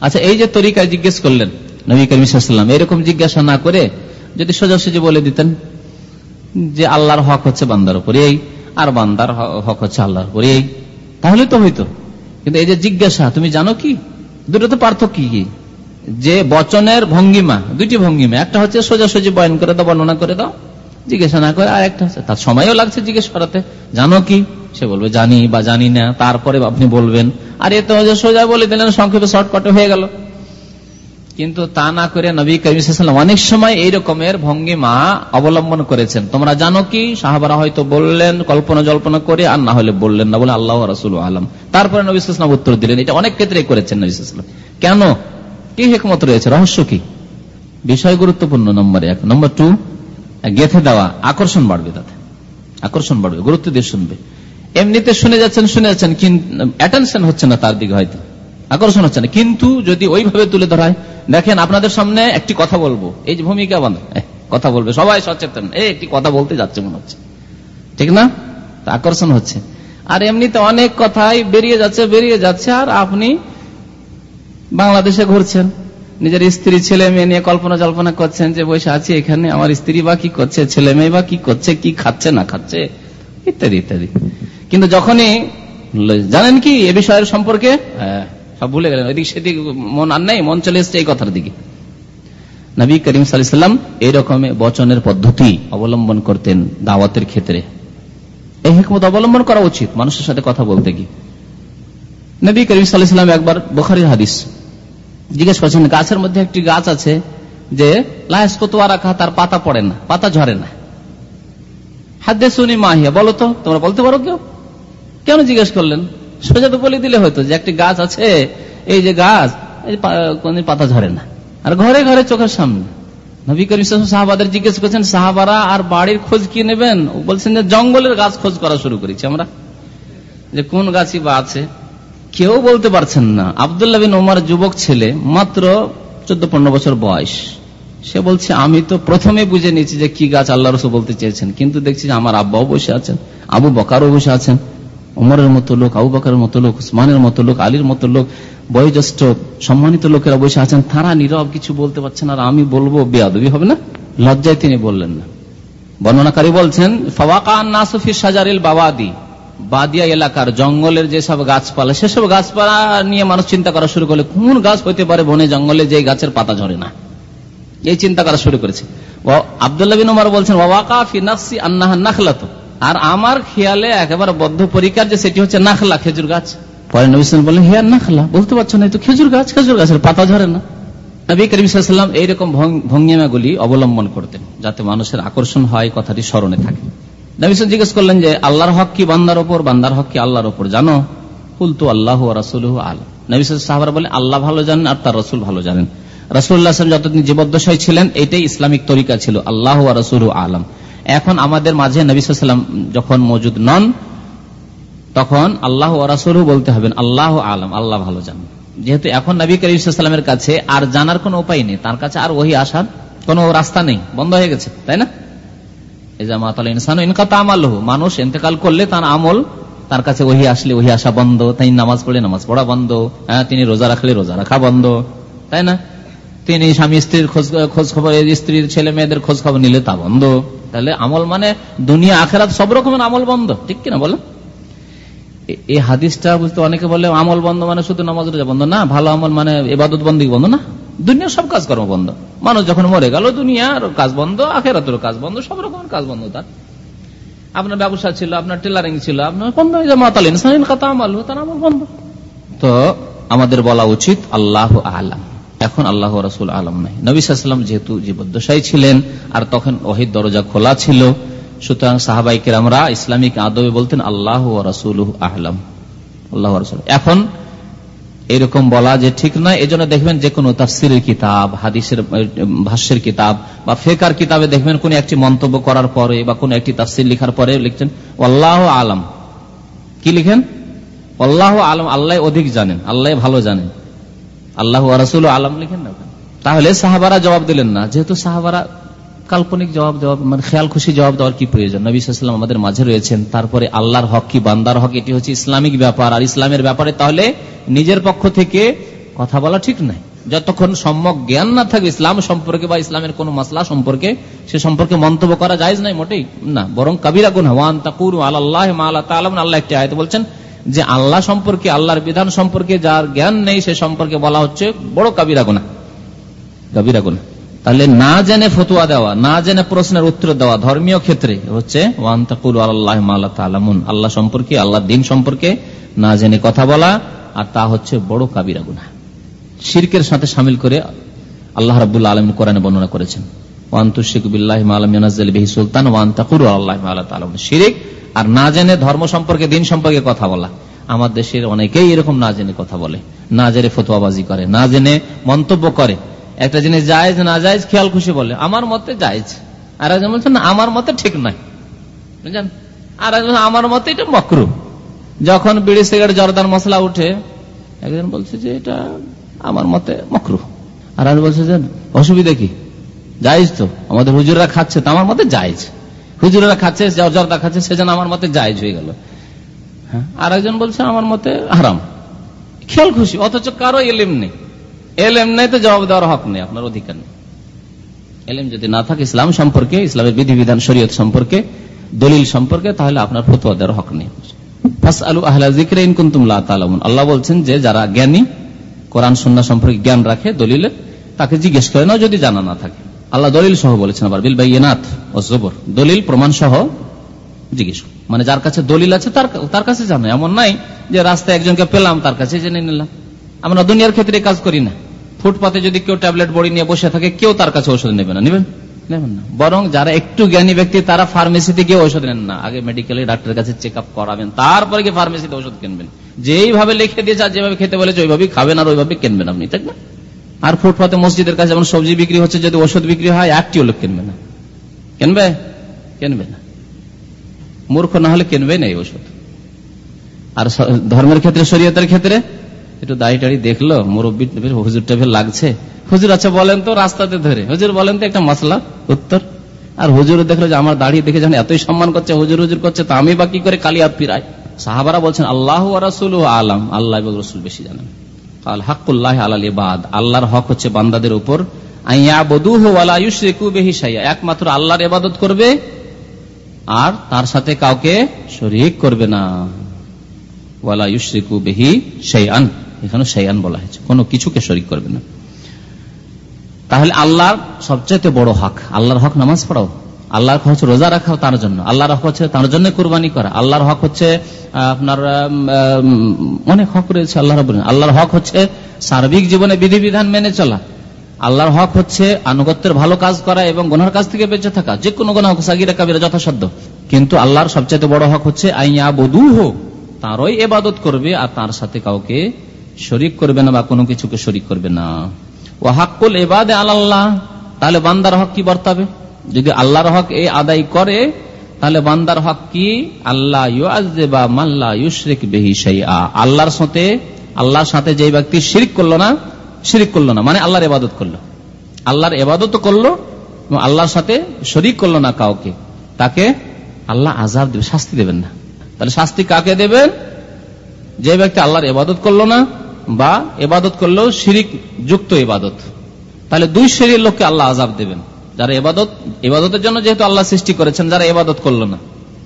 আচ্ছা এই যে তরিকায় জিজ্ঞেস করলেন নবী করিম এরকম জিজ্ঞাসা না করে যদি সোজাসুজি বলে দিতেন যে আল্লাহর হক হচ্ছে বান্দার উপর এই, আর বান্দার হক হচ্ছে আল্লাহর উপর এই, তাহলে তো হইতো। কিন্তু এই যে জিজ্ঞাসা, তুমি জানো কি? দুটো তো পার্থক্য কি? যে বচনের ভঙ্গিমা, দুইটি ভঙ্গিমা, একটা হচ্ছে সোজাসুজি বয়ন করে দাও, বর্ণনা করে দাও, জিজ্ঞাসা না করে, আর একটা হচ্ছে তার সময়ও লাগছে জিজ্ঞেস করাতে। জানো কি? সে বলবে, জানি বা জানি না, তারপরে আপনি বলবেন। আর এ তো সোজা বলে দিলেন, সংক্ষেপে শর্টকাটে হয়ে গেল। কিন্তু তা না করে নবী করিম অনেক সময় এই রকমের ভঙ্গিমা অবলম্বন করেছেন। তোমরা জানো কি? সাহাবারা হয়তো বললেন, কল্পনা জল্পনা করে, আর না হলে বললেন না, বলে আল্লাহ রসুল আলম। তারপরে নবী ইসলাম উত্তর দিলেন, এটা অনেক ক্ষেত্রে করেছেন নবী ইসলাম কেন? কি হেকমত রয়েছে? রহস্য কি? বিষয় গুরুত্বপূর্ণ নম্বর এক। নম্বর টু, গেথে দেওয়া, আকর্ষণ বাড়বে তাতে। আকর্ষণ বাড়বে, গুরুত্ব দিয়ে শুনবে। এমনিতে শুনে যাচ্ছেন শুনে যাচ্ছেন অ্যাটেনশন হচ্ছে না তার দিকে হয়তো। আকর্ষণ হচ্ছে না। কিন্তু যদি ওইভাবে তুলে ধরায় দেখেন আপনাদের সামনে একটি কথা বলব। এই যে ভূমিকা বান্ধ কথা বলবে, সবাই সচেতন। এই একটি কথা বলতে যাচ্ছে মনে হচ্ছে। ঠিক না? আকর্ষণ হচ্ছে। আর এমনিতে অনেক কথাই বেরিয়ে যাচ্ছে বেরিয়ে যাচ্ছে, আর আপনি বাংলাদেশে ঘুরছেন। নিজের স্ত্রী, ছেলে মেয়ে নিয়ে কল্পনা জল্পনা করছেন যে, বসে আছি এখানে, আমার স্ত্রী বা কি করছে, ছেলে মেয়ে বা কি করছে, কি খাচ্ছে, না খাচ্ছে, ইত্যাদি ইত্যাদি। কিন্তু যখনই জানেন কি এ বিষয়ের সম্পর্কে? হ্যাঁ। সব ভুলে গেলেন। ওইদিক সেদিক মন আর নাই মন চলে এসছে এই কথার দিকে। নবী করিম সাল্লাম এইরকম বচনের পদ্ধতি অবলম্বন করতেন দাওয়াতের ক্ষেত্রে। এই হিকমত অবলম্বন করা উচিত মানুষের সাথে কথা বলতে গিয়ে। নবী করিম সাল্লাম একবার বোখারির হাদিস জিজ্ঞেস করছেন গাছের মধ্যে একটি গাছ আছে যে লায়াস কতুয়া রাখা তার পাতা পড়ে না পাতা ঝরে না। হাতে শুনি মাহিয়া বলো তো তোমরা বলতে পারো কেউ? কেন জিজ্ঞেস করলেন? সোজা তো বলে দিলে হয়তো যে একটি গাছ আছে, এই যে গাছ কোনদিন পাতা ঝরে না। আর ঘরে ঘরে চোখের সামনে। নবী করিম সাহাবাদের জিজ্ঞেস করছেন, সাহাবারা আর বাড়ির খোঁজ কি নেবেন? বলছেন যে জঙ্গলের গাছ খোঁজ করা শুরু করেছি আমরা। যে কোন গাছই বা আছে, কেউ বলতে পারছেন না। আবদুল্লাহ বিন ওমার যুবক ছেলে, মাত্র চোদ্দ পনেরো বছর বয়স। সে বলছে, আমি তো প্রথমে বুঝে নিয়েছি যে কি গাছ আল্লাহ রসু বলতে চেয়েছেন। কিন্তু দেখছি আমার আব্বাও বসে আছেন, আবু বকারও বসে আছেন। উমরের মতো লোক আবু মতো লোক, উসমানের মতো লোক, আলীর মতো লোক, বয়োজ্যেষ্ঠ, সম্মানিত লোকেরা বসে আছেন, তারা নীরব কিছু বলতে পারছেন আর আমি বলব, বেয়াদবি হবে না? লজ্জায় তিনি বললেন না। বর্ণনাকারী বলছেন সাজারিল বাবাদি বাদিয়া এলাকার জঙ্গলের যেসব গাছপালা, সেসব গাছপালা নিয়ে মানুষ চিন্তা করা শুরু করলে, কোন গাছ হইতে পারে বনে জঙ্গলে যে গাছের পাতা ঝরে না? এই চিন্তা করা শুরু করেছে। আবদুল্লাহ বিন উমার বলছেন ওয়াকা ফি নাফসি আন্নাহা নাখলাত। আর আমার খেয়ালে একেবারে বদ্ধ পরিকার যে সেটি হচ্ছে নাখলা, খেজুর গাছ। পরে নবী বললেন হিয়ার নাখলা, বলতে পারছ না তো খেজুর গাছ, খেজুর গাছের পাতা ঝরে না। নবী করিম সাল্লাম এইরকম ভঙ্গিমাগুলি অবলম্বন করতেন, যাতে মানুষের আকর্ষণ হয়, কথাটি স্মরণে থাকে। নবী জিজ্ঞেস করলেন যে, আল্লাহর হক কি বান্দার ওপর? বান্দার হক কি আল্লাহর ওপর? জানো? কুলতু আল্লাহ রাসুল আলম নবী সাহাবার বলে আল্লাহ ভালো জানেন আর তার রসুল ভালো জানেন। রসুল্লাহ যতদিন জীবদ্দশায় ছিলেন, এটাই ইসলামিক তরিকা ছিল, আল্লাহ রসুল আলম। এখন আমাদের মাঝে নবীলাম যখন মজুদ নন, তখন আল্লাহ রাসুল বলতে হবেন আল্লাহ আলম, আল্লাহ ভালো জানেন। যেহেতু এখন নবী করিমের কাছে আর জানার কোন উপায় নেই, তার কাছে আর ওহি আসার কোন রাস্তা নেই, বন্ধ হয়ে গেছে, তাই না? মানুষ এতেকাল করলে তার আমল, তার কাছে ওহি আসলে ওহি আসা বন্ধ, তাই নামাজ পড়লে নামাজ পড়া বন্ধ হ্যাঁ তিনি রোজা রাখলে রোজা রাখা বন্ধ, তাই না? তিনি স্বামী স্ত্রীর খোঁজ খবর, স্ত্রীর ছেলে মেয়েদের খোঁজ খবর নিলে তা বন্ধ। তাহলে আমল মানে দুনিয়া, আখেরাত সব রকমের আমল বন্ধ। ঠিক কিনা বলেন এই হাদিসটা বুঝতে অনেকে বলে আমল বন্ধ মানে শুধু নামাজ, রোজা বন্ধ। না, ভালো আমল মানে এবাদত বন্দী বন্ধ না। দুনিয়ার সব কাজকর্ম বন্ধ। মানুষ যখন মরে গেল, দুনিয়ার কাজ বন্ধ, আখেরাতের কাজ বন্ধ, সব রকমের কাজ বন্ধ তার। আপনার ব্যবসা ছিল, আপনার টেলারিং ছিল, আপনার বন্ধ হয়ে আমল তার আমল বন্ধ। তো আমাদের বলা উচিত, আল্লাহ আলাম। এখন আল্লাহ রসুল আলম নাই। নবীলাম যেহেতু জীবদ্দশাই ছিলেন, আর তখন ওহিদ দরজা খোলা ছিল, সুতরাং সাহাবাইকের আমরা ইসলামিক আদবে বলতেন, আল্লাহ রসুল আহলাম। আল্লাহ রসুল। এখন এরকম বলা যে ঠিক নয় এই জন্য দেখবেন যে কোনো তাফসিরের কিতাব, হাদিসের ভাষ্যের কিতাব বা ফেকার কিতাবে দেখবেন কোন একটি মন্তব্য করার পরে বা কোন একটি তাফসির লিখার পরে লিখছেন, আল্লাহ আলম। কি লিখেন? আল্লাহ আলম। আল্লাহ অধিক জানেন, আল্লাহ ভালো জানেন। আল্লাহ রাসুল আলম লিখেন না তাহলে সাহাবারা জবাব দিলেন না। যেহেতু সাহাবারা কাল্পনিক জবাব দেওয়া মানে খেয়াল খুশি জবাব দেওয়ার কি প্রয়োজন? নবী সাল্লাম আমাদের মাঝে রয়েছেন। তারপরে আল্লাহর হক কি, বান্দার হক, এটি হচ্ছে ইসলামিক ব্যাপার। আর ইসলামের ব্যাপারে তাহলে নিজের পক্ষ থেকে কথা বলা ঠিক নাই। যতক্ষণ সম্যক জ্ঞান না থাকবে ইসলাম সম্পর্কে বা ইসলামের কোন মাসলা সম্পর্কে, সে সম্পর্কে মন্তব্য করা যায় নাই মোটেই। না, বরং কাবিরা গুন হওয়ান তাকুর আল্লাহ আল্লাহ একটি আয়তে বলছেন যে আল্লাহ সম্পর্কে, আল্লাহর বিধান সম্পর্কে যার জ্ঞান নেই, সে সম্পর্কে বলা হচ্ছে বড় কাবিরা গোনা কাবিরা গোনা তাহলে না জেনে ফতুয়া দেওয়া, না জেনে প্রশ্নের উত্তর দেওয়া ধর্মীয় ক্ষেত্রে হচ্ছে আল্লাহ সম্পর্কে আল্লাহ দিন সম্পর্কে না জেনে কথা বলা, আর তা হচ্ছে বড় কাবিরা গুনা শির্কের সাথে সামিল করে আল্লাহ রাবুল্লাহ আলম কোরআনে বর্ণনা করেছেন সুলতান ওয়ান্তাকুর আল্লাহ তালামুন শিরিক আর না জেনে ধর্ম সম্পর্কে, দিন সম্পর্কে কথা বলা। আমার দেশের অনেকেই এরকম না জেনে কথা বলে, না জেনে ফতোয়াবাজি করে, না জেনে মন্তব্য করে। একটা জিনিস জায়েজ, না জায়েজ, খেয়াল খুশি বলে, আমার মতে জায়েজ। আর একজন বলছেন আমার মতে ঠিক নয়। বুঝলেন? আর একজন আমার মতে এটা মকরু। যখন বিড়ি, সিগারেট, জর্দার মশলা উঠে, একজন বলছে যে, এটা আমার মতে মকরু। আর বলছে যে, অসুবিধা কি? জায়জ তো, আমাদের হুজুরা খাচ্ছে, তো আমার মতে জায়জ। হুজুরা খাচ্ছে জর্দা খাচ্ছে সেজন্য আমার মতে জায়জ হয়ে গেল। হ্যাঁ আর একজন বলছে, আমার মতে হারাম। খেয়াল খুশি, অথচ কারও এলেম নেই। এলেম নেই তো জবাব দেওয়ার হক নেই, আপনার অধিকার নেই। এলেম যদি না থাকে ইসলাম সম্পর্কে, ইসলামের বিধিবিধান, শরীয়ত সম্পর্কে, দলিল সম্পর্কে, তাহলে আপনার ফতুয়া দেওয়ার হক নেই। আল্লাহ বলছেন যে, যারা জ্ঞানী, কোরআন সন্না সম্পর্কে জ্ঞান রাখে দলিলে, তাকে জিজ্ঞেস করে না যদি জানা না থাকে। আল্লাহ দলিল সহ বলেছেন আবার, বিল বাইনাথ ও জবর। দলিল প্রমাণ সহ জিজ্ঞেস মানে যার কাছে দলিল আছে, তার কাছে জানো। এমন নাই যে রাস্তায় একজনকে পেলাম, তার কাছে জেনে নিলাম। আমরা দুনিয়ার ক্ষেত্রে কাজ করি না। ফুটপাতে যদি কেউ ট্যাবলেট, বড়ি নিয়ে বসে থাকে, কেউ তার কাছে ওষুধ নেবে না। নেবেন? নেবেন না। বরং যারা একটু জ্ঞানী ব্যক্তি, তারা ফার্মেসিতে গিয়ে ওষুধ নেন না। আগে মেডিকেলে ডাক্তারের কাছে চেক আপ করাবেন। তারপরে গিয়ে ফার্মেসিতে ওষুধ কিনবেন। যেইভাবে লিখে দিয়েছে যেভাবে খেতে বলেছে ওইভাবে খাবেন আর ওইভাবে কিনবেন আপনি, তাই না? আর ফুটপাতে মসজিদের কাছে যেমন সবজি বিক্রি হচ্ছে, যদি ওষুধ বিক্রি হয়, একটিও লোক কিনবে না। কিনবে? কিনবে না। মূর্খ না হলে কিনবে না এই ওষুধ। আর ধর্মের ক্ষেত্রে, শরীয়তের ক্ষেত্রে, একটু দাড়ি টাড়ি দেখল, মুরব্বী হুজুর টেবিল লাগছে। হুজুর আচ্ছা বলেন তো রাস্তাতে ধরে। হুজুর, বলেন তো একটা মশলা উত্তর। আর হুজুর দেখল যে আমার দাড়ি দেখে যখন এতই সম্মান করছে, হুজুর হুজুর করছে, তা আমি বা কি করে কালিয়া ফিরাই? সাহাবারা বলছেন, আল্লাহ রাসুল আলাম। আল্লাহ রসুল বেশি জানেন। আল্লাহর হক হচ্ছে বান্দাদের উপর। একমাত্র আল্লাহর ইবাদত করবে, আর তার সাথে কাউকে শরিক করবে না। ওয়ালা ইউশরিকু বেহি শাইআন। এখানে শাইআন বলা হয়েছে। কোনো কিছুকে শরিক করবে না। তাহলে আল্লাহর সবচাইতে বড় হক, আল্লাহর হক নামাজ পড়াও। আল্লাহর হক হচ্ছে রোজা রাখাও তার জন্য। আল্লাহর হক হচ্ছে তার জন্য কোরবানি করা। আল্লাহর হক হচ্ছে আপনার অনেক হক রয়েছে আল্লাহ রব আল্লাহর হক হচ্ছে সার্বিক জীবনে বিধিবিধান মেনে চলা। আল্লাহর হক হচ্ছে আনুগত্যের ভালো কাজ করা এবং গোনার কাছ থেকে বেঁচে থাকা। যে কোনো গোনা হোক, সাগিরা কাবিরা যথাসাধ্য। কিন্তু আল্লাহর সবচেয়ে বড় হক হচ্ছে আইয়া বধু হোক তারই এবাদত করবে আর তার সাথে কাউকে শরিক করবে না বা কোনো কিছুকে শরিক করবে না। ও হাক্কুল এবাদে আল্লাহ তাহলে বান্দার হক কি বর্তাবে? যদি আল্লাহর হক এই আদায় করে, তাহলে বান্দার হক কি? আল্লাহ আল্লাহর সাথে আল্লাহর সাথে যে ব্যক্তি শিরিক করল না, শিরিক করল না মানে আল্লাহর এবাদত করল। আল্লাহর এবাদত করল, এবং আল্লাহর সাথে শরিক করল না কাউকে, তাকে আল্লাহ আজাব দেবে, শাস্তি দেবেন না। তাহলে শাস্তি কাকে দেবেন? যে ব্যক্তি আল্লাহর এবাদত করল না, বা এবাদত করলেও শিরিক যুক্ত এবাদত তাহলে দুই শ্রেণির লোককে আল্লাহ আজাব দেবেন। যারা এবাদত এবাদতের জন্য যেহেতু আল্লাহ সৃষ্টি করেছেন, যারা এবাদত করল না।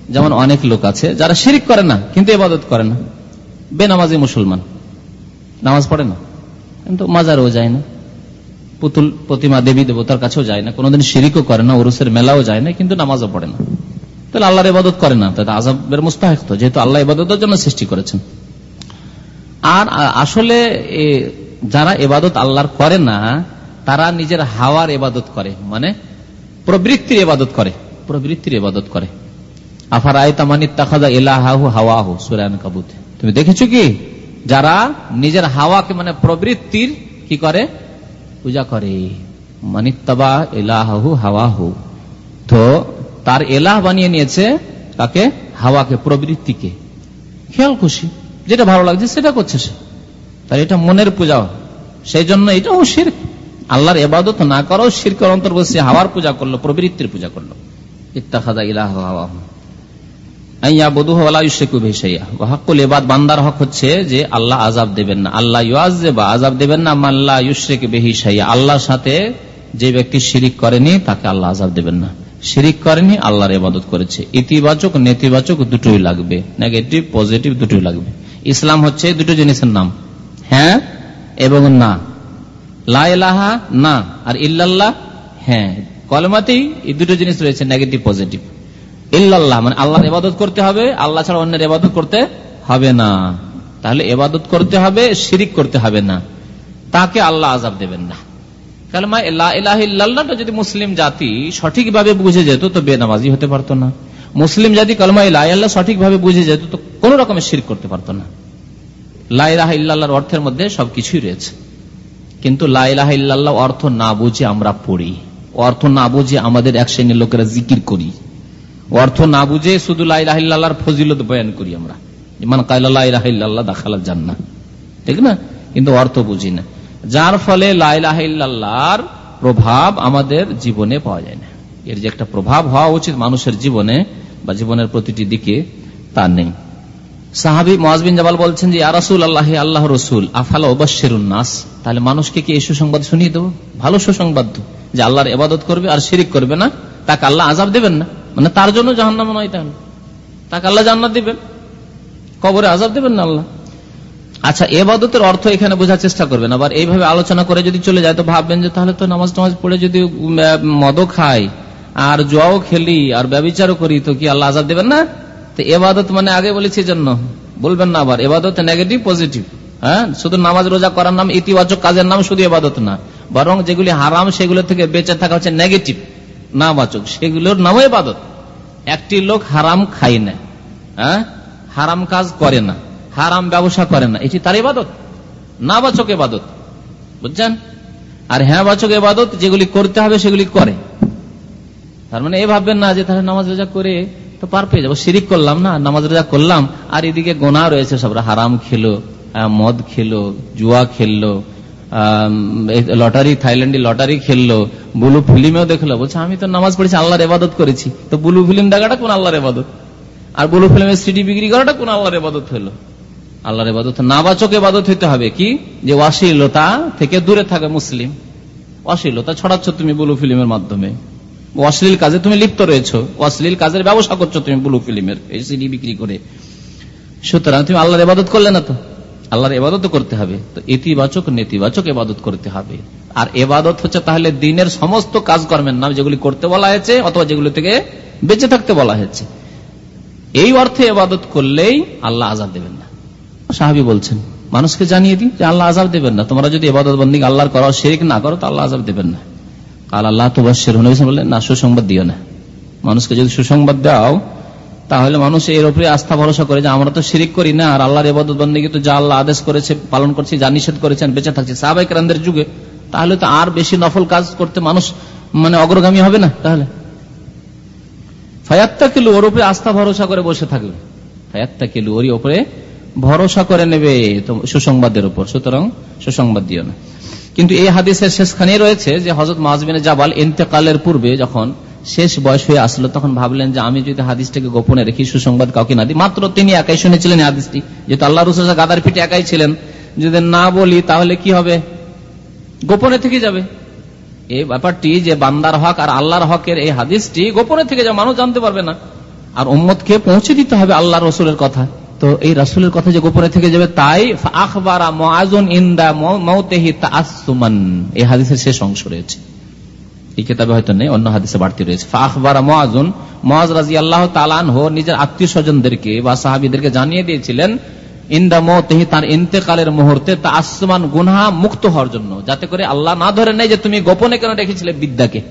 যেমন অনেক লোক আছে, যারা শিরিক করে না, কিন্তু এবাদত করে না। বেনামাজি মুসলমান। নামাজ পড়ে না। কিন্তু মাজারও যায় না। পুতুল প্রতিমা দেবী দেবতার কাছেও যায় না। কোনোদিন শিরিকও করে না, ওরুসের মেলাও যায় না, কিন্তু নামাজও পড়ে না। তাহলে আল্লাহর ইবাদত করে না, তাহলে আজাবের মুস্তাহেক তো, যেহেতু আল্লাহ ইবাদতের জন্য সৃষ্টি করেছেন। আর আসলে যারা এবাদত আল্লাহর করে না, তারা নিজের হাওয়ার এবাদত করে। মানে প্রবৃত্তির এবাদত করে, প্রবৃত্তির এবাদত করে। আফার আয়তামানি তাখাদা এলাহাহু হাওয়াহু সুরায়ন কাবুত তুমি দেখেছ কি? যারা নিজের হাওয়াকে মানে প্রবৃত্তির কি করে? পূজা করে। মানিত্তাবা এলাহাহু হাওয়াহু। তো তার এলাহ বানিয়ে নিয়েছে তাকে হাওয়াকে, প্রবৃত্তিকে। খেয়াল খুশি, যেটা ভালো লাগছে সেটা করছে সে। তার এটা মনের পূজা। সেই জন্য এটাও শির আল্লাহর এবাদত না করাও শিরকের অন্তর্গত সে হাওয়ার পূজা করল, প্রবৃত্তির পূজা করল। ইত্তাখাদা বান্দার হক হচ্ছে যে আল্লাহ আজাব দেবেন না। আল্লাহ বা আজাব দেবেন না। মাল্লা ইউশেক বেহি আল্লাহর সাথে যে ব্যক্তি শিরিক করেনি, তাকে আল্লাহ আজাব দেবেন না। শিরিক করেনি, আল্লাহর ইবাদত করেছে। ইতিবাচক, নেতিবাচক দুটোই লাগবে। নেগেটিভ, পজিটিভ দুটোই লাগবে। ইসলাম হচ্ছে দুটো জিনিসের নাম। হ্যাঁ এবং না। লাহা না। আর ইল্লাল্লাহ হ্যাঁ। কলমাতেই এই দুটো জিনিস রয়েছে নেগেটিভ পজিটিভ ইল্লাল্লাহ মানে আল্লাহর এবাদত করতে হবে, আল্লাহ ছাড়া অন্যের এবাদত করতে হবে না। তাহলে এবাদত করতে হবে, শিরিক করতে হবে না। তাকে আল্লাহ আজাব দেবেন না। কালমা ইলাহিল্লাহটা যদি মুসলিম জাতি সঠিকভাবে বুঝে যেত, তো বেনামাজি হতে পারতো না। মুসলিম জাতি কলমা কালমা ইলাহ সঠিকভাবে বুঝে যেত, তো কোন রকমের শির করতে পারতো না। লাইলাহ ইল্লাহর অর্থের মধ্যে সবকিছুই রয়েছে। কিন্তু লাইলাহ ইল্লাহ অর্থ না বুঝে আমরা পড়ি। অর্থ না বুঝে আমাদের এক শ্রেণির লোকেরা জিকির করি। অর্থ না বুঝে শুধু লাইলাহিল্লাহর ফজিলত বয়ান করি আমরা। ইমান কাইল্লাহ দাখালা যান না ঠিক না? কিন্তু অর্থ বুঝি না। যার ফলে লাইলাহিল্লাহর প্রভাব আমাদের জীবনে পাওয়া যায় না। এর যে একটা প্রভাব হওয়া উচিত মানুষের জীবনে বা জীবনের প্রতিটি দিকে তা নেই। সাহাবি মহাজবিন জাবাল বলছেন যে আরাসুল আল্লাহ আল্লাহ রসুল, আফাল ওবাসের নাস? তাহলে মানুষকে কি এই সুসংবাদ শুনিয়ে দেবো? ভালো সুসংবাদ যে আল্লাহর এবাদত করবে আর শিরিক করবে না, তাকে আল্লাহ আজাব দেবেন না। মানে তার জন্য জাহান্নাম নয় তাহলে। তাকে আল্লাহ জান্নাত দিবেন। কবরে আজাব দেবেন না আল্লাহ। আচ্ছা এবাদতের অর্থ এখানে বোঝার চেষ্টা করবেন। আবার এইভাবে আলোচনা করে যদি চলে যায়, তো ভাববেন যে, তাহলে তো নামাজ টামাজ পড়ে যদি মদও খাই, আর জোয়াও খেলি, আর ব্যবচারও করি, তো কি আল্লাহ আজাদ দেবেন না? তো এবাদত মানে আগে বলেছি জন্য বলবেন না আবার, এবাদত নেগেটিভ পজিটিভ হ্যাঁ? শুধু নামাজ, রোজা করার নাম, ইতিবাচক কাজের নাম শুধু এবাদত না। বরং যেগুলি হারাম, সেগুলো থেকে বেঁচে থাকা হচ্ছে নেগেটিভ নাবাচক। সেগুলোর নামও এবাদত। একটি লোক হারাম খাই না। হ্যাঁ? হারাম কাজ করে না। হারাম ব্যবসা করে না। এটি তার ইবাদত না বাচক এবাদত। বুঝছেন? আর হ্যাঁ বাচক এবাদত, যেগুলি করতে হবে সেগুলি করে। তার মানে এ ভাববেন না যে তাহলে নামাজ, রোজা করে তো পার পেয়ে যাব। শিরিক করলাম না, নামাজ রোজা করলাম, আর এদিকে গোনা রয়েছে সবরা। হারাম খেলো মদ খেলো, জুয়া খেললো লটারি থাইল্যান্ডে লটারি খেললো, বুলু ফিল্মেও দেখল। বলছে, আমি তো নামাজ পড়েছি, আল্লাহর এবাদত করেছি। তো বুলু ফিল্ম দেখাটা কোন আল্লাহর এবাদত আর বুলু ফিল্মের সিডি বিক্রি করাটা কোন আল্লাহর এবাদত হলো? আল্লাহর এবাদত নাবাচক এবাদত হইতে হবে কি? যে অশ্লীলতা থেকে দূরে থাকে মুসলিম। অশ্লীলতা ছড়াচ্ছ তুমি বুলু ফিল্মের মাধ্যমে। অশ্লীল কাজে তুমি লিপ্ত রয়েছ। অশ্লীল কাজের ব্যবসা করছ তুমি বুলু ফিল্মের এই সিডি বিক্রি করে। সুতরাং তুমি আল্লাহর এবাদত করলে না তো? আল্লাহর এবাদত করতে হবে। তো ইতিবাচক, নেতিবাচক এবাদত করতে হবে। আর এবাদত হচ্ছে তাহলে দিনের সমস্ত কাজকর্মের নাম যেগুলি করতে বলা হয়েছে অথবা যেগুলি থেকে বেঁচে থাকতে বলা হয়েছে। এই অর্থে এবাদত করলেই আল্লাহ আজাদ দেবেন না। সাহাবি বলছেন, মানুষকে জানিয়ে দিন যে আল্লাহ আজাব দেবেন না। তোমরা যদি এবাদত বন্দী আল্লাহর করো শেরিক না করো, তো আল্লাহ আজাব দেবেন না। আল্লাহ তো বাসের বললেন না, সুসংবাদ দিও না। মানুষকে যদি সুসংবাদ দাও, তাহলে মানুষ এর উপরে আস্থা ভরসা করে যে আমরা তো শিরিক করি না, আর আল্লাহর এবাদত বন্দী তো যা আল্লাহ আদেশ করেছে, পালন করছে, যা নিষেধ করেছেন, বেঁচে থাকছে। সাহাবাই রান্দের যুগে তাহলে তো আর বেশি নফল কাজ করতে মানুষ মানে অগ্রগামী হবে না তাহলে? ফায়াত্তা কিলু ওর উপরে আস্থা ভরসা করে বসে থাকবে ফায়াত্তা কিলু ওর উপরে ভরসা করে নেবে সুসংবাদের উপর। সুতরাং সুসংবাদ দিও না। কিন্তু এই হাদিসের শেষখানে রয়েছে যে হজরত মাহজবিনে জাবাল ইন্তেকালের পূর্বে যখন শেষ বয়স হয়ে আসলো, তখন ভাবলেন যে আমি যদি হাদিসটাকে গোপনে রেখি, সুসংবাদ কাউকে না দিই। মাত্র তিনি একাই শুনেছিলেন হাদিসটি। যেহেতু আল্লাহ রসুল গাদার পিঠে একাই ছিলেন, যদি না বলি, তাহলে কি হবে? গোপনে থেকে যাবে। এই ব্যাপারটি যে বান্দার হক আর আল্লাহর হকের এই হাদিসটি গোপনে থেকে যাবে মানুষ জানতে পারবে না। আর উম্মতকে পৌঁছে দিতে হবে আল্লাহ রসুলের কথা। তো এই রাসুলের কথা যে গোপনে থেকে যাবে, তাই হাদিসের শেষ অংশ রয়েছে। এই কেতাবে হয়তো নেই, অন্য হাদিসে বাড়তি রয়েছে। আল্লাহ নিজের আত্মীয় স্বজনদেরকে বা সাহাবিদেরকে জানিয়ে দিয়েছিলেন, ইন্দা মৌতেহি তার ইন্তেকালের মুহূর্তে তা আসমান গুনহা মুক্ত হওয়ার জন্য, যাতে করে আল্লাহ না ধরে নেই যে তুমি গোপনে কেন রেখেছিলে বিদ্যাকে।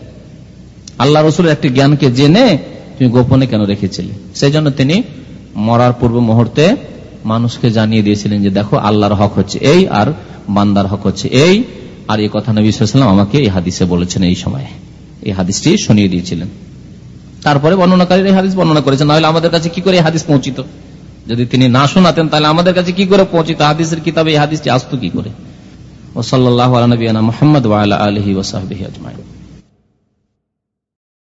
আল্লাহ রসুলের একটি জ্ঞানকে জেনে তুমি গোপনে কেন রেখেছিলে। সেই জন্য তিনি মরার পূর্ব মুহূর্তে মানুষকে জানিয়ে দিয়েছিলেন যে দেখো, আল্লাহর হক হচ্ছে এই আর বান্দার হক হচ্ছে এই। আর এই কথা নবী সাল্লাম আমাকে এই হাদিসে বলেছেন এই সময়ে। এই হাদিসটি শুনিয়ে দিয়েছিলেন। তারপরে বর্ণনাকারী এই হাদিস বর্ণনা করেছেন নাহলে আমাদের কাছে কি করে এই হাদিস পৌঁছিত? যদি তিনি না শোনাতেন, তাহলে আমাদের কাছে কি করে পৌঁছিত? হাদিসের কিতাবে এই হাদিসটি আসতো কি করে? ও সাল্লাহ আলনবীনা মোহাম্মদ আলহি ওসাহবি আজমাই